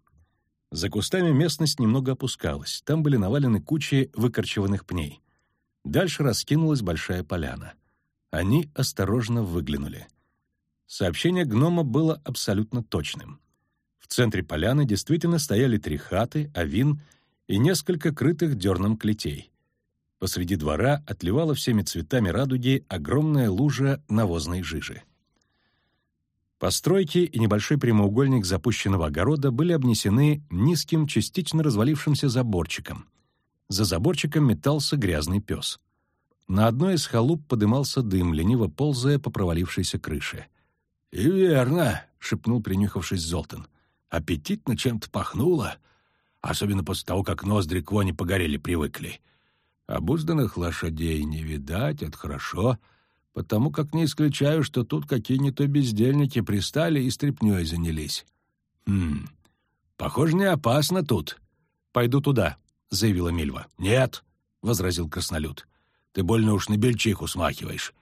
За кустами местность немного опускалась, там были навалены кучи выкорчеванных пней. Дальше раскинулась большая поляна. Они осторожно выглянули. Сообщение гнома было абсолютно точным. В центре поляны действительно стояли три хаты, авин и несколько крытых дерном клетей. Посреди двора отливала всеми цветами радуги огромная лужа навозной жижи. Постройки и небольшой прямоугольник запущенного огорода были обнесены низким, частично развалившимся заборчиком. За заборчиком метался грязный пес. На одной из халуп подымался дым, лениво ползая по провалившейся крыше. «И верно», — шепнул, принюхавшись Золтан. «Аппетитно чем-то пахнуло, особенно после того, как ноздри к воне погорели привыкли. Обузданных лошадей не видать, это хорошо» потому как не исключаю, что тут какие-нибудь бездельники пристали и стряпнёй занялись. Хм, похоже, не опасно тут. Пойду туда, — заявила Мильва. Нет, — возразил краснолюд. Ты больно уж на бельчиху смахиваешь.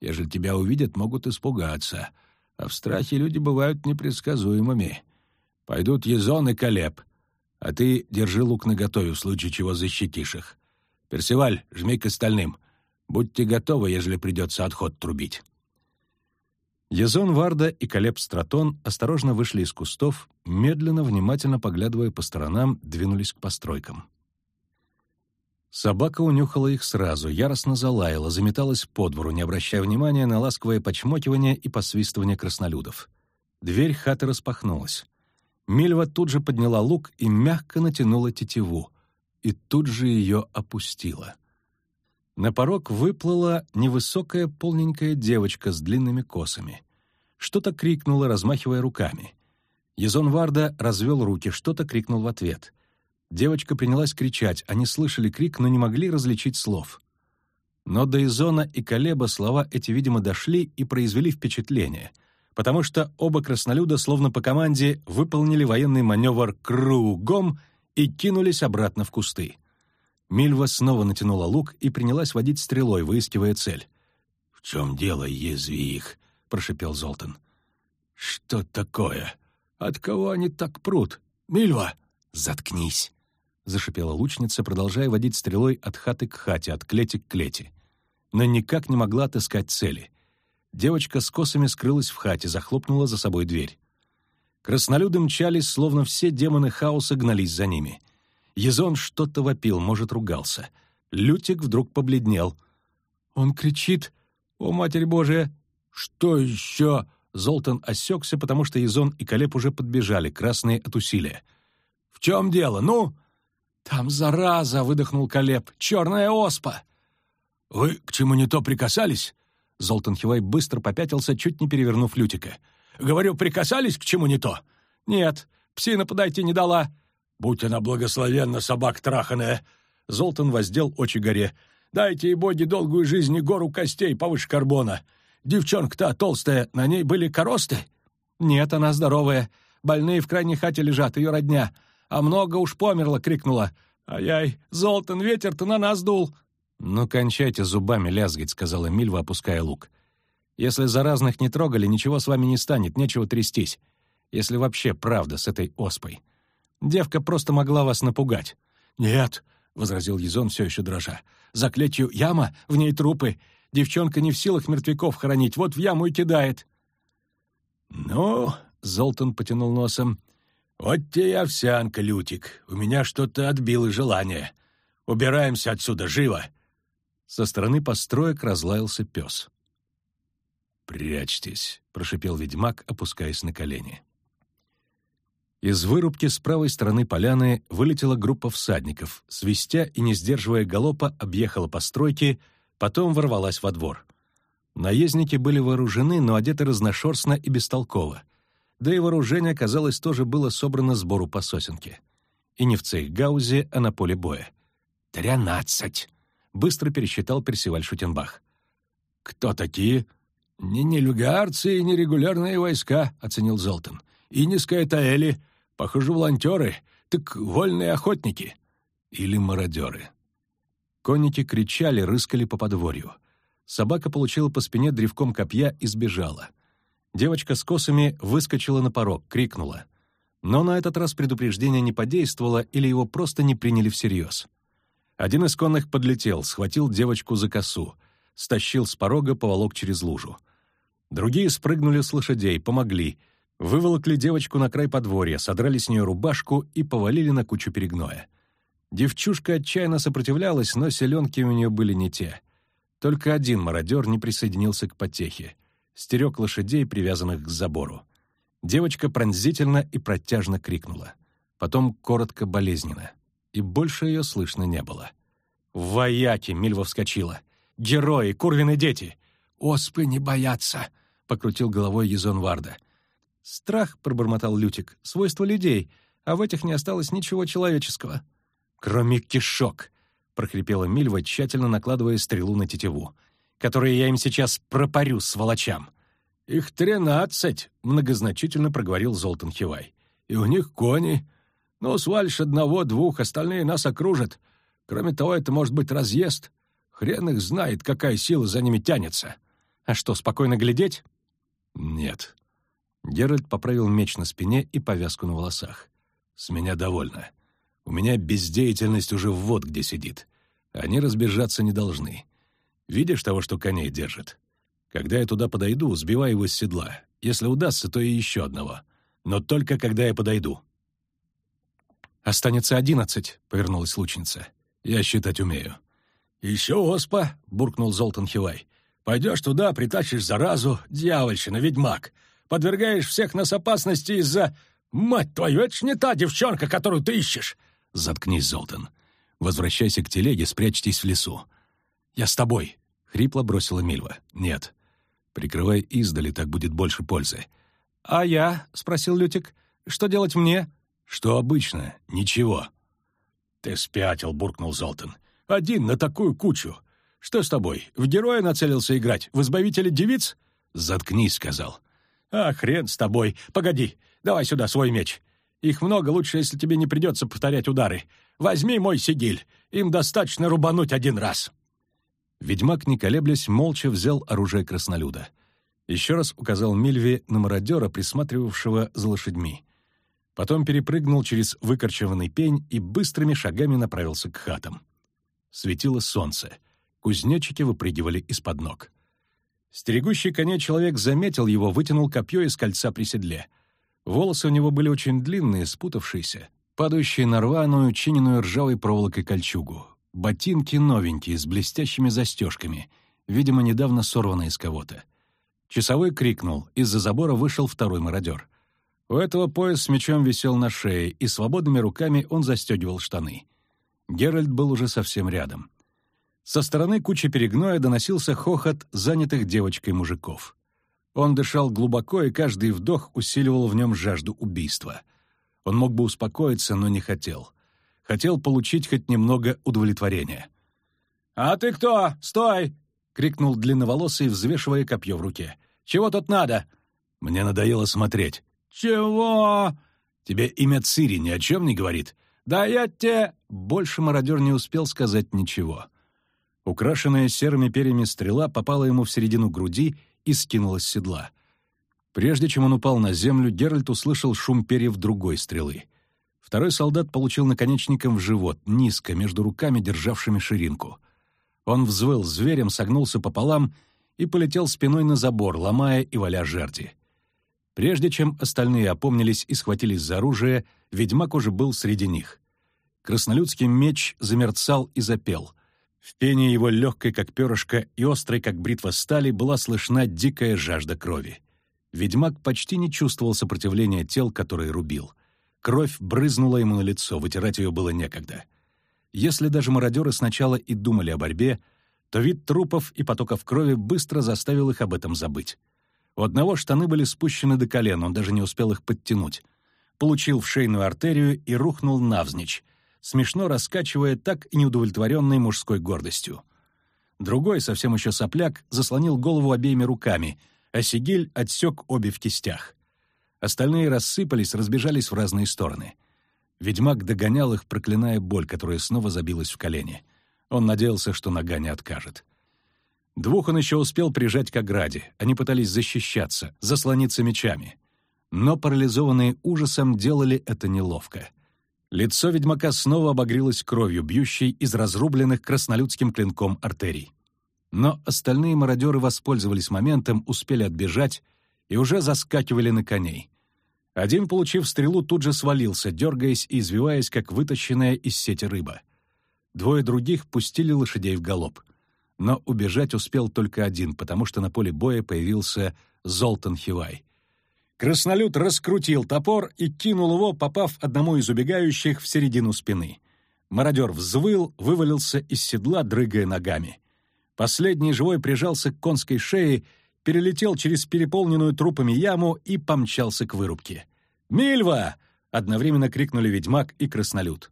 Ежели тебя увидят, могут испугаться. А в страхе люди бывают непредсказуемыми. Пойдут Езон и Колеб. А ты держи лук наготове, в случае чего защитишь их. Персиваль, жми к остальным. Будьте готовы, ежели придется отход трубить». Язон Варда и Колеб Стратон осторожно вышли из кустов, медленно, внимательно поглядывая по сторонам, двинулись к постройкам. Собака унюхала их сразу, яростно залаяла, заметалась по двору, не обращая внимания на ласковое почмокивание и посвистывание краснолюдов. Дверь хаты распахнулась. Мильва тут же подняла лук и мягко натянула тетиву, и тут же ее опустила — на порог выплыла невысокая полненькая девочка с длинными косами. Что-то крикнула, размахивая руками. Езон Варда развел руки, что-то крикнул в ответ. Девочка принялась кричать, они слышали крик, но не могли различить слов. Но до Изона и Колеба слова эти, видимо, дошли и произвели впечатление, потому что оба краснолюда, словно по команде, выполнили военный маневр кругом и кинулись обратно в кусты. Мильва снова натянула лук и принялась водить стрелой, выискивая цель. «В чем дело, язви их?» — прошипел Золтан. «Что такое? От кого они так прут? Мильва, заткнись!» зашипела лучница, продолжая водить стрелой от хаты к хате, от клети к клети. Но никак не могла отыскать цели. Девочка с косами скрылась в хате, захлопнула за собой дверь. Краснолюды мчались, словно все демоны хаоса гнались за ними. Езон что-то вопил, может, ругался. Лютик вдруг побледнел. «Он кричит! О, Матерь Божия!» «Что еще?» Золтан осекся, потому что Езон и Калеб уже подбежали, красные от усилия. «В чем дело? Ну?» «Там зараза!» — выдохнул Калеб. «Черная оспа!» «Вы к чему не то прикасались?» Золтан Хивай быстро попятился, чуть не перевернув Лютика. «Говорю, прикасались к чему не то?» «Нет, псина подойти не дала». «Будь она благословенна, собак траханая!» Золтан воздел очи горе. «Дайте ей боги долгую жизнь и гору костей повыше карбона. Девчонка-то толстая, на ней были коросты?» «Нет, она здоровая. Больные в крайней хате лежат, ее родня. А много уж померло!» — крикнула. «Ай-яй, Золтан, ветер-то на нас дул!» «Ну, кончайте зубами лязгать», — сказала Мильва, опуская лук. «Если заразных не трогали, ничего с вами не станет, нечего трястись. Если вообще правда с этой оспой. Девка просто могла вас напугать». «Нет», — возразил Езон, все еще дрожа. «Заклятью яма, в ней трупы. Девчонка не в силах мертвяков хоронить, вот в яму и кидает». «Ну», — Золтан потянул носом, — «вот тебе и овсянка, Лютик. У меня что-то отбило желание. Убираемся отсюда, живо!» Со стороны построек разлаялся пес. «Прячьтесь», — прошипел ведьмак, опускаясь на колени. Из вырубки с правой стороны поляны вылетела группа всадников, свистя и не сдерживая галопа, объехала постройки, потом ворвалась во двор. Наездники были вооружены, но одеты разношерстно и бестолково. Да и вооружение, казалось, тоже было собрано сбору по сосенке. И не в цейхгаузе, а на поле боя. «Тринадцать!» — быстро пересчитал Персиваль Шутенбах. «Кто такие?» «Не нелюгарцы и нерегулярные войска», — оценил Золтан. «И не скайтаэли. Похоже, волонтеры. Так вольные охотники. Или мародеры». Конники кричали, рыскали по подворью. Собака получила по спине древком копья и сбежала. Девочка с косами выскочила на порог, крикнула. Но на этот раз предупреждение не подействовало или его просто не приняли всерьез. Один из конных подлетел, схватил девочку за косу, стащил с порога, поволок через лужу. Другие спрыгнули с лошадей, помогли, выволокли девочку на край подворья, содрали с нее рубашку и повалили на кучу перегноя. Девчушка отчаянно сопротивлялась, но селенки у нее были не те. Только один мародер не присоединился к потехе. Стерег лошадей, привязанных к забору. Девочка пронзительно и протяжно крикнула. Потом коротко болезненно и больше ее слышно не было. «Вояки!» — Мильва вскочила. «Герои! Курвины дети! Оспы не боятся!» — покрутил головой Езон Варда. «Страх», — пробормотал Лютик, — «свойство людей, а в этих не осталось ничего человеческого». «Кроме кишок!» — прохрипела Мильва, тщательно накладывая стрелу на тетиву. «Которые я им сейчас пропарю, сволочам!» «Их тринадцать!» — многозначительно проговорил Золтан Хивай. «И у них кони, ну, свалишь одного-двух, остальные нас окружат. Кроме того, это может быть разъезд. Хрен их знает, какая сила за ними тянется. А что, спокойно глядеть? Нет. Геральт поправил меч на спине и повязку на волосах. С меня довольно. У меня бездеятельность уже вот где сидит. Они разбежаться не должны. Видишь того, что коней держит? Когда я туда подойду, сбивай его с седла. Если удастся, то и еще одного. Но только когда я подойду. «Останется одиннадцать», — повернулась лучница. «Я считать умею». «Еще оспа», — буркнул Золтан Хивай. «Пойдешь туда, притащишь заразу, дьявольщина, ведьмак. Подвергаешь всех нас опасности из-за... Мать твою, это ж не та девчонка, которую ты ищешь!» «Заткнись, Золтан. Возвращайся к телеге, спрячьтесь в лесу». «Я с тобой», — хрипло бросила Мильва. «Нет. Прикрывай издали, так будет больше пользы». «А я?» — спросил Лютик. «Что делать мне?» «Что обычно? Ничего». «Ты спятил», — буркнул Золтан. «Один на такую кучу. Что с тобой, в героя нацелился играть? В избавителя девиц?» «Заткнись», — сказал. «А, хрен с тобой. Погоди, давай сюда свой меч. Их много, лучше, если тебе не придется повторять удары. Возьми мой сигиль. Им достаточно рубануть один раз». Ведьмак, не колеблясь, молча взял оружие краснолюда. Еще раз указал Мильве на мародера, присматривавшего за лошадьми. Потом перепрыгнул через выкорчеванный пень и быстрыми шагами направился к хатам. Светило солнце. Кузнечики выпрыгивали из-под ног. Стерегущий коня человек заметил его, вытянул копье из кольца при седле. Волосы у него были очень длинные, спутавшиеся, падающие на рваную, чиненную ржавой проволокой кольчугу. Ботинки новенькие, с блестящими застежками, видимо, недавно сорванные из кого-то. Часовой крикнул, из-за забора вышел второй мародер. У этого пояс с мечом висел на шее, и свободными руками он застегивал штаны. Геральт был уже совсем рядом. Со стороны кучи перегноя доносился хохот занятых девочкой мужиков. Он дышал глубоко, и каждый вдох усиливал в нем жажду убийства. Он мог бы успокоиться, но не хотел хотел получить хоть немного удовлетворения. «А ты кто? Стой!» — крикнул длинноволосый, взвешивая копье в руке. «Чего тут надо?» «Мне надоело смотреть». «Чего?» «Тебе имя Цири ни о чем не говорит?» «Да я те...» Больше мародер не успел сказать ничего. Украшенная серыми перьями стрела попала ему в середину груди и скинулась с седла. Прежде чем он упал на землю, Геральт услышал шум перьев другой стрелы — Второй солдат получил наконечником в живот, низко, между руками, державшими ширинку. Он взвыл зверем, согнулся пополам и полетел спиной на забор, ломая и валя жерди. Прежде чем остальные опомнились и схватились за оружие, ведьмак уже был среди них. Краснолюдский меч замерцал и запел. В пении его легкой, как перышко, и острой, как бритва стали, была слышна дикая жажда крови. Ведьмак почти не чувствовал сопротивления тел, которые рубил — Кровь брызнула ему на лицо, вытирать ее было некогда. Если даже мародеры сначала и думали о борьбе, то вид трупов и потоков крови быстро заставил их об этом забыть. У одного штаны были спущены до колен, он даже не успел их подтянуть. Получил в шейную артерию и рухнул навзничь, смешно раскачивая так неудовлетворенной мужской гордостью. Другой, совсем еще сопляк, заслонил голову обеими руками, а Сигиль отсек обе в кистях. Остальные рассыпались, разбежались в разные стороны. Ведьмак догонял их, проклиная боль, которая снова забилась в колени. Он надеялся, что нога не откажет. Двух он еще успел прижать к ограде. Они пытались защищаться, заслониться мечами. Но парализованные ужасом делали это неловко. Лицо ведьмака снова обогрелось кровью, бьющей из разрубленных краснолюдским клинком артерий. Но остальные мародеры воспользовались моментом, успели отбежать и уже заскакивали на коней. Один, получив стрелу, тут же свалился, дергаясь и извиваясь, как вытащенная из сети рыба. Двое других пустили лошадей в галоп. Но убежать успел только один, потому что на поле боя появился Золтан Хивай. Краснолюд раскрутил топор и кинул его, попав одному из убегающих в середину спины. Мародер взвыл, вывалился из седла, дрыгая ногами. Последний живой прижался к конской шее перелетел через переполненную трупами яму и помчался к вырубке. «Мильва!» — одновременно крикнули ведьмак и краснолюд.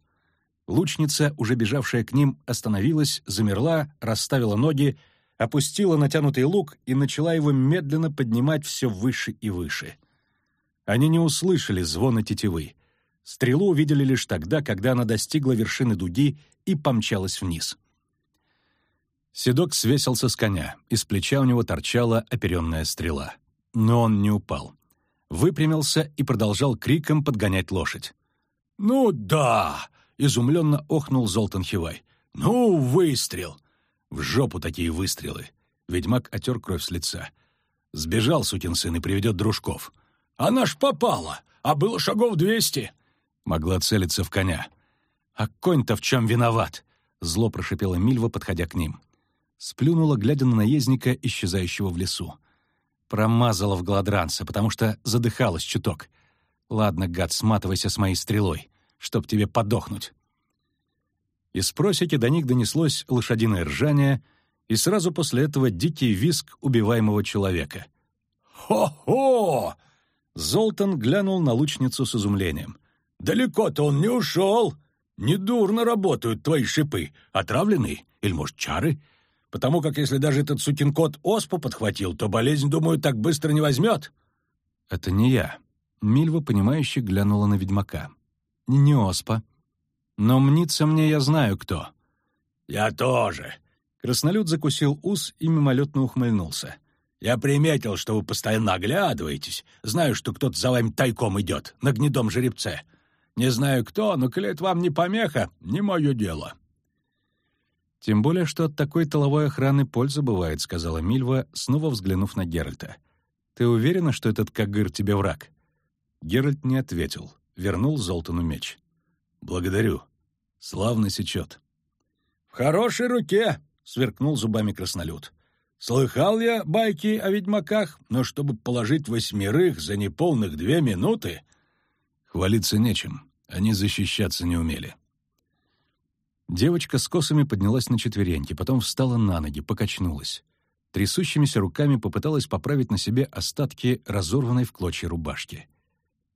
Лучница, уже бежавшая к ним, остановилась, замерла, расставила ноги, опустила натянутый лук и начала его медленно поднимать все выше и выше. Они не услышали звона тетивы. Стрелу увидели лишь тогда, когда она достигла вершины дуги и помчалась вниз. Седок свесился с коня, из плеча у него торчала оперенная стрела. Но он не упал. Выпрямился и продолжал криком подгонять лошадь. «Ну да!» — изумленно охнул Золтан Хивай. «Ну, выстрел!» В жопу такие выстрелы. Ведьмак отер кровь с лица. Сбежал сукин сын и приведет дружков. «Она ж попала! А было шагов двести!» Могла целиться в коня. «А конь-то в чем виноват?» Зло прошипела Мильва, подходя к ним сплюнула, глядя на наездника, исчезающего в лесу. Промазала в гладранца, потому что задыхалась чуток. «Ладно, гад, сматывайся с моей стрелой, чтоб тебе подохнуть». Из просеки до них донеслось лошадиное ржание, и сразу после этого дикий виск убиваемого человека. «Хо-хо!» Золтан глянул на лучницу с изумлением. «Далеко-то он не ушел! Недурно работают твои шипы. Отравленные? Или, может, чары? потому как если даже этот сукин кот оспу подхватил, то болезнь, думаю, так быстро не возьмет». «Это не я». Мильва, понимающе глянула на ведьмака. «Не оспа. Но мнится мне, я знаю, кто». «Я тоже». Краснолюд закусил ус и мимолетно ухмыльнулся. Я приметил, что вы постоянно оглядываетесь. Знаю, что кто-то за вами тайком идет, на гнедом жеребце. Не знаю кто, но это вам не помеха, не мое дело». «Тем более, что от такой толовой охраны польза бывает», — сказала Мильва, снова взглянув на Геральта. «Ты уверена, что этот Кагыр тебе враг?» Геральт не ответил, вернул Золтану меч. «Благодарю. Славно сечет». «В хорошей руке!» — сверкнул зубами краснолюд. «Слыхал я байки о ведьмаках, но чтобы положить восьмерых за неполных две минуты...» «Хвалиться нечем. Они защищаться не умели». Девочка с косами поднялась на четвереньки, потом встала на ноги, покачнулась. Трясущимися руками попыталась поправить на себе остатки разорванной в клочья рубашки.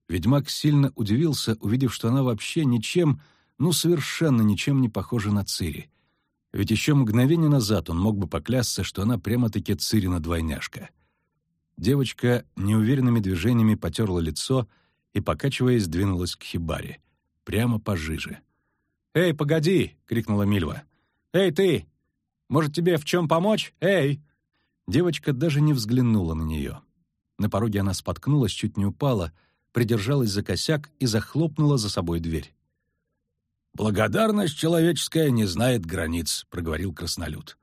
Ведьмак сильно удивился, увидев, что она вообще ничем, ну совершенно ничем не похожа на Цири. Ведь еще мгновение назад он мог бы поклясться, что она прямо-таки Цирина-двойняшка. Девочка неуверенными движениями потерла лицо и, покачиваясь, двинулась к хибаре. Прямо пожиже. «Эй, погоди!» — крикнула Мильва. «Эй, ты! Может, тебе в чем помочь? Эй!» Девочка даже не взглянула на нее. На пороге она споткнулась, чуть не упала, придержалась за косяк и захлопнула за собой дверь. «Благодарность человеческая не знает границ», — проговорил краснолюд.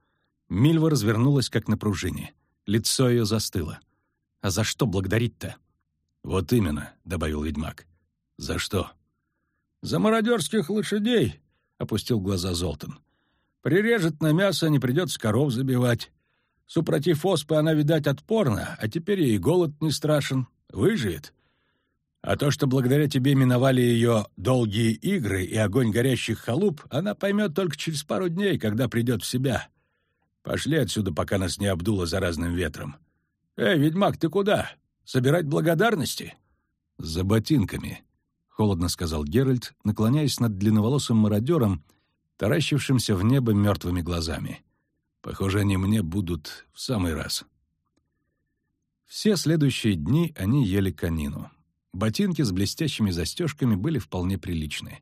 Мильва развернулась, как на пружине. Лицо ее застыло. «А за что благодарить-то?» «Вот именно», — добавил ведьмак. «За что?» «За мародерских лошадей», — опустил глаза Золтан. «Прирежет на мясо, не придется коров забивать. Супротив оспы она, видать, отпорна, а теперь ей голод не страшен. Выживет. А то, что благодаря тебе миновали ее долгие игры и огонь горящих халуп, она поймет только через пару дней, когда придет в себя. Пошли отсюда, пока нас не обдуло заразным ветром. Эй, ведьмак, ты куда? Собирать благодарности?» «За ботинками», — холодно сказал Геральт, наклоняясь над длинноволосым мародером, таращившимся в небо мертвыми глазами. «Похоже, они мне будут в самый раз». Все следующие дни они ели конину. Ботинки с блестящими застежками были вполне приличны.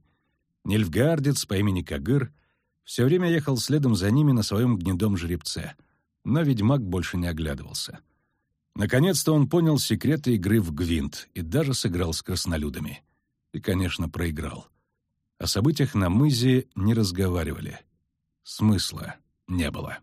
Нильфгардец по имени Кагыр все время ехал следом за ними на своем гнедом жеребце, но ведьмак больше не оглядывался. Наконец-то он понял секреты игры в гвинт и даже сыграл с краснолюдами — и, конечно, проиграл. О событиях на мызе не разговаривали. Смысла не было.